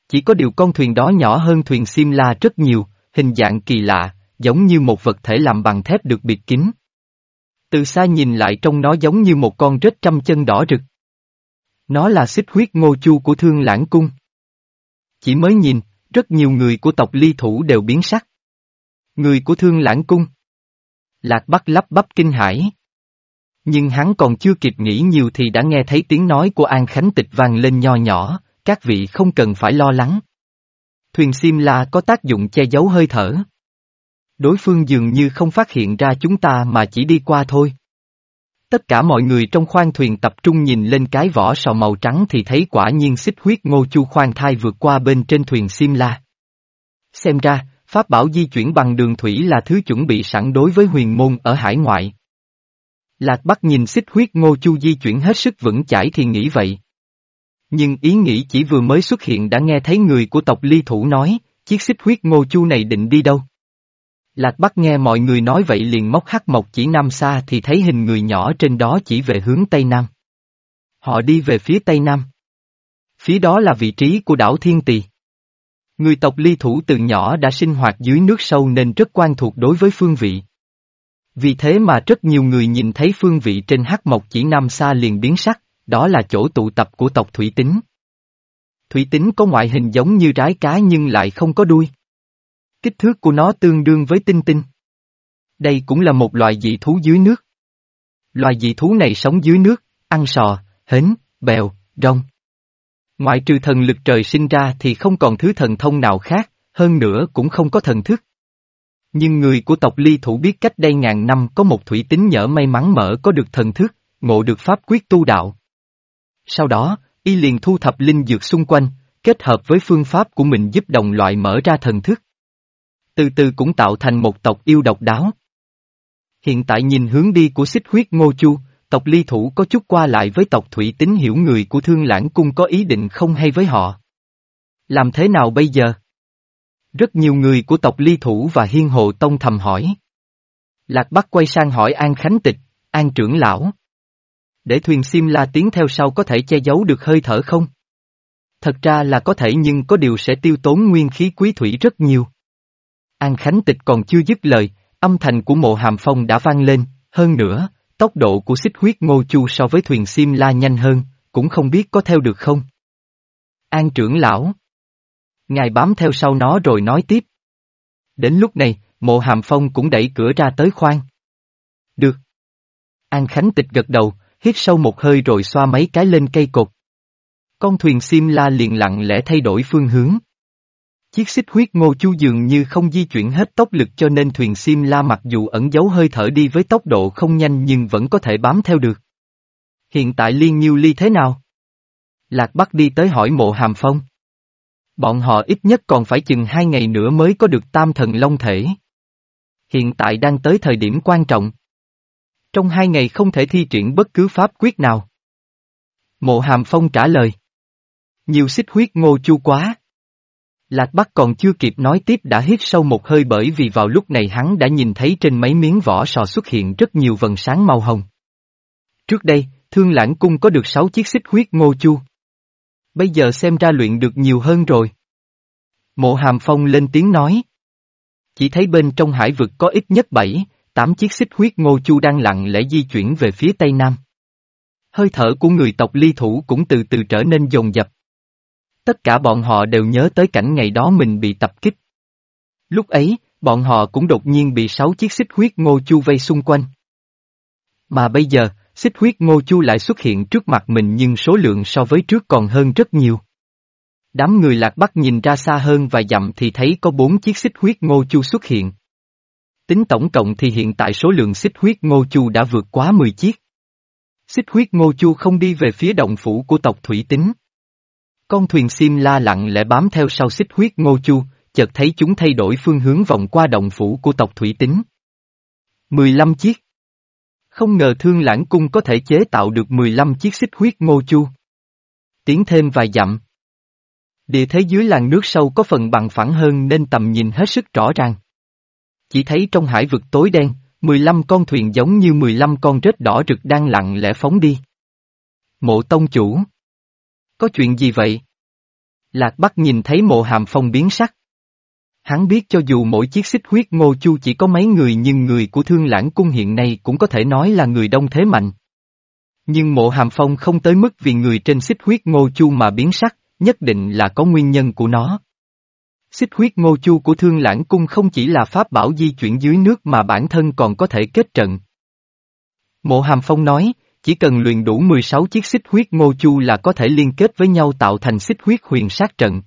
Chỉ có điều con thuyền đó nhỏ hơn thuyền Simla rất nhiều, hình dạng kỳ lạ, giống như một vật thể làm bằng thép được bịt kín. Từ xa nhìn lại trong nó giống như một con rết trăm chân đỏ rực. Nó là xích huyết ngô chu của thương lãng cung. Chỉ mới nhìn, rất nhiều người của tộc ly thủ đều biến sắc. Người của thương lãng cung. Lạc Bắc lắp bắp kinh hãi. Nhưng hắn còn chưa kịp nghĩ nhiều thì đã nghe thấy tiếng nói của An Khánh Tịch vang lên nho nhỏ, các vị không cần phải lo lắng. Thuyền sim la có tác dụng che giấu hơi thở. Đối phương dường như không phát hiện ra chúng ta mà chỉ đi qua thôi. Tất cả mọi người trong khoang thuyền tập trung nhìn lên cái vỏ sò màu trắng thì thấy quả nhiên xích huyết ngô chu khoan thai vượt qua bên trên thuyền sim la. Xem ra, pháp bảo di chuyển bằng đường thủy là thứ chuẩn bị sẵn đối với huyền môn ở hải ngoại. Lạc Bắc nhìn xích huyết ngô chu di chuyển hết sức vững chãi thì nghĩ vậy. Nhưng ý nghĩ chỉ vừa mới xuất hiện đã nghe thấy người của tộc ly thủ nói, chiếc xích huyết ngô chu này định đi đâu. Lạc Bắc nghe mọi người nói vậy liền móc hắc mộc chỉ nam xa thì thấy hình người nhỏ trên đó chỉ về hướng Tây Nam. Họ đi về phía Tây Nam. Phía đó là vị trí của đảo Thiên Tỳ. Người tộc ly thủ từ nhỏ đã sinh hoạt dưới nước sâu nên rất quan thuộc đối với phương vị. Vì thế mà rất nhiều người nhìn thấy phương vị trên hắc mộc chỉ nam xa liền biến sắc, đó là chỗ tụ tập của tộc thủy tính. Thủy tính có ngoại hình giống như rái cá nhưng lại không có đuôi. Kích thước của nó tương đương với tinh tinh. Đây cũng là một loài dị thú dưới nước. Loài dị thú này sống dưới nước, ăn sò, hến, bèo, rong. Ngoại trừ thần lực trời sinh ra thì không còn thứ thần thông nào khác, hơn nữa cũng không có thần thức. Nhưng người của tộc ly thủ biết cách đây ngàn năm có một thủy tính nhỡ may mắn mở có được thần thức, ngộ được pháp quyết tu đạo. Sau đó, y liền thu thập linh dược xung quanh, kết hợp với phương pháp của mình giúp đồng loại mở ra thần thức. Từ từ cũng tạo thành một tộc yêu độc đáo. Hiện tại nhìn hướng đi của xích huyết ngô chu, tộc ly thủ có chút qua lại với tộc thủy tín hiểu người của thương lãng cung có ý định không hay với họ. Làm thế nào bây giờ? Rất nhiều người của tộc ly thủ và hiên hộ tông thầm hỏi. Lạc Bắc quay sang hỏi An Khánh Tịch, An trưởng lão. Để thuyền sim la tiến theo sau có thể che giấu được hơi thở không? Thật ra là có thể nhưng có điều sẽ tiêu tốn nguyên khí quý thủy rất nhiều. An Khánh Tịch còn chưa dứt lời, âm thanh của mộ hàm phong đã vang lên, hơn nữa, tốc độ của xích huyết ngô chu so với thuyền sim la nhanh hơn, cũng không biết có theo được không. An trưởng lão. Ngài bám theo sau nó rồi nói tiếp. Đến lúc này, mộ hàm phong cũng đẩy cửa ra tới khoang. Được. An Khánh Tịch gật đầu, hít sâu một hơi rồi xoa mấy cái lên cây cột. Con thuyền sim la liền lặng lẽ thay đổi phương hướng. Chiếc xích huyết ngô chu dường như không di chuyển hết tốc lực cho nên thuyền sim la mặc dù ẩn giấu hơi thở đi với tốc độ không nhanh nhưng vẫn có thể bám theo được. Hiện tại liên nhiêu ly thế nào? Lạc Bắc đi tới hỏi mộ hàm phong. Bọn họ ít nhất còn phải chừng hai ngày nữa mới có được tam thần long thể. hiện tại đang tới thời điểm quan trọng. Trong hai ngày không thể thi triển bất cứ pháp quyết nào. Mộ Hàm Phong trả lời. Nhiều xích huyết ngô chu quá. Lạc Bắc còn chưa kịp nói tiếp đã hít sâu một hơi bởi vì vào lúc này hắn đã nhìn thấy trên mấy miếng vỏ sò xuất hiện rất nhiều vần sáng màu hồng. Trước đây, Thương Lãng Cung có được 6 chiếc xích huyết ngô chu. Bây giờ xem ra luyện được nhiều hơn rồi. Mộ Hàm Phong lên tiếng nói. Chỉ thấy bên trong hải vực có ít nhất 7, 8 chiếc xích huyết ngô chu đang lặng lẽ di chuyển về phía tây nam. Hơi thở của người tộc ly thủ cũng từ từ trở nên dồn dập. Tất cả bọn họ đều nhớ tới cảnh ngày đó mình bị tập kích. Lúc ấy, bọn họ cũng đột nhiên bị sáu chiếc xích huyết ngô chu vây xung quanh. Mà bây giờ, xích huyết ngô chu lại xuất hiện trước mặt mình nhưng số lượng so với trước còn hơn rất nhiều. Đám người lạc bắc nhìn ra xa hơn và dặm thì thấy có bốn chiếc xích huyết ngô chu xuất hiện. Tính tổng cộng thì hiện tại số lượng xích huyết ngô chu đã vượt quá 10 chiếc. Xích huyết ngô chu không đi về phía động phủ của tộc Thủy Tính. Con thuyền sim la lặng lẽ bám theo sau xích huyết ngô chu, chợt thấy chúng thay đổi phương hướng vòng qua động phủ của tộc Thủy Tính. 15 chiếc. Không ngờ thương lãng cung có thể chế tạo được 15 chiếc xích huyết ngô chu. Tiến thêm vài dặm. Địa thế dưới làn nước sâu có phần bằng phẳng hơn nên tầm nhìn hết sức rõ ràng. Chỉ thấy trong hải vực tối đen, 15 con thuyền giống như 15 con rết đỏ rực đang lặng lẽ phóng đi. Mộ tông chủ. Có chuyện gì vậy? Lạc Bắc nhìn thấy mộ hàm phong biến sắc. Hắn biết cho dù mỗi chiếc xích huyết ngô chu chỉ có mấy người nhưng người của thương lãng cung hiện nay cũng có thể nói là người đông thế mạnh. Nhưng mộ hàm phong không tới mức vì người trên xích huyết ngô chu mà biến sắc, nhất định là có nguyên nhân của nó. Xích huyết ngô chu của thương lãng cung không chỉ là pháp bảo di chuyển dưới nước mà bản thân còn có thể kết trận. Mộ hàm phong nói, chỉ cần luyện đủ 16 chiếc xích huyết ngô chu là có thể liên kết với nhau tạo thành xích huyết huyền sát trận.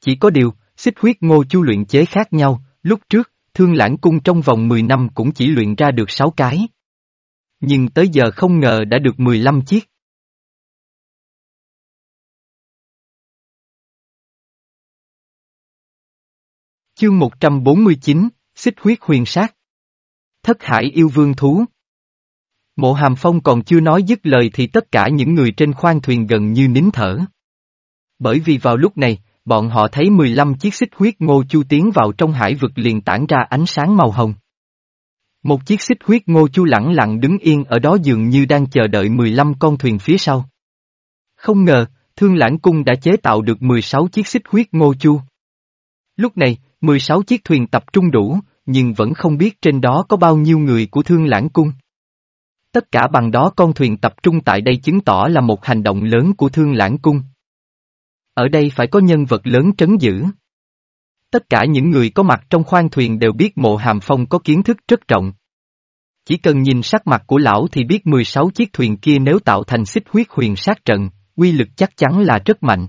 Chỉ có điều, xích huyết ngô chu luyện chế khác nhau, lúc trước, thương lãng cung trong vòng 10 năm cũng chỉ luyện ra được 6 cái. Nhưng tới giờ không ngờ đã được 15 chiếc. Chương 149, Xích huyết huyền sát. Thất hải yêu vương thú. Mộ hàm phong còn chưa nói dứt lời thì tất cả những người trên khoang thuyền gần như nín thở. Bởi vì vào lúc này, bọn họ thấy 15 chiếc xích huyết ngô chu tiến vào trong hải vực liền tản ra ánh sáng màu hồng. Một chiếc xích huyết ngô chu lẳng lặng đứng yên ở đó dường như đang chờ đợi 15 con thuyền phía sau. Không ngờ, Thương Lãng Cung đã chế tạo được 16 chiếc xích huyết ngô chu. Lúc này, 16 chiếc thuyền tập trung đủ, nhưng vẫn không biết trên đó có bao nhiêu người của Thương Lãng Cung. Tất cả bằng đó con thuyền tập trung tại đây chứng tỏ là một hành động lớn của Thương Lãng Cung. Ở đây phải có nhân vật lớn trấn giữ. Tất cả những người có mặt trong khoang thuyền đều biết mộ hàm phong có kiến thức rất rộng. Chỉ cần nhìn sắc mặt của lão thì biết 16 chiếc thuyền kia nếu tạo thành xích huyết huyền sát trận, quy lực chắc chắn là rất mạnh.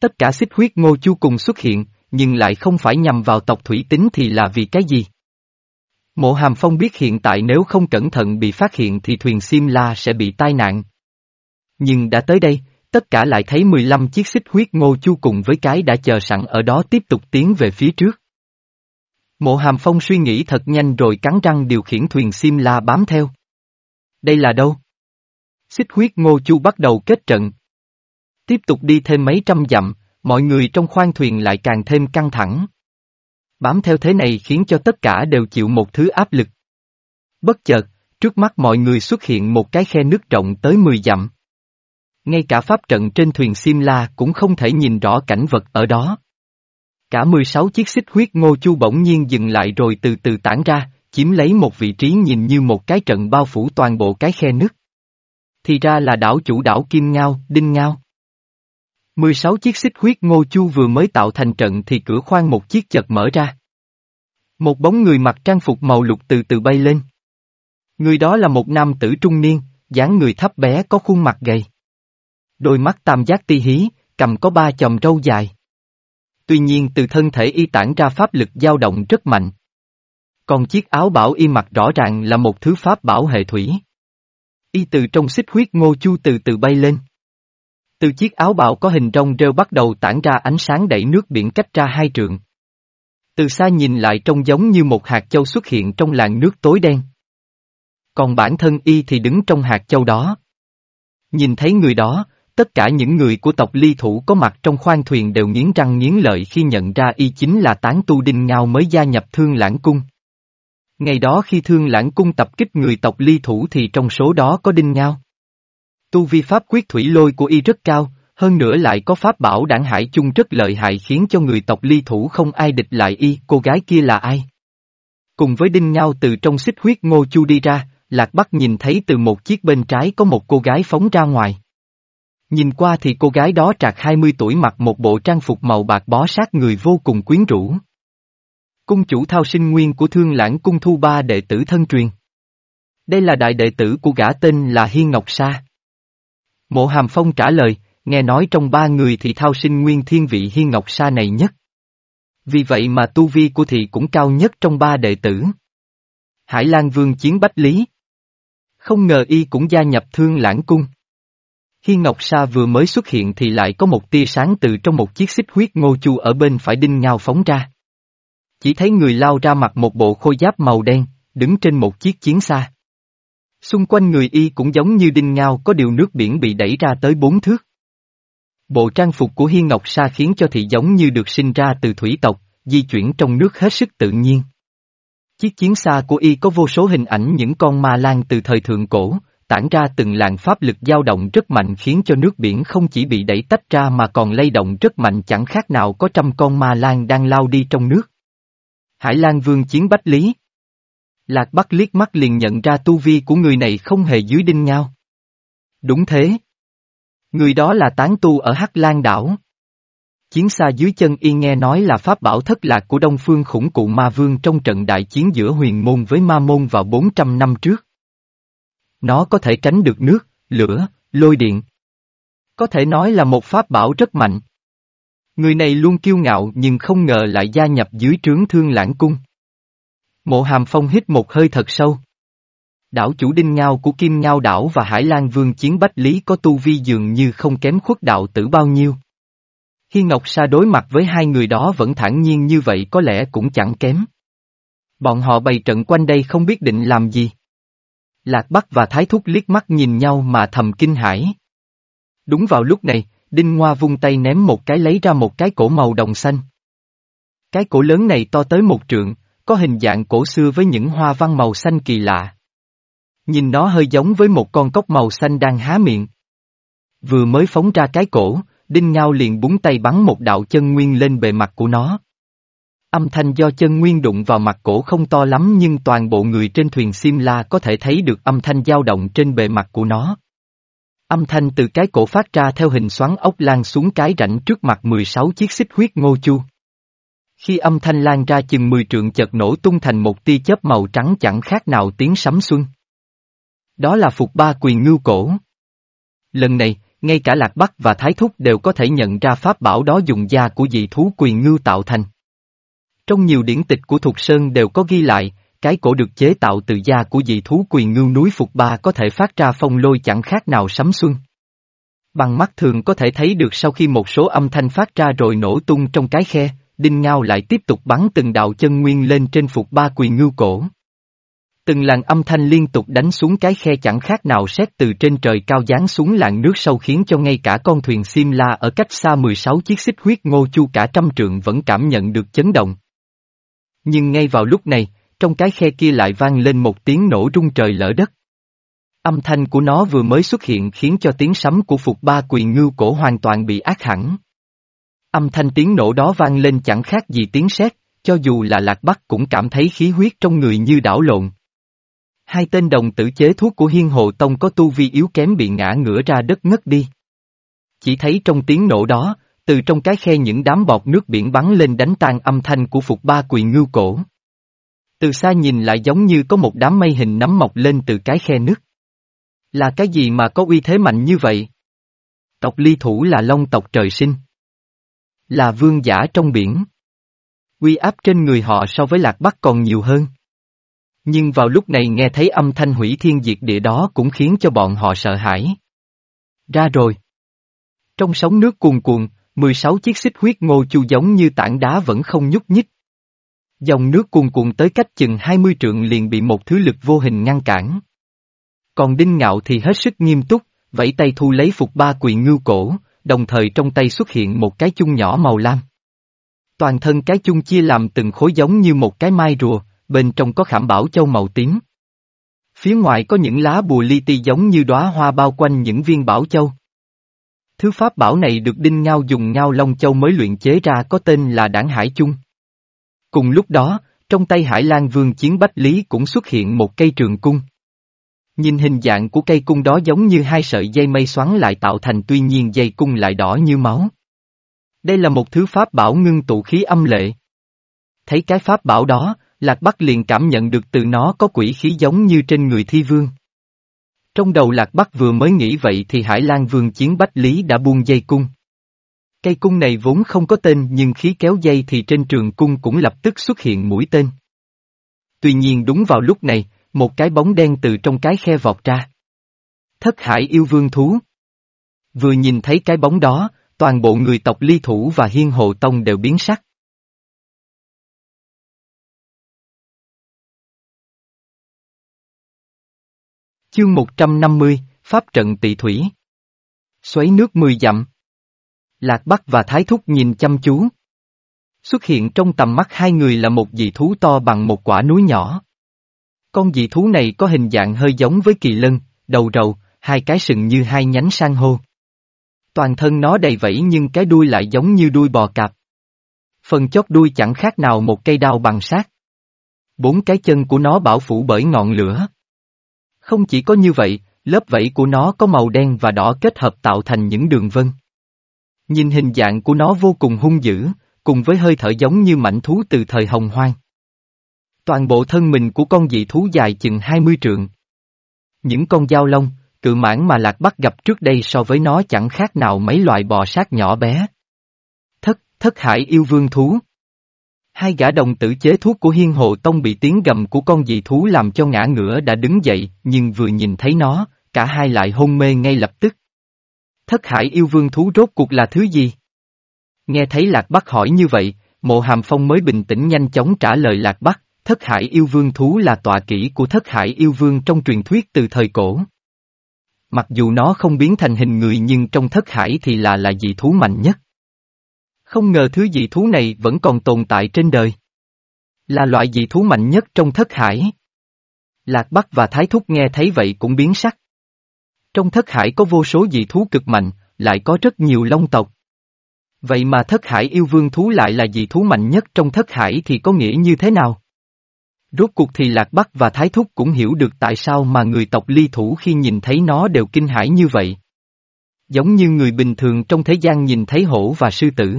Tất cả xích huyết ngô chu cùng xuất hiện, nhưng lại không phải nhằm vào tộc thủy tính thì là vì cái gì? Mộ Hàm Phong biết hiện tại nếu không cẩn thận bị phát hiện thì thuyền Simla sẽ bị tai nạn. Nhưng đã tới đây, tất cả lại thấy 15 chiếc xích huyết ngô chu cùng với cái đã chờ sẵn ở đó tiếp tục tiến về phía trước. Mộ Hàm Phong suy nghĩ thật nhanh rồi cắn răng điều khiển thuyền Simla bám theo. Đây là đâu? Xích huyết ngô chu bắt đầu kết trận. Tiếp tục đi thêm mấy trăm dặm, mọi người trong khoang thuyền lại càng thêm căng thẳng. Bám theo thế này khiến cho tất cả đều chịu một thứ áp lực. Bất chợt, trước mắt mọi người xuất hiện một cái khe nước rộng tới 10 dặm. Ngay cả pháp trận trên thuyền Simla cũng không thể nhìn rõ cảnh vật ở đó. Cả 16 chiếc xích huyết ngô chu bỗng nhiên dừng lại rồi từ từ tản ra, chiếm lấy một vị trí nhìn như một cái trận bao phủ toàn bộ cái khe nước. Thì ra là đảo chủ đảo Kim Ngao, Đinh Ngao. 16 chiếc xích huyết ngô chu vừa mới tạo thành trận thì cửa khoang một chiếc chợt mở ra. Một bóng người mặc trang phục màu lục từ từ bay lên. Người đó là một nam tử trung niên, dáng người thấp bé có khuôn mặt gầy. Đôi mắt tam giác ti hí, cầm có ba chòm râu dài. Tuy nhiên từ thân thể y tản ra pháp lực dao động rất mạnh. Còn chiếc áo bảo y mặc rõ ràng là một thứ pháp bảo hệ thủy. Y từ trong xích huyết ngô chu từ từ bay lên. Từ chiếc áo bào có hình rong rêu bắt đầu tản ra ánh sáng đẩy nước biển cách ra hai trượng. Từ xa nhìn lại trông giống như một hạt châu xuất hiện trong làn nước tối đen. Còn bản thân y thì đứng trong hạt châu đó. Nhìn thấy người đó, tất cả những người của tộc ly thủ có mặt trong khoang thuyền đều nghiến răng nghiến lợi khi nhận ra y chính là tán tu đinh ngao mới gia nhập thương lãng cung. Ngày đó khi thương lãng cung tập kích người tộc ly thủ thì trong số đó có đinh ngao. Tu vi pháp quyết thủy lôi của y rất cao, hơn nữa lại có pháp bảo đảng hải chung rất lợi hại khiến cho người tộc ly thủ không ai địch lại y, cô gái kia là ai? Cùng với đinh ngao từ trong xích huyết ngô chu đi ra, Lạc Bắc nhìn thấy từ một chiếc bên trái có một cô gái phóng ra ngoài. Nhìn qua thì cô gái đó trạc 20 tuổi mặc một bộ trang phục màu bạc bó sát người vô cùng quyến rũ. Cung chủ thao sinh nguyên của thương lãng cung thu ba đệ tử thân truyền. Đây là đại đệ tử của gã tên là Hiên Ngọc Sa. Mộ Hàm Phong trả lời, nghe nói trong ba người thì thao sinh nguyên thiên vị Hiên Ngọc Sa này nhất. Vì vậy mà tu vi của thị cũng cao nhất trong ba đệ tử. Hải Lan Vương chiến Bách Lý. Không ngờ y cũng gia nhập thương lãng cung. Hiên Ngọc Sa vừa mới xuất hiện thì lại có một tia sáng từ trong một chiếc xích huyết ngô chu ở bên phải đinh ngao phóng ra. Chỉ thấy người lao ra mặc một bộ khôi giáp màu đen, đứng trên một chiếc chiến xa. Xung quanh người y cũng giống như đinh ngao có điều nước biển bị đẩy ra tới bốn thước. Bộ trang phục của Hiên Ngọc Sa khiến cho thị giống như được sinh ra từ thủy tộc, di chuyển trong nước hết sức tự nhiên. Chiếc chiến xa của y có vô số hình ảnh những con ma lan từ thời thượng cổ, tản ra từng làn pháp lực dao động rất mạnh khiến cho nước biển không chỉ bị đẩy tách ra mà còn lay động rất mạnh chẳng khác nào có trăm con ma lan đang lao đi trong nước. Hải Lan Vương chiến Bách Lý Lạc Bắc liếc mắt liền nhận ra tu vi của người này không hề dưới đinh ngao. Đúng thế. Người đó là tán tu ở Hắc Lan đảo. Chiến xa dưới chân y nghe nói là pháp bảo thất lạc của Đông Phương khủng cụ ma vương trong trận đại chiến giữa huyền môn với ma môn vào 400 năm trước. Nó có thể tránh được nước, lửa, lôi điện. Có thể nói là một pháp bảo rất mạnh. Người này luôn kiêu ngạo nhưng không ngờ lại gia nhập dưới trướng thương lãng cung. Mộ hàm phong hít một hơi thật sâu. Đảo chủ đinh ngao của Kim Ngao đảo và Hải Lan Vương chiến Bách Lý có tu vi dường như không kém khuất đạo tử bao nhiêu. Khi Ngọc Sa đối mặt với hai người đó vẫn thản nhiên như vậy có lẽ cũng chẳng kém. Bọn họ bày trận quanh đây không biết định làm gì. Lạc Bắc và Thái Thúc liếc mắt nhìn nhau mà thầm kinh hãi. Đúng vào lúc này, Đinh Ngoa vung tay ném một cái lấy ra một cái cổ màu đồng xanh. Cái cổ lớn này to tới một trượng, có hình dạng cổ xưa với những hoa văn màu xanh kỳ lạ. Nhìn nó hơi giống với một con cốc màu xanh đang há miệng. Vừa mới phóng ra cái cổ, Đinh Ngao liền búng tay bắn một đạo chân nguyên lên bề mặt của nó. Âm thanh do chân nguyên đụng vào mặt cổ không to lắm nhưng toàn bộ người trên thuyền Simla có thể thấy được âm thanh dao động trên bề mặt của nó. Âm thanh từ cái cổ phát ra theo hình xoắn ốc lan xuống cái rãnh trước mặt 16 chiếc xích huyết ngô chu. Khi âm thanh lan ra chừng 10 trượng chợt nổ tung thành một tia chớp màu trắng chẳng khác nào tiếng sấm xuân. Đó là phục ba quyền ngưu cổ. Lần này, ngay cả Lạc Bắc và Thái Thúc đều có thể nhận ra pháp bảo đó dùng da của dị thú quyền ngưu tạo thành. Trong nhiều điển tịch của Thục Sơn đều có ghi lại, cái cổ được chế tạo từ da của dị thú quyền ngưu núi Phục Ba có thể phát ra phong lôi chẳng khác nào sấm xuân. Bằng mắt thường có thể thấy được sau khi một số âm thanh phát ra rồi nổ tung trong cái khe, Đinh Ngao lại tiếp tục bắn từng đạo chân nguyên lên trên Phục Ba quỳ ngưu cổ. Từng làn âm thanh liên tục đánh xuống cái khe chẳng khác nào xét từ trên trời cao giáng xuống làn nước sâu khiến cho ngay cả con thuyền sim la ở cách xa 16 chiếc xích huyết ngô chu cả trăm trượng vẫn cảm nhận được chấn động. Nhưng ngay vào lúc này, trong cái khe kia lại vang lên một tiếng nổ rung trời lỡ đất. Âm thanh của nó vừa mới xuất hiện khiến cho tiếng sấm của Phục Ba quỳ Ngưu cổ hoàn toàn bị ác hẳn. Âm thanh tiếng nổ đó vang lên chẳng khác gì tiếng sét, cho dù là Lạc Bắc cũng cảm thấy khí huyết trong người như đảo lộn. Hai tên đồng tử chế thuốc của Hiên Hồ Tông có tu vi yếu kém bị ngã ngửa ra đất ngất đi. Chỉ thấy trong tiếng nổ đó, từ trong cái khe những đám bọt nước biển bắn lên đánh tan âm thanh của Phục Ba Quỳ Ngưu Cổ. Từ xa nhìn lại giống như có một đám mây hình nắm mọc lên từ cái khe nước. Là cái gì mà có uy thế mạnh như vậy? Tộc ly thủ là long tộc trời sinh. Là vương giả trong biển. Uy áp trên người họ so với lạc bắc còn nhiều hơn. Nhưng vào lúc này nghe thấy âm thanh hủy thiên diệt địa đó cũng khiến cho bọn họ sợ hãi. Ra rồi. Trong sóng nước cuồn cuộn, 16 chiếc xích huyết ngô chu giống như tảng đá vẫn không nhúc nhích. Dòng nước cuồn cuộn tới cách chừng 20 trượng liền bị một thứ lực vô hình ngăn cản. Còn Đinh Ngạo thì hết sức nghiêm túc, vẫy tay thu lấy phục ba quỳ ngưu cổ, đồng thời trong tay xuất hiện một cái chung nhỏ màu lam. Toàn thân cái chung chia làm từng khối giống như một cái mai rùa, bên trong có khảm bảo châu màu tím. Phía ngoài có những lá bùa li ti giống như đóa hoa bao quanh những viên bảo châu. Thứ pháp bảo này được Đinh Ngao dùng ngao long châu mới luyện chế ra có tên là đảng hải chung. Cùng lúc đó, trong tay Hải Lan Vương Chiến Bách Lý cũng xuất hiện một cây trường cung. Nhìn hình dạng của cây cung đó giống như hai sợi dây mây xoắn lại tạo thành tuy nhiên dây cung lại đỏ như máu. Đây là một thứ pháp bảo ngưng tụ khí âm lệ. Thấy cái pháp bảo đó, Lạc Bắc liền cảm nhận được từ nó có quỷ khí giống như trên người thi vương. Trong đầu Lạc Bắc vừa mới nghĩ vậy thì Hải Lan Vương Chiến Bách Lý đã buông dây cung. Cây cung này vốn không có tên nhưng khí kéo dây thì trên trường cung cũng lập tức xuất hiện mũi tên. Tuy nhiên đúng vào lúc này, một cái bóng đen từ trong cái khe vọt ra. Thất hải yêu vương thú. Vừa nhìn thấy cái bóng đó, toàn bộ người tộc ly thủ và hiên hộ tông đều biến sắc. Chương 150, Pháp trận tị thủy. Xoáy nước mười dặm. Lạc Bắc và Thái Thúc nhìn chăm chú. Xuất hiện trong tầm mắt hai người là một dị thú to bằng một quả núi nhỏ. Con dị thú này có hình dạng hơi giống với kỳ lân, đầu rầu, hai cái sừng như hai nhánh san hô. Toàn thân nó đầy vẫy nhưng cái đuôi lại giống như đuôi bò cạp. Phần chót đuôi chẳng khác nào một cây đao bằng sát. Bốn cái chân của nó bảo phủ bởi ngọn lửa. Không chỉ có như vậy, lớp vẫy của nó có màu đen và đỏ kết hợp tạo thành những đường vân. Nhìn hình dạng của nó vô cùng hung dữ, cùng với hơi thở giống như mảnh thú từ thời hồng hoang. Toàn bộ thân mình của con dị thú dài chừng 20 trượng. Những con dao lông, cự mãn mà Lạc Bắc gặp trước đây so với nó chẳng khác nào mấy loại bò sát nhỏ bé. Thất, thất hải yêu vương thú. Hai gã đồng tử chế thuốc của hiên hộ tông bị tiếng gầm của con dị thú làm cho ngã ngửa đã đứng dậy, nhưng vừa nhìn thấy nó, cả hai lại hôn mê ngay lập tức. Thất hải yêu vương thú rốt cuộc là thứ gì? Nghe thấy Lạc Bắc hỏi như vậy, mộ hàm phong mới bình tĩnh nhanh chóng trả lời Lạc Bắc, thất hải yêu vương thú là tọa kỹ của thất hải yêu vương trong truyền thuyết từ thời cổ. Mặc dù nó không biến thành hình người nhưng trong thất hải thì là là dị thú mạnh nhất. Không ngờ thứ dị thú này vẫn còn tồn tại trên đời. Là loại dị thú mạnh nhất trong thất hải. Lạc Bắc và Thái Thúc nghe thấy vậy cũng biến sắc. Trong thất hải có vô số dị thú cực mạnh, lại có rất nhiều long tộc. Vậy mà thất hải yêu vương thú lại là dị thú mạnh nhất trong thất hải thì có nghĩa như thế nào? Rốt cuộc thì Lạc Bắc và Thái Thúc cũng hiểu được tại sao mà người tộc ly thủ khi nhìn thấy nó đều kinh hãi như vậy. Giống như người bình thường trong thế gian nhìn thấy hổ và sư tử.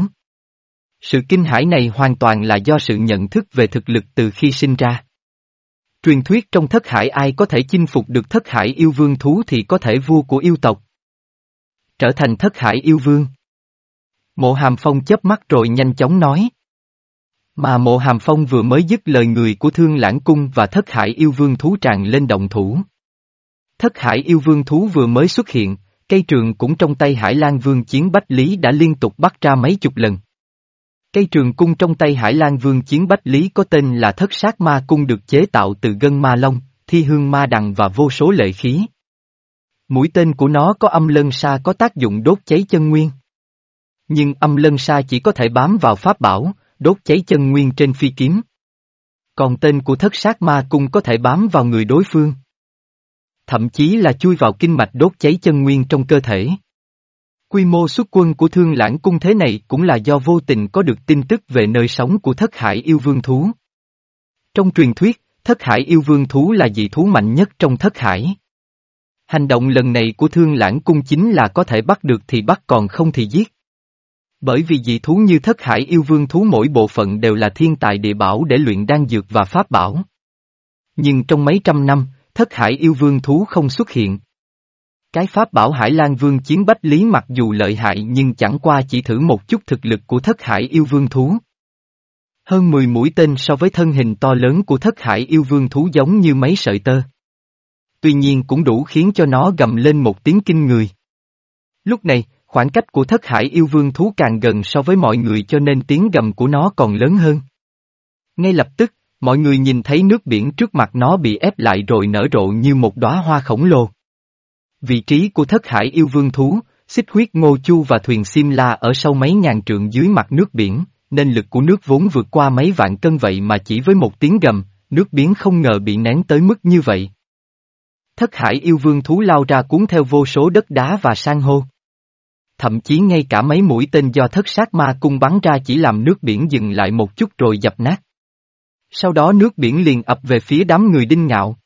Sự kinh hãi này hoàn toàn là do sự nhận thức về thực lực từ khi sinh ra. Truyền thuyết trong thất hải ai có thể chinh phục được thất hải yêu vương thú thì có thể vua của yêu tộc. Trở thành thất hải yêu vương. Mộ hàm phong chớp mắt rồi nhanh chóng nói. Mà mộ hàm phong vừa mới dứt lời người của thương lãng cung và thất hải yêu vương thú tràn lên động thủ. Thất hải yêu vương thú vừa mới xuất hiện, cây trường cũng trong tay hải lan vương chiến bách lý đã liên tục bắt ra mấy chục lần. Cây trường cung trong tay Hải Lan Vương Chiến Bách Lý có tên là Thất Sát Ma Cung được chế tạo từ gân ma long, thi hương ma đằng và vô số lệ khí. Mũi tên của nó có âm lân sa có tác dụng đốt cháy chân nguyên. Nhưng âm lân sa chỉ có thể bám vào pháp bảo, đốt cháy chân nguyên trên phi kiếm. Còn tên của thất sát ma cung có thể bám vào người đối phương. Thậm chí là chui vào kinh mạch đốt cháy chân nguyên trong cơ thể. Quy mô xuất quân của thương lãng cung thế này cũng là do vô tình có được tin tức về nơi sống của thất hải yêu vương thú. Trong truyền thuyết, thất hải yêu vương thú là dị thú mạnh nhất trong thất hải. Hành động lần này của thương lãng cung chính là có thể bắt được thì bắt còn không thì giết. Bởi vì dị thú như thất hải yêu vương thú mỗi bộ phận đều là thiên tài địa bảo để luyện đan dược và pháp bảo. Nhưng trong mấy trăm năm, thất hải yêu vương thú không xuất hiện. Cái pháp bảo Hải Lan Vương chiến bách lý mặc dù lợi hại nhưng chẳng qua chỉ thử một chút thực lực của thất hải yêu vương thú. Hơn 10 mũi tên so với thân hình to lớn của thất hải yêu vương thú giống như mấy sợi tơ. Tuy nhiên cũng đủ khiến cho nó gầm lên một tiếng kinh người. Lúc này, khoảng cách của thất hải yêu vương thú càng gần so với mọi người cho nên tiếng gầm của nó còn lớn hơn. Ngay lập tức, mọi người nhìn thấy nước biển trước mặt nó bị ép lại rồi nở rộ như một đóa hoa khổng lồ. Vị trí của thất hải yêu vương thú, xích huyết ngô chu và thuyền sim la ở sâu mấy ngàn trượng dưới mặt nước biển, nên lực của nước vốn vượt qua mấy vạn cân vậy mà chỉ với một tiếng gầm, nước biển không ngờ bị nén tới mức như vậy. Thất hải yêu vương thú lao ra cuốn theo vô số đất đá và san hô. Thậm chí ngay cả mấy mũi tên do thất sát ma cung bắn ra chỉ làm nước biển dừng lại một chút rồi dập nát. Sau đó nước biển liền ập về phía đám người đinh ngạo.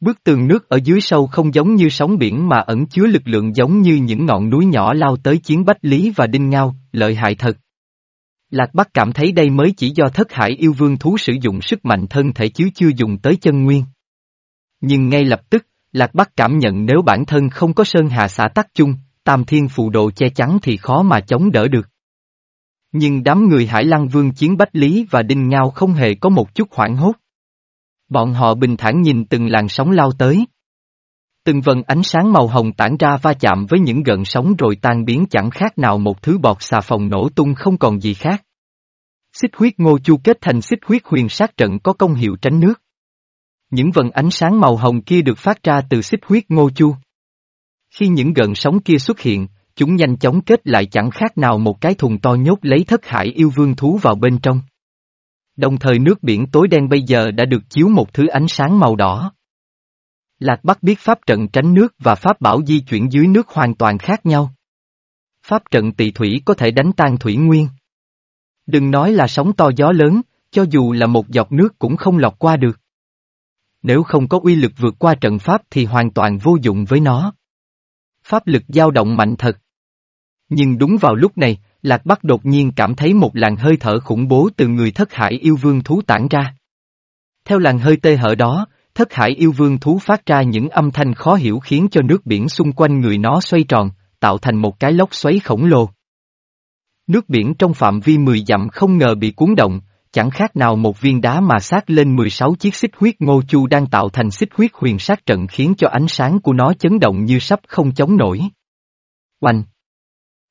Bức tường nước ở dưới sâu không giống như sóng biển mà ẩn chứa lực lượng giống như những ngọn núi nhỏ lao tới chiến Bách Lý và Đinh Ngao, lợi hại thật. Lạc Bắc cảm thấy đây mới chỉ do thất hải yêu vương thú sử dụng sức mạnh thân thể chứ chưa dùng tới chân nguyên. Nhưng ngay lập tức, Lạc Bắc cảm nhận nếu bản thân không có Sơn Hà xã tắc chung, Tam Thiên Phù Độ che chắn thì khó mà chống đỡ được. Nhưng đám người Hải Lăng Vương chiến Bách Lý và Đinh Ngao không hề có một chút hoảng hốt. Bọn họ bình thản nhìn từng làn sóng lao tới. Từng vần ánh sáng màu hồng tản ra va chạm với những gợn sóng rồi tan biến chẳng khác nào một thứ bọt xà phòng nổ tung không còn gì khác. Xích huyết ngô chu kết thành xích huyết huyền sát trận có công hiệu tránh nước. Những vần ánh sáng màu hồng kia được phát ra từ xích huyết ngô chu. Khi những gần sóng kia xuất hiện, chúng nhanh chóng kết lại chẳng khác nào một cái thùng to nhốt lấy thất hải yêu vương thú vào bên trong. Đồng thời nước biển tối đen bây giờ đã được chiếu một thứ ánh sáng màu đỏ. Lạc Bắc biết pháp trận tránh nước và pháp bảo di chuyển dưới nước hoàn toàn khác nhau. Pháp trận tỳ thủy có thể đánh tan thủy nguyên. Đừng nói là sóng to gió lớn, cho dù là một giọt nước cũng không lọt qua được. Nếu không có uy lực vượt qua trận pháp thì hoàn toàn vô dụng với nó. Pháp lực dao động mạnh thật. Nhưng đúng vào lúc này, Lạc Bắc đột nhiên cảm thấy một làn hơi thở khủng bố từ người thất hải yêu vương thú tản ra. Theo làn hơi tê hở đó, thất hải yêu vương thú phát ra những âm thanh khó hiểu khiến cho nước biển xung quanh người nó xoay tròn, tạo thành một cái lốc xoáy khổng lồ. Nước biển trong phạm vi 10 dặm không ngờ bị cuốn động, chẳng khác nào một viên đá mà sát lên 16 chiếc xích huyết ngô chu đang tạo thành xích huyết huyền sát trận khiến cho ánh sáng của nó chấn động như sắp không chống nổi. Oanh!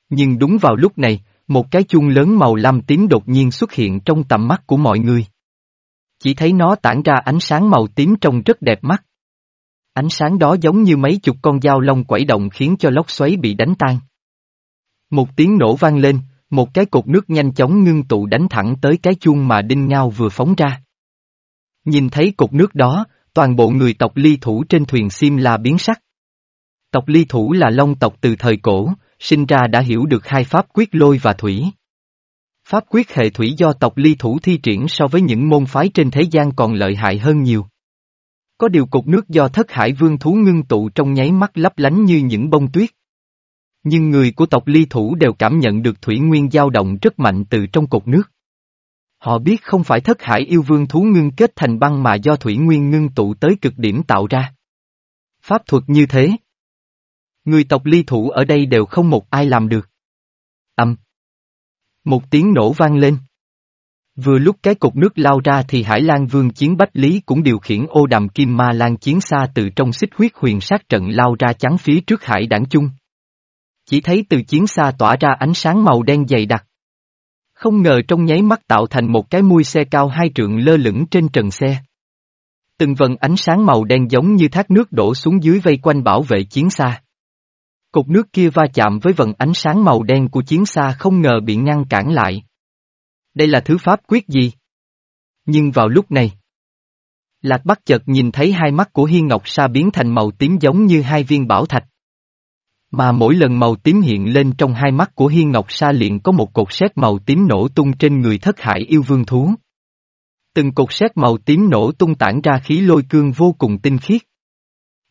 Nhưng đúng vào lúc này, một cái chuông lớn màu lam tím đột nhiên xuất hiện trong tầm mắt của mọi người. Chỉ thấy nó tản ra ánh sáng màu tím trông rất đẹp mắt. Ánh sáng đó giống như mấy chục con dao lông quẩy động khiến cho lốc xoáy bị đánh tan. Một tiếng nổ vang lên, một cái cột nước nhanh chóng ngưng tụ đánh thẳng tới cái chuông mà Đinh Ngao vừa phóng ra. Nhìn thấy cột nước đó, toàn bộ người tộc ly thủ trên thuyền sim là biến sắc. Tộc ly thủ là long tộc từ thời cổ, sinh ra đã hiểu được hai pháp quyết lôi và thủy. Pháp quyết hệ thủy do tộc ly thủ thi triển so với những môn phái trên thế gian còn lợi hại hơn nhiều. Có điều cục nước do thất hải vương thú ngưng tụ trong nháy mắt lấp lánh như những bông tuyết. Nhưng người của tộc ly thủ đều cảm nhận được thủy nguyên dao động rất mạnh từ trong cột nước. Họ biết không phải thất hải yêu vương thú ngưng kết thành băng mà do thủy nguyên ngưng tụ tới cực điểm tạo ra. Pháp thuật như thế. Người tộc ly thủ ở đây đều không một ai làm được. Âm. Một tiếng nổ vang lên. Vừa lúc cái cục nước lao ra thì Hải Lan Vương Chiến Bách Lý cũng điều khiển ô đàm kim ma lan chiến xa từ trong xích huyết huyền sát trận lao ra chắn phía trước hải đảng chung. Chỉ thấy từ chiến xa tỏa ra ánh sáng màu đen dày đặc. Không ngờ trong nháy mắt tạo thành một cái mui xe cao hai trượng lơ lửng trên trần xe. Từng vần ánh sáng màu đen giống như thác nước đổ xuống dưới vây quanh bảo vệ chiến xa. Cục nước kia va chạm với vần ánh sáng màu đen của chiến xa không ngờ bị ngăn cản lại. Đây là thứ pháp quyết gì? Nhưng vào lúc này, Lạc Bắc chợt nhìn thấy hai mắt của Hiên Ngọc Sa biến thành màu tím giống như hai viên bảo thạch. Mà mỗi lần màu tím hiện lên trong hai mắt của Hiên Ngọc Sa liền có một cột sét màu tím nổ tung trên người thất hải yêu vương thú. Từng cột sét màu tím nổ tung tản ra khí lôi cương vô cùng tinh khiết.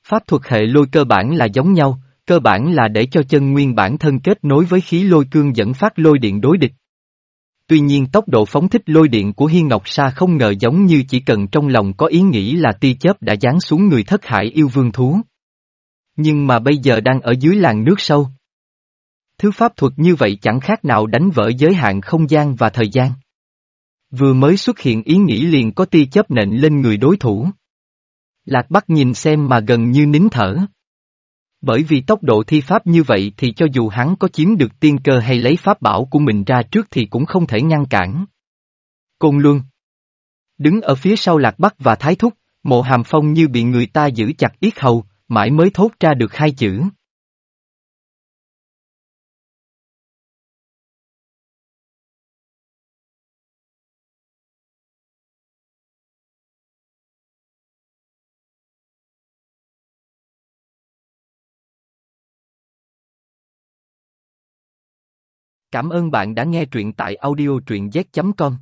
Pháp thuật hệ lôi cơ bản là giống nhau, cơ bản là để cho chân nguyên bản thân kết nối với khí lôi cương dẫn phát lôi điện đối địch. Tuy nhiên tốc độ phóng thích lôi điện của Hiên Ngọc Sa không ngờ giống như chỉ cần trong lòng có ý nghĩ là tia chớp đã giáng xuống người thất hải yêu vương thú. Nhưng mà bây giờ đang ở dưới làng nước sâu. Thứ pháp thuật như vậy chẳng khác nào đánh vỡ giới hạn không gian và thời gian. Vừa mới xuất hiện ý nghĩ liền có tia chớp nện lên người đối thủ. Lạc Bắc nhìn xem mà gần như nín thở. Bởi vì tốc độ thi pháp như vậy thì cho dù hắn có chiếm được tiên cơ hay lấy pháp bảo của mình ra trước thì cũng không thể ngăn cản. Côn Luân Đứng ở phía sau Lạc Bắc và Thái Thúc, mộ hàm phong như bị người ta giữ chặt yết hầu, mãi mới thốt ra được hai chữ. Cảm ơn bạn đã nghe truyện tại audiotruyenz.com.